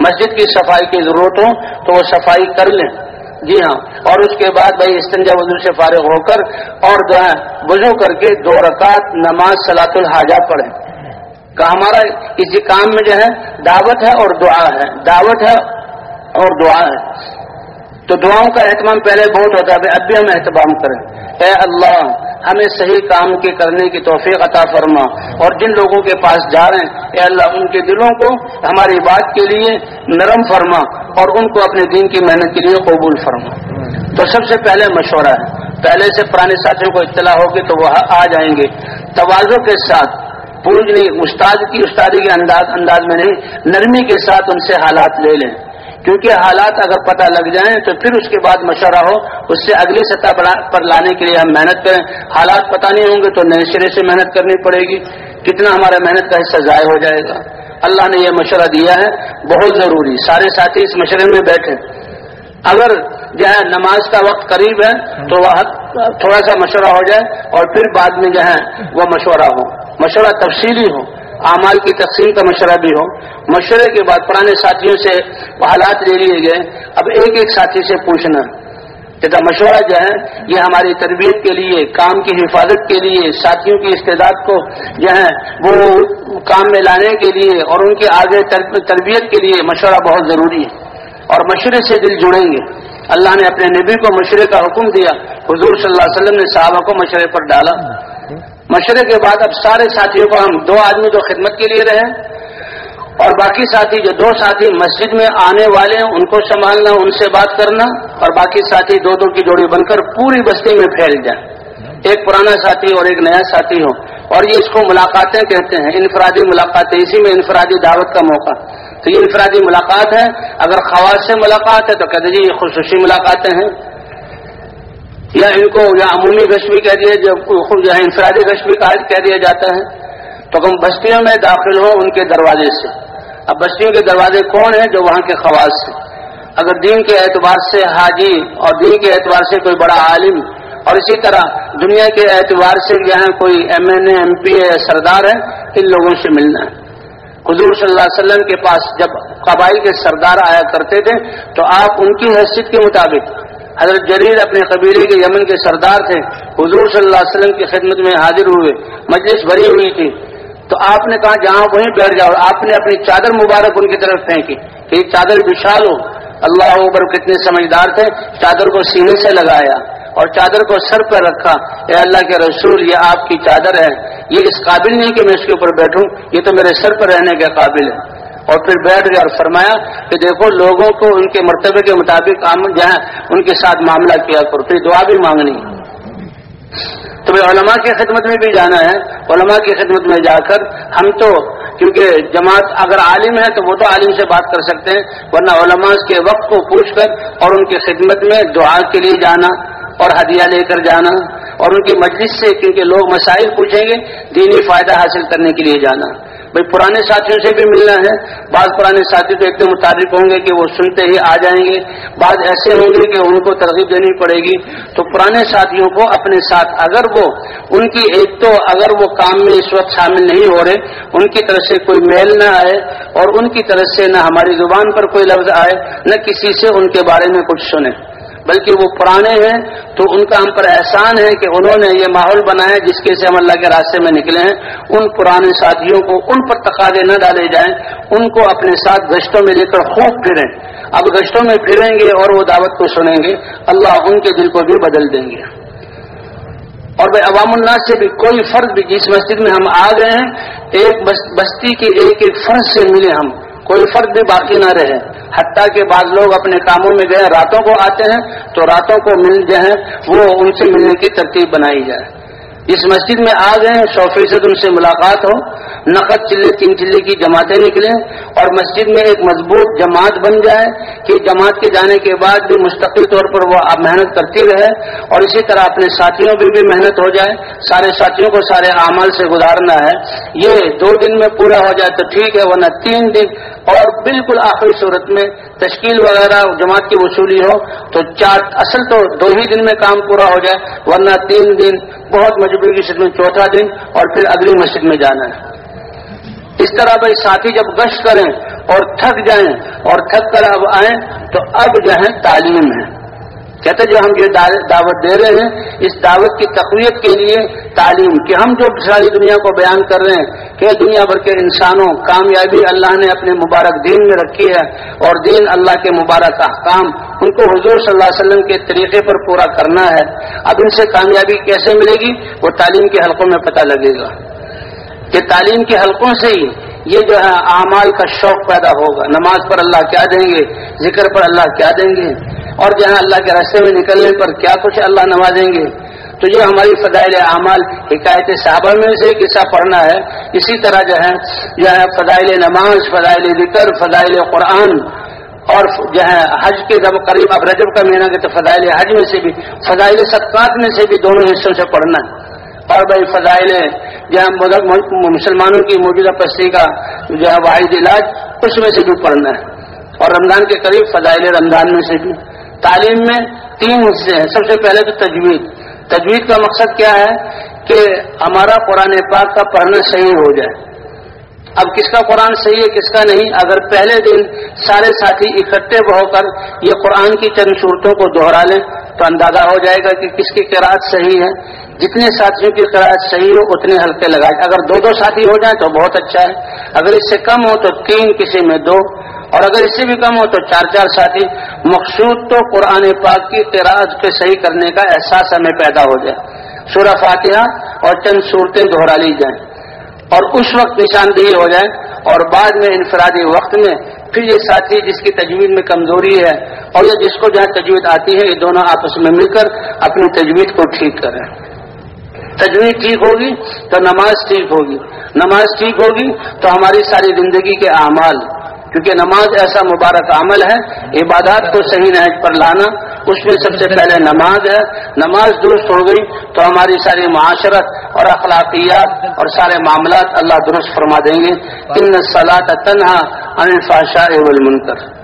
مسجد کی صفائی کی ضرورت ہو تو وہ صفائی کر لیں۔ جی ہاں۔ اور اس کے بعد بھائی استنجا وضو سے فارغ ہو کر اور جو ہے وضو کر کے دو رکعت نماز سلاۃ الحاجہ پڑھیں۔ کہ ہمارا کسی کام میں جو ہے دعوت ہے اور دعا ہے۔ دعوت ہے اور دعا ہے۔ تو دعاؤں کا اہتمام پہلے بہت ہوتا ہے اب بھی ہم اہتمام کریں۔ اے اللہ، ہمیں صحیح کام کے کرنے کی توفیق عطا فرما۔ اور جن لوگوں کے پاس جا رہے ہیں، اے اللہ، ان کے دلوں کو ہماری بات کے لیے نرم فرما اور ان کو اپنے دین کی محنت کے لیے قبول فرما۔ تو سب سے پہلے مشورہ ہے۔ پہلے سے پرانے ساتھیوں کو اطلاع ہوگی تو وہ آ جائیں گے۔ توازوں کے ساتھ، پوری نہیں، استاد کی، استادی کے انداز انداز میں نہیں، نرمی کے ساتھ ان سے حالات لے لیں۔ کیونکہ حالات اگر پتہ لگ جائیں تو پھر اس کے بعد مشورہ ہو، اس سے اگلی سطح پر لانے کے لیے ہم محنت کریں۔ حالات پتہ نہیں ہوں گے تو نئے سرے سے محنت کرنی پڑے گی۔ کتنا ہمارا محنت کا حصہ ضائع ہو جائے گا۔ اللہ نے یہ مشورہ دیا ہے، بہت ضروری۔ سارے ساتھی اس مشورے میں بیٹھے۔ اگر جو ہے نماز کا وقت قریب ہے تو وہ تھوڑا سا مشورہ ہو جائے اور پھر بعد میں جو ہے وہ مشورہ ہو۔ مشورہ تفصیلی ہو۔ اعمال کی تقسیم کا مشورہ بھی ہو۔ مشورے کے بعد پرانے ساتھیوں سے حالات لے لیے گئے۔ اب ایک ایک ساتھی سے پوچھنا۔ جیسا مشورہ جو ہے، یہ ہماری تربیت کے لیے، کام کی حفاظت کے لیے، ساتھیوں کی استعداد کو جو ہے، وہ کام میں لانے کے لیے اور ان کے آگے تربیت کے لیے مشورہ بہت ضروری ہے۔ اور مشورے سے دل جڑیں گے۔ اللہ نے اپنے نبی کو مشورے کا حکم دیا۔ حضور صلی اللہ علیہ وسلم نے صحابہ کو مشورے پر ڈالا۔ مشورے کے بعد اب سارے ساتھیوں کو ہم دو آدمی جو خدمت کے لیے رہے اور باقی ساتھی جو دو ساتھی مسجد میں آنے والے ہیں، ان کو سنبھالنا، ان سے بات کرنا اور باقی ساتھی دو دو کی جوڑی بن کر پوری بستی میں پھیل جائیں۔ ایک پرانا ساتھی اور ایک نیا ساتھی ہو۔ اور یہ اس کو ملاقاتیں کہتے ہیں۔ انفرادی ملاقاتیں، اسی میں انفرادی دعوت کا موقع۔ تو یہ انفرادی ملاقات ہے۔ اگر خواص سے ملاقات ہے تو کہتے جی یہ خصوصی ملاقاتیں ہیں۔ یا ان کو یا عمومی گشت بھی کہہ دیا جو انفرادی گشت بھی کہہ دیا جاتا ہے، تو ہم بستیوں میں داخل ہوں ان کے دروازے سے۔ اب بستیوں کے دروازے کون ہیں جو وہاں کے خواص سے اگر دین کے اعتبار سے حاجی اور دین کے اعتبار سے کوئی بڑا عالم، اور اسی طرح دنیا کے اعتبار سے یہاں کوئی M N A, M P A, سردار ہے ان لوگوں سے ملنا ہے۔ حضور صلی اللہ علیہ وسلم کے پاس جب قبائل کے سردار آیا کرتے تھے، تو آپ ان کی حیثیت کے مطابق حضرت جلیل اپنے قبیلے کے یمن کے سردار تھے۔ حضور صلی اللہ علیہ وسلم کی خدمت میں حاضر ہوئے۔ مجلس بھری ہوئی تھی۔ تو آپ نے کہا جہاں وہیں بیٹھ جاؤ۔ آپ نے اپنی چادر مبارک ان کی طرف پھینکی کہ یہ چادر بچھال ہو۔ اللہ اوبر کتنے سمجھدار تھے۔ چادر کو سینے سے لگایا اور چادر کو سر پر رکھا۔ اے اللہ کے رسول، یہ آپ کی چادر ہے۔ یہ اس قابل نہیں کہ میں اس کے اوپر بیٹھوں۔ یہ تو میرے سر پر رہنے کے قابل ہے۔ اور پھر بیٹھ گیا اور فرمایا کہ دیکھو لوگوں کو ان کے مرتبے کے مطابق جہاں ان کے ساتھ معاملہ کیا کرو۔ پھر دعا بھی مانگنی۔ تو علماء کی خدمت میں بھی جانا ہے۔ علماء کی خدمت میں جا کر ہم تو، کیونکہ جماعت اگر عالم ہے تو وہ تو عالم سے بات کر سکتے ہیں، ورنہ علماء کے وقت کو پوچھ کر اور ان کی خدمت میں دعا کے لیے جانا اور ہدیہ لے کر جانا اور ان کی مجلس سے، کیونکہ لوگ مسائل پوچھیں گے، دینی فائدہ حاصل کرنے کے لیے جانا۔ بھائی پرانے ساتھیوں سے بھی ملنا ہے۔ بعض پرانے ساتھی تو ایک دم مطابق ہوں گے کہ وہ سنتے ہی آ جائیں گے۔ بعض ایسے ہوں گے کہ ان کو ترغیب دینی پڑے گی۔ تو پرانے ساتھیوں کو اپنے ساتھ اگر وہ ان کی ایک تو اگر وہ کام میں اس وقت شامل نہیں ہو رہے، ان کی طرف سے کوئی میل نہ آئے اور ان کی طرف سے نہ ہماری زبان پر کوئی لفظ آئے، نہ کسی سے ان کے بارے میں کچھ سنیں۔ بلکہ وہ پرانے ہیں تو ان کا ہم پر احسان ہے کہ انہوں نے یہ ماحول بنایا جس کے سے ہم اللہ کے راستے میں نکلے ہیں۔ ان پرانے ساتھیوں کو ان پر تقاضے نہ ڈالے جائیں۔ ان کو اپنے ساتھ گشتوں میں لے کر خوب پھریں۔ اب گشتوں میں پھریں گے اور وہ دعوت کو سنیں گے۔ اللہ ان کے دل کو بھی بدل دیں گے۔ اور بھائی عوام الناس سے بھی کوئی فرق بھی جس مسجد میں ہم آ گئے ہیں، ایک بستی کے ایک ایک فرض سے ملے ہم۔ کوئی فرق بھی باقی نہ رہے۔ حتیٰ کہ بعض لوگ اپنے کاموں میں گئے راتوں کو آتے ہیں تو راتوں کو مل جائیں وہ ان سے ملنے کی ترتیب بنائی جائے۔ اس مسجد میں آ گئے، سو فیصد ان سے ملاقات ہو۔ نقد چلے تین چلے کی جماعتیں نکلیں اور مسجد میں ایک مضبوط جماعت بن جائے کہ جماعت کے جانے کے بعد بھی مستقل طور پر وہ محنت کرتی رہے اور اسی طرح اپنے ساتھیوں بھی بھی محنت ہو جائے۔ سارے ساتھیوں کو سارے اعمال سے گزارنا ہے۔ یہ دو دن میں پورا ہو جائے تو ٹھیک ہے، ورنہ تین دن اور بالکل آخری صورت میں تشکیل وغیرہ جماعت کی وصولی ہو تو چار اصل تو دو ہی دن میں کام پورا ہو جائے، ورنہ تین دن بہت مجبوری کی شکل میں چوتھا دن اور پھر اگلی مسجد میں جانا ہے۔ اس طرح بھائی ساتھی جب گشت کریں اور تھک جائیں اور تھک کر اب آئیں تو اب جو ہے تعلیم ہے۔ کہتے جو ہم یہ دعوت دے رہے ہیں، اس دعوت کی تقویت کے لیے تعلیم کہ ہم جو ساری دنیا کو بیان کر رہے ہیں کہ دنیا بھر کے انسانوں، کامیابی اللہ نے اپنے مبارک دین میں رکھی ہے اور دین اللہ کے مبارک احکام ان کو حضور صلی اللہ علیہ وسلم کے طریقے پر پورا کرنا ہے۔ اب ان سے کامیابی کیسے ملے گی؟ وہ تعلیم کے حلقوں میں پتہ لگے گا۔ کہ تعلیم کے حلقوں سے ہی یہ جو ہے اعمال کا شوق پیدا ہوگا۔ نماز پر اللہ کیا دیں گے؟ ذکر پر اللہ کیا دیں گے؟ اور جہاں اللہ کے راستے میں نکلنے پر کیا کچھ اللہ نوازیں گے؟ تو یہ ہماری فضائل اعمال، حکایت صحابہ میں سے قصہ پڑھنا ہے۔ اسی طرح جو ہے جو ہے فضائل نماز، فضائل ذکر، فضائل قرآن اور جو ہے حج کے جب قریب، اب رجب کا مہینہ کے تو فضائل حج میں سے بھی، فضائل صدقات میں سے بھی دونوں حصوں سے پڑھنا۔ ہے اور بھائی فضائل جہاں مسلمانوں کی موجودہ پستی کا جو ہے واحد علاج، اس میں سے بھی پڑھنا ہے۔ اور رمضان کے قریب فضائل رمضان میں سے بھی۔ تعلیم میں تین حصے ہیں۔ سب سے پہلے تو تجوید۔ تجوید کا مقصد کیا ہے کہ ہمارا قرآن پاک کا پڑھنا صحیح ہو جائے۔ اب کس کا قرآن صحیح ہے، کس کا نہیں؟ اگر پہلے دن سارے ساتھی اکٹھے ہو کر یہ قرآن کی چند صورتوں کو دوہرا لیں تو اندازہ ہو جائے گا کہ کس کی قرآد صحیح ہے۔ جتنے ساتھیوں کی قرآد صحیح ہو، اتنے ہلکے لگائے۔ اگر دو دو ساتھی ہو جائیں تو بہت اچھا ہے۔ اگر اس سے کم ہو تو تین، کسی میں دو۔ اور اگر اس سے بھی کم ہو تو چار چار ساتھی، مقصود تو قرآن پاک کی قرآد کے صحیح کرنے کا احساس ہمیں پیدا ہو جائے سورہ فاتحہ اور چند صورتیں دہرا لی جائیں اور اس وقت نشاندہی ہو جائے اور بعد میں انفرادی وقت میں پھر یہ ساتھی جس کی تجویز میں کمزوری ہے اور یہ جس کو جہاں تجویز آتی ہے، یہ دونوں آپس میں مل کر اپنی تجویز کو ٹھیک کریں۔ تجویز ٹھیک ہوگی تو نماز ٹھیک ہوگی۔ نماز ٹھیک ہوگی تو ہماری ساری زندگی کے اعمال کیونکہ نماز ایسا مبارک عمل ہے، عبادات کو صحیح نہج پر لانا، اس میں سب سے پہلے نماز ہے۔ نماز درست ہو گئی تو ہماری ساری معاشرت اور اخلاقیات اور سارے معاملات اللہ درست فرما دیں گے۔ ان سلاد تنہا انفاشا منکر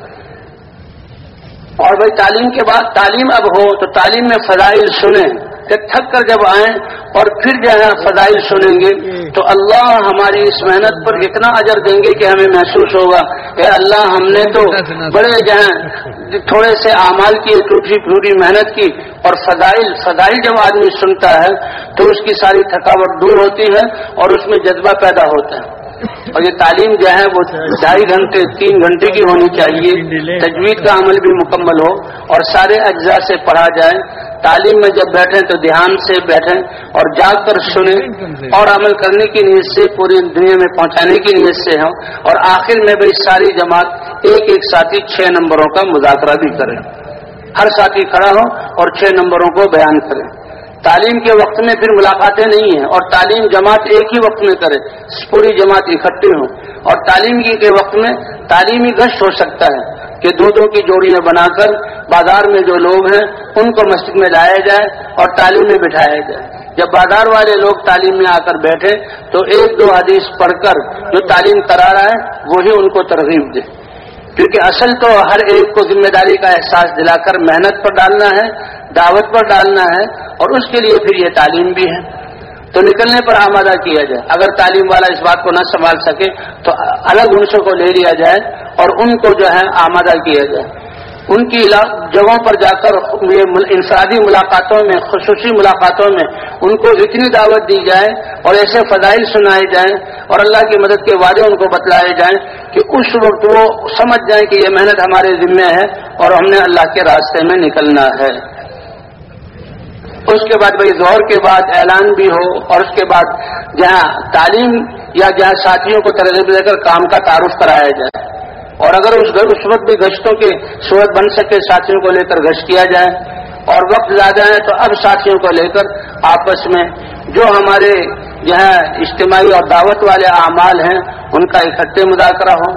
اور بھائی تعلیم کے بعد تعلیم اب ہو تو تعلیم میں فضائل سنیں کہ تھک کر جب آئیں اور پھر جو ہے فضائل سنیں گے، تو اللہ ہماری اس محنت پر اتنا اجر دیں گے کہ ہمیں محسوس ہوگا کہ اللہ ہم نے تو بڑے جو ہیں تھوڑے سے اعمال کی ٹوٹی پوری محنت کی اور فضائل فضائل جب آدمی سنتا ہے تو اس کی ساری تھکاوٹ دور ہوتی ہے اور اس میں جذبہ پیدا ہوتا ہے۔ اور یہ تعلیم جو ہے وہ ڈھائی گھنٹے، تین گھنٹے کی ہونی چاہیے۔ تجوید کا عمل بھی مکمل ہو اور سارے اجزاء سے پڑھا جائے۔ تعلیم میں جب بیٹھیں تو دھیان سے بیٹھیں اور جا کر سنیں۔ اور عمل کرنے کی نیت سے پوری دنیا میں پہنچانے کی نیت سے ہوں۔ اور آخر میں بھی ساری جماعت ایک ایک ساتھی چھ نمبروں کا مذاکرہ بھی کرے ہر ساتھی کھڑا ہو اور چھ نمبروں کو بیان کرے تعلیم کے وقت میں پھر ملاقاتیں نہیں ہیں اور تعلیم جماعت ایک ہی وقت میں کرے، پوری جماعت اکٹھے ہوں۔ اور تعلیم کے وقت میں تعلیمی گشت ہو سکتا ہے کہ دو دو کی جوڑیاں بنا کر بازار میں جو لوگ ہیں، ان کو مسجد میں لایا جائے اور تعلیم میں بٹھایا جائے۔ جب بازار والے لوگ تعلیم میں آ کر بیٹھے، تو ایک دو حدیث پڑھ کر جو تعلیم کرا رہا ہے، وہی ان کو ترغیب دے۔ کیونکہ اصل تو ہر ایک کو ذمہ داری کا احساس دلا کر محنت پر ڈالنا ہے، دعوت پر ڈالنا ہے اور اس کے لیے پھر یہ تعلیم بھی ہے۔ تو نکلنے پر آمادہ کیا جائے۔ اگر تعلیم والا اس بات کو نہ سنبھال سکے تو الگ انسوں کو لے لیا جائے اور ان کو جو ہے آمادہ کیا جائے۔ ان کی جگہوں پر جا کر انفرادی ملاقاتوں میں، خصوصی ملاقاتوں میں ان کو اتنی دعوت دی جائے اور ایسے فضائل سنائے جائیں اور اللہ کی مدد کے وعدے ان کو بتلائے جائیں کہ اس وقت وہ سمجھ جائیں کہ یہ محنت ہمارے ذمے ہے اور ہم نے اللہ کے راستے میں نکلنا ہے۔ اس کے بعد بھائی زہر کے بعد اعلان بھی ہو اور اس کے بعد جہاں تعلیم یا جہاں ساتھیوں کو ترغیب دے کر کام کا تعارف کرایا جائے اور اگر اس اس وقت بھی گشتوں کی صورت بن سکے، ساتھیوں کو لے کر گشت کیا جائے اور وقت زیادہ ہے تو اب ساتھیوں کو لے کر آپس میں جو ہمارے یہاں اجتماعی اور دعوت والے اعمال ہیں، ان کا اکٹھے مذاکرہ ہو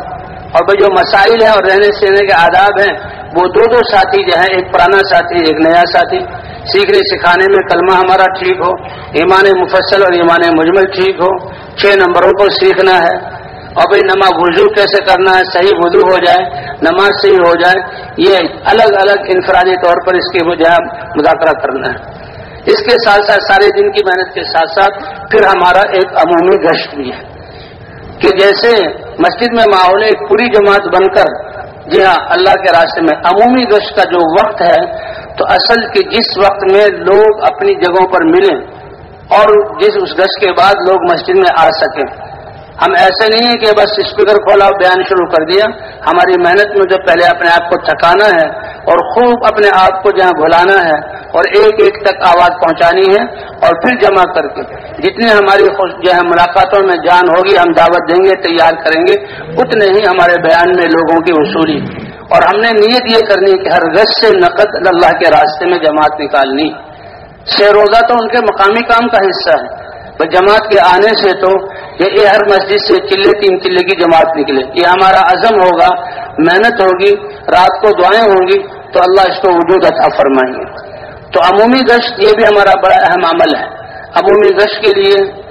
اور بھائی جو مسائل ہیں اور رہنے سہنے کے آداب ہیں، وہ دو دو ساتھی جو ہیں، ایک پرانا ساتھی، ایک نیا ساتھی۔ سیکھنے سکھانے میں کلمہ ہمارا ٹھیک ہو، ایمان مفصل اور ایمان مجمل ٹھیک ہو۔ چھ نمبروں کو سیکھنا ہے۔ اور بھائی نماز وضو کیسے کرنا ہے؟ صحیح وضو ہو جائے، نماز صحیح ہو جائے، یہ الگ الگ انفرادی طور پر اس کی وجہ مذاکرہ کرنا ہے۔ اس کے ساتھ ساتھ سارے دن کی محنت کے ساتھ ساتھ پھر ہمارا ایک عمومی گشت بھی ہے۔ کہ جیسے مسجد میں ماحول ایک پوری جماعت بن کر جی ہاں اللہ کے راستے میں عمومی گشت کا جو وقت ہے تو اصل کے جس وقت میں لوگ اپنی جگہوں پر ملیں اور جس اس گشت کے بعد لوگ مسجد میں آ سکیں۔ ہم ایسے نہیں ہیں کہ بس اسپیکر کھولا بیان شروع کر دیا۔ ہماری محنت میں جو پہلے اپنے آپ کو تھکانا ہے اور خوب اپنے آپ کو جہاں بھلانا ہے اور ایک ایک تک آواز پہنچانی ہے اور پھر جمع کر کے جتنے ہماری جو ہے ملاقاتوں میں جان ہوگی، ہم دعوت دیں گے، تیار کریں گے۔ اتنے ہی ہمارے بیان میں لوگوں کی وصولی اور ہم نے نیت یہ کرنی کہ ہر رس سے نقد اللہ کے راستے میں جماعت نکالنی۔ شہ روزہ تو ان کے مقامی کام کا حصہ ہے۔ جماعت کے آنے سے تو یہ ہر مسجد سے چلے، تین چلے کی جماعت نکلے۔ یہ ہمارا عزم ہوگا، محنت ہوگی، رات کو دعائیں ہوں گی، تو اللہ اس کو وجود عطا فرمائیں گے۔ تو عمومی گشت یہ بھی ہمارا بڑا اہم عمل ہے۔ عمومی گشت کے لیے،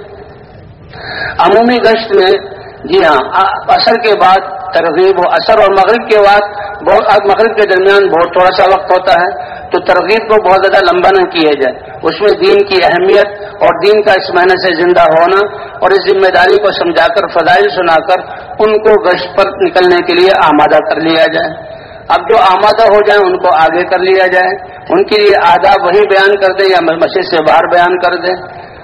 عمومی گشت میں جی ہاں اثر کے بعد ترغیب ہو اثر اور مغرب کے بعد بہت مغرب کے درمیان بہت تھوڑا سا وقت ہوتا ہے، تو ترغیب کو بہت زیادہ لمبا نہ کیا جائے۔ اس میں دین کی اہمیت اور دین کا اس معنی سے زندہ ہونا اور اس ذمہ داری کو سمجھا کر، فضائل سنا کر، ان کو گشت پر نکلنے کے لیے آمادہ کر لیا جائے۔ اب جو آمادہ ہو جائیں، ان کو آگے کر لیا جائے۔ ان کے لیے آداب وہی بیان کر دیں یا مسجد سے باہر بیان کر دیں۔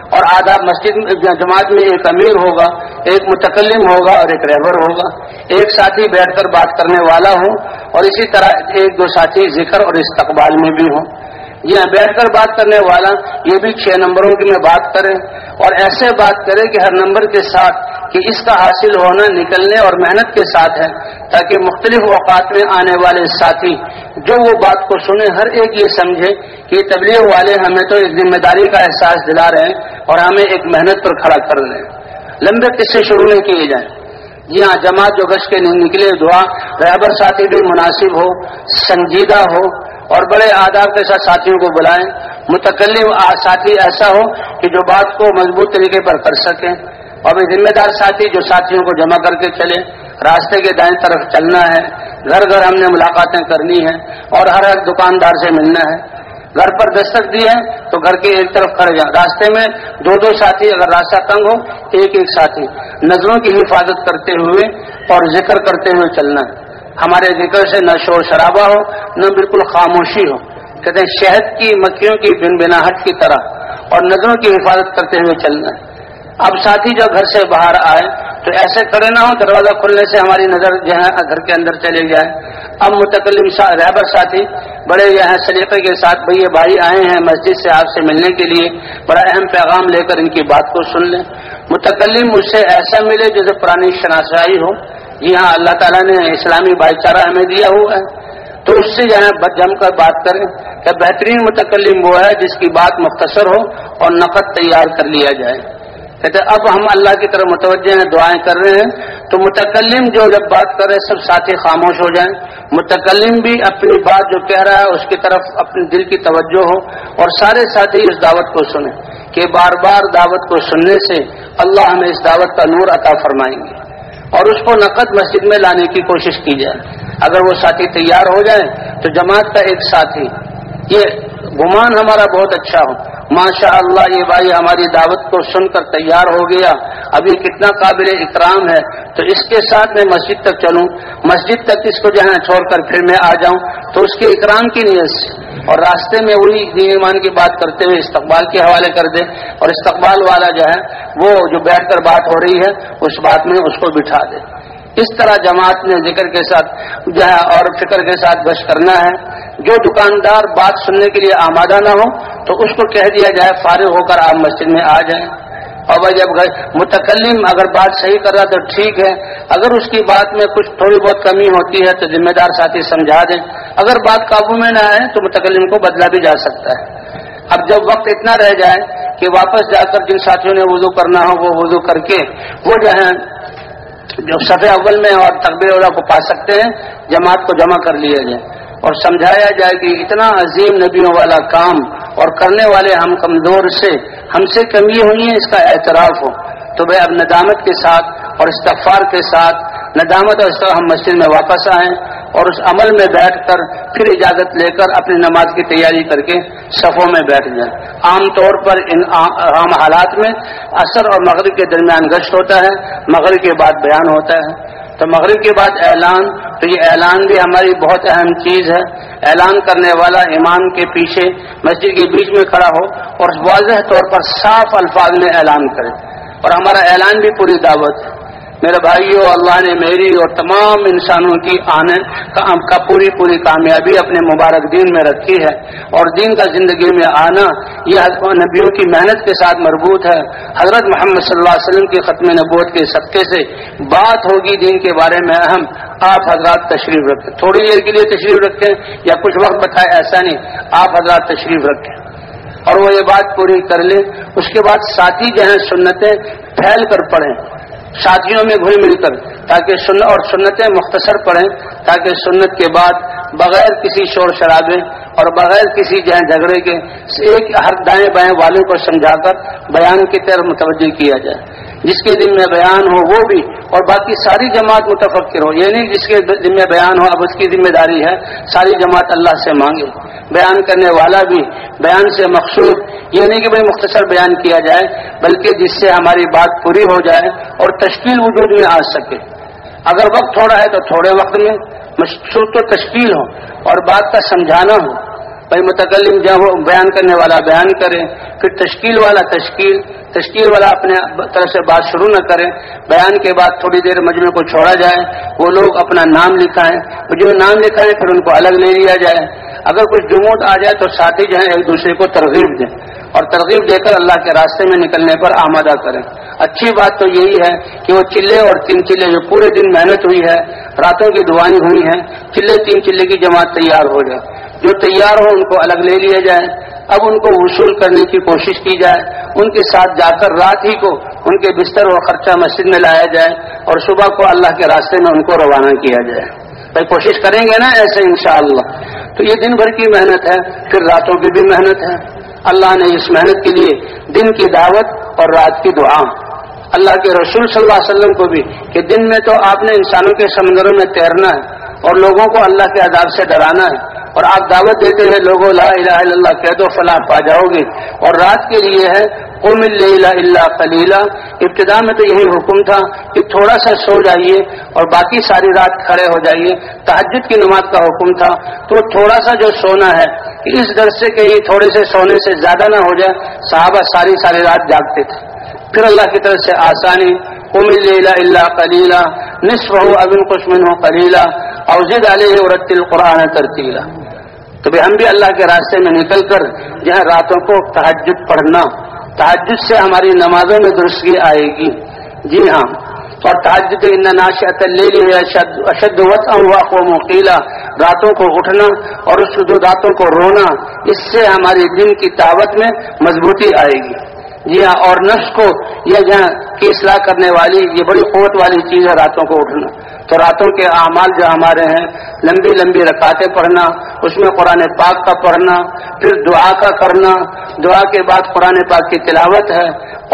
اور آداب مسجد جماعت میں ایک امیر ہوگا، ایک متکلم ہوگا اور ایک رہبر ہوگا۔ ایک ساتھی بیٹھ کر بات کرنے والا ہو اور اسی طرح ایک دو ساتھی ذکر اور استقبال میں بھی ہوں۔ یہاں بیٹھ کر بات کرنے والا، یہ بھی چھ نمبروں کی میں بات کرے اور ایسے بات کرے کہ ہر نمبر کے ساتھ کہ اس کا حاصل ہونا، نکلنے اور محنت کے ساتھ ہے تاکہ مختلف اوقات میں آنے والے ساتھی جو وہ بات کو سنے ہر ایک یہ سمجھے کہ تبلیغ والے ہمیں تو ایک ذمہ داری کا احساس دلا رہے ہیں۔ اور ہمیں ایک محنت پر کھڑا کر رہے ہیں لمبے قصے شروع نہیں کیے جائیں۔ جی ہاں جماعت جو گش کے نکلے، دعا رہبر ساتھی بھی مناسب ہو، سنجیدہ ہو، اور بڑے آداب کے ساتھ ساتھیوں کو بلائیں۔ متکلم ساتھی ایسا ہو کہ جو بات کو مضبوط طریقے پر کر سکیں۔ اور ذمہ دار ساتھی جو ساتھیوں کو جمع کر کے چلے راستے کے دائیں طرف چلنا ہے۔ گھر گھر ہم نے ملاقاتیں کرنی ہیں اور ہر ہر دکاندار سے ملنا ہے۔ گھر پر دستک دی ہے تو گھر کے ایک طرف کھڑے جائیں۔ راستے میں دو دو ساتھی اگر راستہ تنگ ہو، ایک ایک ساتھی۔ نظروں کی حفاظت کرتے ہوئے اور ذکر کرتے ہوئے چلنا۔ ہے ہمارے ذکر سے نہ شور شرابہ ہو، نہ بالکل خاموشی ہو۔ کہتے ہیں شہد کی مکھیوں کی بن بناہٹ کی طرح اور نظروں کی حفاظت کرتے ہوئے چلنا۔ ہے اب ساتھی جب گھر سے باہر آئے، تو ایسے کھڑے نہ ہو دروازہ کھلنے سے ہماری نظر جو ہے، گھر کے اندر چلے جائے اب متکلم رہبر ساتھی، بڑے یہاں سلیقے کے ساتھ بھائی بھائی آئے ہیں مسجد سے آپ سے ملنے کے لیے۔ بڑا اہم پیغام لے کر ان کی بات کو سن لیں۔ متکلم مجھ سے ایسا ملے جیسے پرانی شناسائی ہو۔ جی ہاں اللہ تعالیٰ نے اسلامی بھائی چارہ ہمیں دیا ہوا ہے۔ تو اس سے جو ہے جم کر بات کریں کہ بہترین متکلم وہ ہے جس کی بات مختصر ہو اور نقد تیار کر لیا جائے۔ کہتے اب ہم اللہ کی طرف متوجہ ہیں، دعائیں کر رہے ہیں۔ تو متکلم جو جب بات کر رہے ہیں سب ساتھی خاموش ہو جائیں۔ متکلم بھی اپنی بات جو کہہ رہا ہے، اس کی طرف اپنے دل کی توجہ ہو اور سارے ساتھی اس دعوت کو سنیں کہ بار بار دعوت کو سننے سے اللہ ہمیں اس دعوت کا نور عطا فرمائیں گے۔ اور اس کو نقد مسجد میں لانے کی کوشش کی جائے۔ اگر وہ ساتھی تیار ہو جائے تو جماعت کا ایک ساتھی یہ گمان ہمارا بہت اچھا ہو۔ ماشاء اللہ یہ بھائی ہماری دعوت کو سن کر تیار ہو گیا۔ ابھی کتنا قابل اکرام ہے۔ تو اس کے ساتھ میں مسجد تک چلوں۔ مسجد تک اس کو جو ہے چھوڑ کر پھر میں آ جاؤں۔ تو اس کے اکرام کی نیت سے۔ اور راستے میں وہی دین ایمان کی بات کرتے ہوئے استقبال کے حوالے کر دے۔ اور استقبال والا جو ہے، وہ جو بیٹھ کر بات ہو رہی ہے، اس بات میں اس کو بٹھا دے۔ اس طرح جماعت نے ذکر کے ساتھ جو ہے اور فکر کے ساتھ گش کرنا ہے۔ جو دکاندار بات سننے کے لیے آمادہ نہ ہو، تو اس کو کہہ دیا جائے، فارغ ہو کر آپ مسجد میں آ جائیں۔ اور بھائی جب متکلم اگر بات صحیح کر رہا تو ٹھیک ہے، اگر اس کی بات میں کچھ تھوڑی بہت کمی ہوتی ہے تو ذمہ دار ساتھی سمجھا دیں۔ اگر بات قابو میں نہ آئے تو متکلم کو بدلا بھی جا سکتا ہے۔ اب جب وقت اتنا رہ جائے کہ واپس جا کر جن ساتھیوں نے وضو کرنا ہو، وہ وضو کر کے وہ جو ہے جو صفحے اول میں اور تقبیر اللہ کو پا سکتے ہیں، جماعت کو جمع کر لیا جائے اور سمجھایا جائے کہ اتنا عظیم نبیوں والا کام اور کرنے والے ہم کمزور سے ہم سے کمی ہوئی ہے اس کا اعتراف ہو۔ تو بھائی اب ندامت کے ساتھ اور استغفار کے ساتھ ندامت اور طرح ہم مسجد میں واپس آئیں اور اس عمل میں بیٹھ کر پھر اجازت لے کر اپنی نماز کی تیاری کر کے صفوں میں بیٹھ جائیں۔ عام طور پر ان عام حالات میں اثر اور مغرب کے درمیان گشت ہوتا ہے، مغرب کے بعد بیان ہوتا ہے۔ تو مغرب کے بعد اعلان، تو یہ اعلان بھی ہماری بہت اہم چیز ہے۔ اعلان کرنے والا امام کے پیچھے مسجد کے بیچ میں کھڑا ہو اور واضح طور پر صاف الفاظ میں اعلان کرے۔ اور ہمارا اعلان بھی پوری دعوت۔ ہے میرے بھائیوں اللہ نے میری اور تمام انسانوں کی آنے کا پوری پوری کامیابی اپنے مبارک دین میں رکھی ہے اور دین کا زندگی میں آنا یہ نبیوں کی محنت کے ساتھ مربوط ہے۔ حضرت محمد صلی اللہ علیہ وسلم کے ختم نبوت کے صدقے سے بات ہوگی دین کے بارے میں اہم۔ آپ حضرات تشریف رکھیں۔ تھوڑی دیر کے لیے تشریف رکھیں یا کچھ وقت بتائے ایسا نہیں۔ آپ حضرات تشریف رکھیں۔ اور وہ یہ بات پوری کر لیں۔ اس کے بعد ساتھی جو ہیں سنتیں پھیل کر پڑھیں۔ شادیوں میں گھل مل کر، تاکہ سن اور سنتیں مختصر پڑھیں، تاکہ سنت کے بعد بغیر کسی شور شرابے اور بغیر کسی جہاں جھگڑے کے، ایک ہر دائیں بائیں والوں کو سمجھا کر بیان کی طرف متوجہ کیا جائے۔ جس کے دن میں بیان ہو وہ بھی اور باقی ساری جماعت متفقر ہو یعنی جس کے دن میں بیان ہو، اب اس کی ذمہ داری ہے، ساری جماعت اللہ سے مانگے۔ بیان کرنے والا بھی بیان سے مقصود۔ یہ نہیں کہ بھائی مختصر بیان کیا جائے، بلکہ جس سے ہماری بات پوری ہو جائے اور تشکیل وجود میں آ سکے۔ اگر وقت تھوڑا ہے تو تھوڑے وقت میں مشروط و تشکیل ہو اور بات کا سمجھانا ہو۔ بھائی متکلم جب وہ بیان کرنے والا بیان کرے، پھر تشکیل والا تشکیل تشکیل والا اپنے طرف سے بات شروع نہ کرے بیان کے بعد تھوڑی دیر مجموعے کو چھوڑا جائے، وہ لوگ اپنا نام لکھائیں جو نام لکھائیں پھر ان کو الگ لے لیا جائے۔ اگر کچھ جموت آ جائے تو ساتھی جو ہے ایک دوسرے کو ترغیب دیں۔ اور ترغیب دے کر اللہ کے راستے میں نکلنے پر آمادہ کریں۔ اچھی بات تو یہی ہے کہ وہ چلے اور تین چلے جو پورے دن محنت ہوئی ہے، راتوں کی دعائیں ہوئی ہیں، چلے تین چلے کی جماعت تیار ہو جائے۔ جو تیار ہو ان کو الگ لے لیا جائے۔ اب ان کو وصول کرنے کی کوشش کی جائے، ان کے ساتھ جا کر رات ہی کو ان کے بستر و خرچہ مسجد میں لایا جائے اور صبح کو اللہ کے راستے میں ان کو روانہ کیا جائے۔ بھائی کوشش کریں گے نا ایسے انشاءاللہ۔ تو یہ دن بھر کی محنت ہے، پھر راتوں کی بھی محنت ہے۔ اللہ نے اس محنت کے لیے دن کی دعوت اور رات کی دعا۔ اللہ کے رسول صلی اللہ علیہ وسلم کو بھی کہ دن میں تو آپ نے انسانوں کے سمندروں میں تیرنا ہے۔ اور لوگوں کو اللہ کے عذاب سے ڈرانا ہے۔ اور آپ دعوت دیتے ہیں لوگوں، لا الہ الا اللہ، کہہ دو فلاح پا جاؤ گے۔ اور رات کے لیے ہے قوم اللہ خلیلہ ابتدا میں تو یہی حکم تھا کہ تھوڑا سا سو جائیے اور باقی ساری رات کھڑے ہو جائیے۔ تحجد کی نماز کا حکم تھا۔ تو تھوڑا سا جو سونا ہے کہ اس در سے کہ یہ تھوڑے سے سونے سے زیادہ نہ ہو جائے، صحابہ ساری ساری رات جاگتے تھے۔ پھر اللہ کی طرف سے آسانی قوم اللہ کلیلہ نصف ہو ابن کشمن ہو کلیلہ اوزد علیہ رتل قرآن ترتیلا۔ تو ہم بھی اللہ کے راستے میں نکل کر جہاں راتوں کو تحجد پڑھنا تحجد سے ہماری نمازوں میں درستگی آئے گی۔ جی ہاں۔ اور تحجد ناشت اشد وط کو مکیلا راتوں کو اٹھنا اور اس راتوں کو رونا، اس سے ہماری دن کی طاقت میں مضبوطی آئے گی۔ جی ہاں اور نفس کو یہ جہاں کی اصلاح کرنے والی، یہ بڑی قوت والی چیز ہے راتوں کو اٹھنا۔ تو راتوں کے اعمال جو ہمارے ہیں، لمبی لمبی رکاتیں پڑھنا، اس میں قرآن پاک کا پڑھنا، پھر دعا کا کرنا۔ دعا کے بعد قرآن پاک کی تلاوت ہے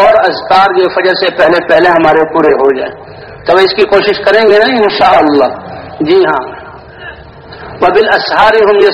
اور اذکار جو فجر سے پہلے پہلے ہمارے پورے ہو جائیں۔ تو اس کی کوشش کریں گے نا ان شاء اللہ جی ہاں۔ وبل اسہار ہوں یہ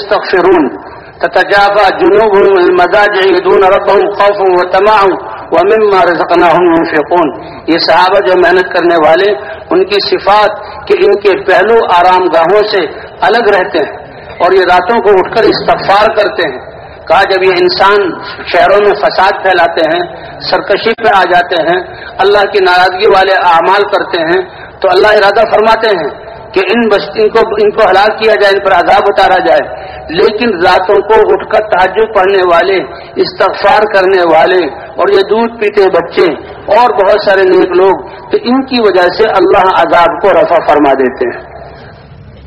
تفرون تجافا جنوب المزاج دون رب خوف و تمام ومما رزقناهم ينفقون۔ یہ صحابہ جو محنت کرنے والے، ان کی صفات کہ ان کے پہلو آرام گاہوں سے الگ رہتے ہیں اور یہ راتوں کو اٹھ کر استغفار کرتے ہیں۔ کہا جب یہ انسان شہروں میں فساد پھیلاتے ہیں، سرکشی پہ آ جاتے ہیں، اللہ کی ناراضگی والے اعمال کرتے ہیں، تو اللہ ارادہ فرماتے ہیں کہ ان بستی کو ان کو ہلاک کیا جائے، ان پر عذاب اتارا جائے۔ لیکن راتوں کو اٹھ کر تعجب پڑھنے والے، استغفار کرنے والے اور یہ دودھ پیتے بچے اور بہت سارے نیک لوگ، تو ان کی وجہ سے اللہ عذاب کو رفع فرما دیتے ہیں۔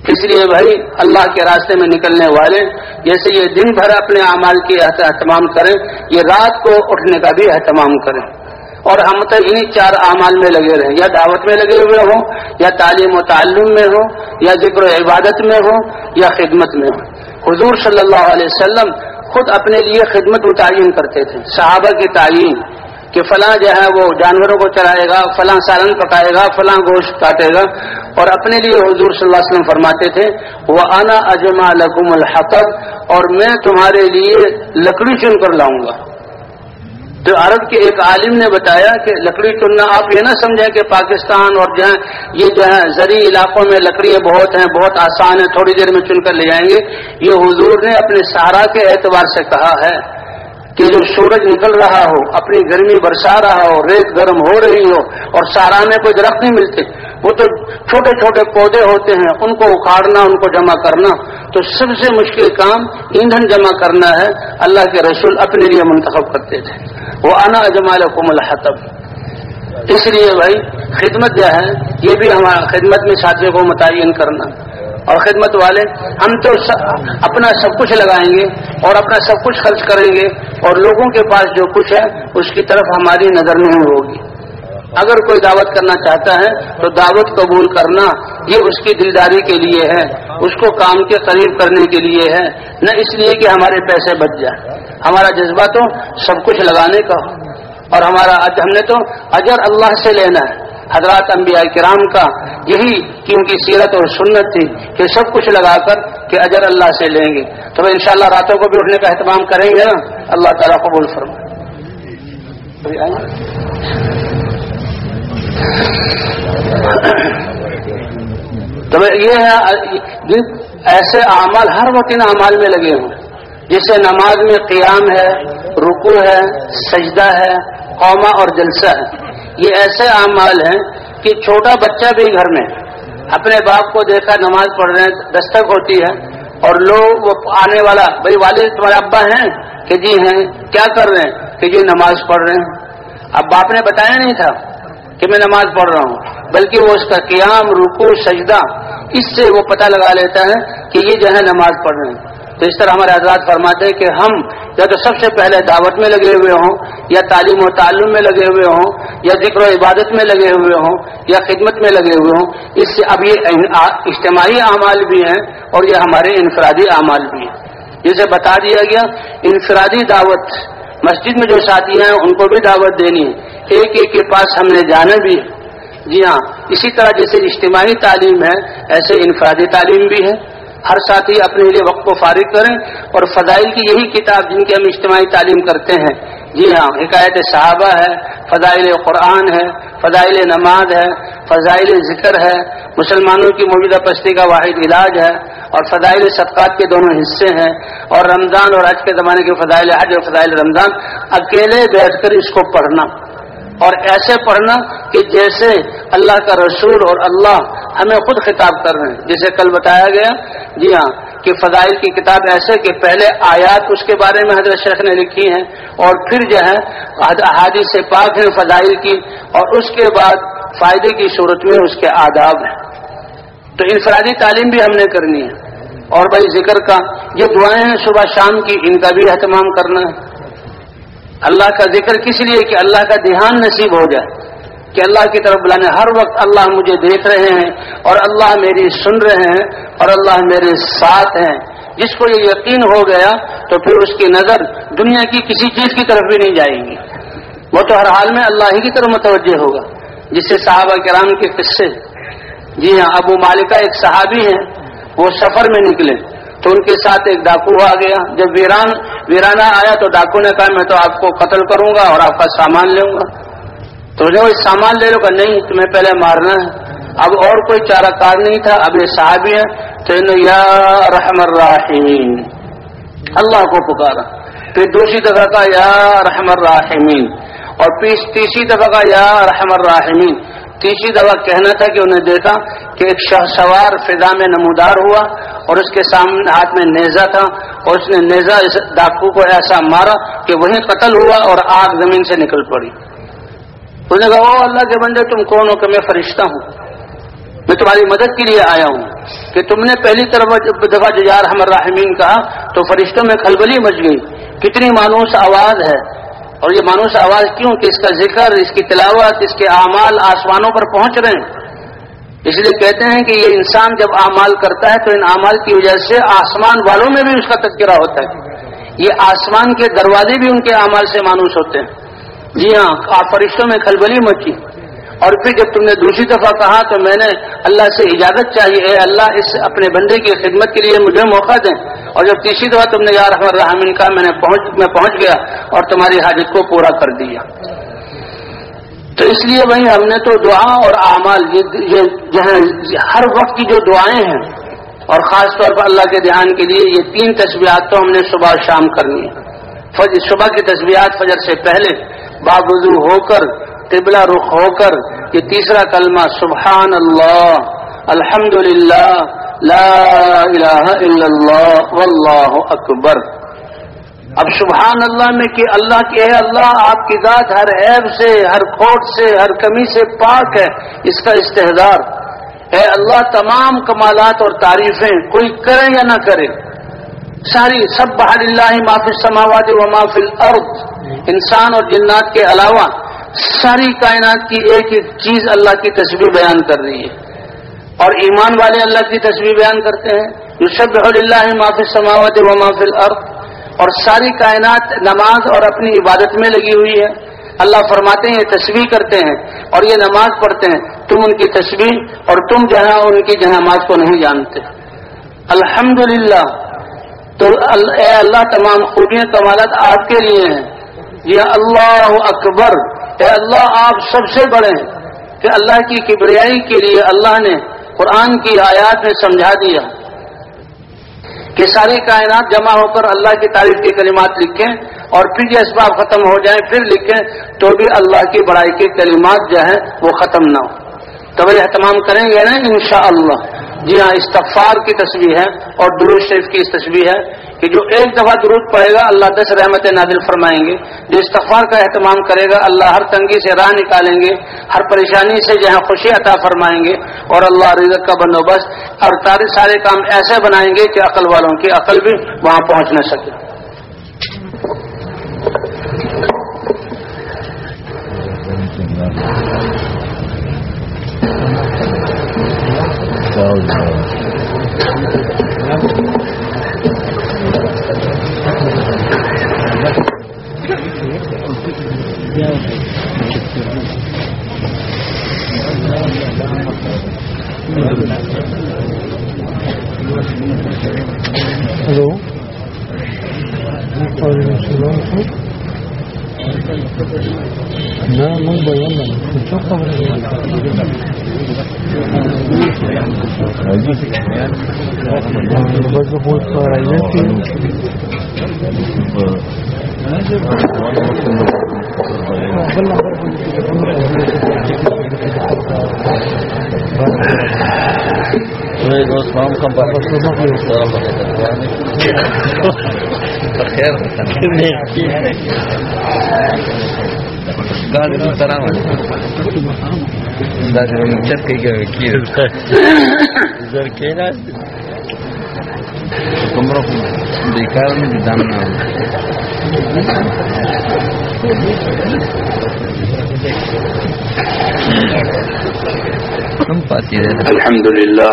اس لیے بھائی، اللہ کے راستے میں نکلنے والے، جیسے یہ دن بھر اپنے اعمال کے اہتمام کریں، یہ رات کو اٹھنے کا بھی اہتمام کریں۔ اور ہم تو انہیں چار اعمال میں لگے رہیں یا دعوت میں لگے ہوئے ہوں، یا تعلیم و تعلم میں ہوں، یا ذکر و عبادت میں ہوں، یا خدمت میں ہوں۔ حضور صلی اللہ علیہ وسلم خود اپنے لیے خدمت متعین کرتے تھے۔ صحابہ کی تعین کہ فلاں جو ہے وہ جانوروں کو چرائے گا، فلاں سالن پکائے گا، فلاں گوشت کاٹے گا۔ اور اپنے لیے حضور صلی اللہ علیہ وسلم فرماتے تھے وہ انا اجما لکم الحقب اور میں تمہارے لیے لکڑی چن کر لاؤں گا۔ تو عرب کے ایک عالم نے بتایا کہ لکڑی چننا آپ یہ نہ سمجھیں کہ پاکستان اور جو یہ جو ہے، زرعی علاقوں میں لکڑیاں بہت ہیں، بہت آسان ہیں، تھوڑی دیر میں چن کر لے جائیں گے۔ یہ حضور نے اپنے سہارا کے اعتبار سے کہا ہے۔ کہ جو سورج نکل رہا ہو، اپنی گرمی برسا رہا ہو، ریت گرم ہو رہی ہو اور سارا میں کوئی درخت نہیں ملتے، وہ تو چھوٹے چھوٹے پودے ہوتے ہیں، ان کو اکھاڑنا، ان کو جمع کرنا، تو سب سے مشکل کام ایندھن جمع کرنا ہے، اللہ کے رسول اپنے لیے منتخب کرتے تھے۔ وہ آنا اجمال کو ملحتب اس لیے بھائی، خدمت جو ہے، یہ بھی ہمارا خدمت میں ساتھیوں کو متعین کرنا۔ اور خدمت والے، ہم تو اپنا سب کچھ لگائیں گے اور اپنا سب کچھ خرچ کریں گے اور لوگوں کے پاس جو کچھ ہے، اس کی طرف ہماری نظر نہیں ہوگی۔ اگر کوئی دعوت کرنا چاہتا ہے، تو دعوت قبول کرنا یہ اس کی دلداری کے لیے ہے، اس کو کام کے قریب کرنے کے لیے ہے، نہ اس لیے کہ ہمارے پیسے بچ جائیں۔ ہمارا جذبہ تو سب کچھ لگانے کا اور ہمارا ہم نے تو اجر اللہ سے لینا ہے۔ حضرات انبیاء کرام کا یہی کہ ان کی سیرت اور سنت تھی کہ سب کچھ لگا کر کہ اجر اللہ سے لیں گے۔ تو ان شاء اللہ راتوں کو بھی اٹھنے کا اہتمام کریں گے نا؟ اللہ تعالیٰ قبول فرما تو یہ ہے ایسے اعمال ہر وقت ان اعمال میں لگے ہوں۔ جیسے نماز میں قیام ہے رکو ہے، سجدہ ہے قوما اور جلسہ ہے۔ یہ ایسے اعمال ہیں کہ چھوٹا بچہ بھی گھر میں اپنے باپ کو دیکھا نماز پڑھ رہے ہیں، دستک ہوتی ہے اور لوگ وہ آنے والا، بھائی والد تمہارے ابا ہیں کہ جی ہیں، کیا کر رہے ہیں؟ کہ جی نماز پڑھ رہے ہیں۔ اب باپ نے بتایا نہیں تھا کہ میں نماز پڑھ رہا ہوں، بلکہ وہ اس کا قیام رکو سجدہ، اس سے وہ پتہ لگا لیتا ہے کہ یہ جو ہے نماز پڑھ رہے ہیں۔ تو اس طرح ہمارے آزاد فرماتے ہیں کہ ہم یا تو سب سے پہلے دعوت میں لگے ہوئے ہوں، یا تعلیم و تعلم میں لگے ہوئے ہوں، یا ذکر و عبادت میں لگے ہوئے ہوں، یا خدمت میں لگے ہوئے ہوں، اس سے اب یہ اجتماعی اعمال بھی ہیں اور یہ ہمارے انفرادی اعمال بھی ہیں۔ جسے بتا دیا گیا، انفرادی دعوت، مسجد میں جو ساتھی ہیں، ان کو بھی دعوت دینی ہے۔ ایک ایک کے پاس ہم نے جانا بھی ہے۔ جی ہاں اسی طرح جیسے اجتماعی تعلیم ہے، ایسے انفرادی تعلیم بھی ہے۔ ہر ساتھی اپنے لیے وقت کو فارغ کریں اور فضائل کی یہی کتاب جن کی ہم اجتماعی تعلیم کرتے ہیں۔ جی ہاں حکایت صحابہ ہے، فضائل قرآن ہے، فضائل نماز ہے، فضائل ذکر ہے۔ مسلمانوں کی موجودہ پستی کا واحد علاج ہے اور فضائل صدقات کے دونوں حصے ہیں۔ اور رمضان اور حج کے زمانے کے فضائل حج اور فضائل رمضان، اکیلے بیٹھ کر اس کو پڑھنا۔ اور ایسے پڑھنا کہ جیسے اللہ کا رسول اور اللہ ہمیں خود خطاب کر رہے ہیں۔ جسے کل بتایا گیا جی ہاں کہ فضائل کی کتاب ایسے کہ پہلے آیات اس کے بارے میں حضرت شیخ نے لکھی ہیں اور پھر جو ہے احادیث سے پاک ہیں فضائل کی اور اس کے بعد فائدے کی صورت میں اس کے آداب ہیں۔ تو انفرادی تعلیم بھی ہم نے کرنی ہے۔ اور بھائی ذکر کا، یہ دعائیں ہیں صبح شام کی، ان کا بھی اہتمام کرنا ہے۔ اللہ کا ذکر کس لیے کہ اللہ کا دھیان نصیب ہو جائے؟ کہ اللہ کی طرف بلانے، ہر وقت اللہ مجھے دیکھ رہے ہیں اور اللہ میری سن رہے ہیں اور اللہ میرے ساتھ ہیں۔ جس کو یہ یقین ہو گیا تو پھر اس کی نظر دنیا کی کسی چیز کی طرف بھی نہیں جائے گی۔ وہ تو ہر حال میں اللہ ہی کی طرف متوجہ ہوگا۔ جس سے صحابہ کرام کے قصے جی ہاں ابو مالکہ ایک صحابی ہیں، وہ سفر میں نکلے۔ تو ان کے ساتھ ایک ڈاکو آ گیا۔ جب ویران، ویرانہ آیا تو ڈاکو نے کہا، میں تو آپ کو قتل کروں گا اور آپ کا سامان لوں گا۔ تو جو سامان لے لو گا نہیں، تمہیں پہلے مارنا ہے۔ اب اور کوئی چارہ کار نہیں تھا، اب یہ صحابی ہے تو یا رحم الراحمین اللہ کو پکارا۔ پھر دوسری دفعہ کا یا رحم الراحمین اور تیسری دفعہ کا یا رحم الراحمین تیسری دفعہ کہنا تھا کہ انہیں دیکھا کہ ایک شہ سوار فضا میں نمودار ہوا اور اس کے سامنے ہاتھ میں نیزا تھا اور اس نے نیزا اس ڈاکو کو ایسا مارا کہ وہیں قتل ہوا اور آگ زمین سے نکل پڑی۔ انہوں نے کہا، او اللہ کے بندے، تم کون ہو کہ میں فرشتہ ہوں؟ میں تمہاری مدد کے لیے آیا ہوں۔ کہ تم نے پہلی طرف دفعہ ججار ہمر راہمین کہا تو فرشتوں میں کھلبلی مچ گئی۔ کتنی مانوس آواز ہے۔ اور یہ مانوس آواز کیوں کہ اس کا ذکر، اس کی تلاوت، اس کے اعمال آسمانوں پر پہنچ رہے ہیں۔ اس لیے کہتے ہیں کہ یہ انسان جب اعمال کرتا ہے تو ان اعمال کی وجہ سے آسمان والوں میں بھی اس کا تذکرہ ہوتا ہے۔ یہ آسمان کے دروازے بھی ان کے اعمال سے مانوس ہوتے ہیں۔ جی ہاں فرشتوں میں کھلبلی مچی۔ اور پھر جب تم نے دوسری دفعہ کہا تو میں نے اللہ سے اجازت چاہیے اے اللہ، اس اپنے بندے کی خدمت کے لیے مجھے موقع دیں۔ اور جب تیسری دفعہ تم نے یار رحمر رحمین کہا، میں نے پہنچ، میں پہنچ گیا اور تمہاری حاجت کو پورا کر دیا۔ تو اس لیے بھائی، ہم نے تو دعا اور اعمال، یہ ہر وقت کی جو دعائیں ہیں، اور خاص طور پر اللہ کے دھیان کے لیے یہ تین تصویرات تو ہم نے صبح شام کرنی ہے صبح کی تصویرات فجر سے پہلے باوضو ہو کر، قبلہ رخ ہو کر یہ تیسرا کلمہ سبحان اللہ الحمد للہ واللہ اکبر۔ اب سبحان اللہ میں کہ اللہ کی ہے اللہ آپ کی ذات ہر عیب سے ہر کھوٹ سے ہر کمی سے پاک ہے اس کا استحدار اے اللہ تمام کمالات اور تعریفیں کوئی کرے یا نہ کرے ساری سب بحر اللہ معافی سماواد و معافی الارض انسان اور جنات کے علاوہ۔ ساری کائنات کی ایک ایک چیز اللہ کی تصویر بیان کر رہی ہے۔ اور ایمان والے اللہ کی تصویر بیان کرتے ہیں۔ جو شب اللہ معافی سماوت و معافی الارض۔ اور ساری کائنات نماز اور اپنی عبادت میں لگی ہوئی ہے۔ اللہ فرماتے ہیں، یہ تصویر کرتے ہیں اور یہ نماز پڑھتے ہیں۔ تم ان کی تصویر اور تم جہاں ان کی جہاں کو نہیں جانتے۔ الحمد تو اے اللہ، تمام خوبیاں، کمالات آپ کے لیے ہیں۔ یہ اللہ اکبر۔ کہ اللہ، آپ سب سے بڑے ہیں کہ اللہ کی کبریائی کے لیے اللہ نے قرآن کی آیات نے سمجھا دیا۔ کہ ساری کائنات جمع ہو کر اللہ کی تعریف کی کلمات لکھیں اور پھر یہ اسباب ختم ہو جائیں، پھر لکھیں تو بھی اللہ کی بڑائی کی کلمات جو ہیں وہ ختم نہ ہو تو اہتمام کریں گے نا انشاءاللہ۔ جی ہاں استغفار کی تصویر ہے اور درود شریف کی اس تصویر ہے کہ جو ایک دفعہ درود پڑے گا، اللہ دس رحمت نادل فرمائیں گے۔ جو استغفار کا اہتمام کرے گا، اللہ ہر تنگی سے راہ نکالیں گے، ہر پریشانی سے جہاں خوشی عطا فرمائیں گے۔ اور اللہ رزق کا بندوبست اور تاریخ سارے کام ایسے بنائیں گے کہ عقل والوں کی عقل بھی وہاں پہنچ نہ سکے۔ Hello. Hello. ہلو وعلیکم السلام نہ من بیان نہیں کچھ خبر ہے بس بہت پڑھائی السلام کم خیر بخير خير قال المحترم دا دې موږ چت کوي کېږي زر کې الحمد لله.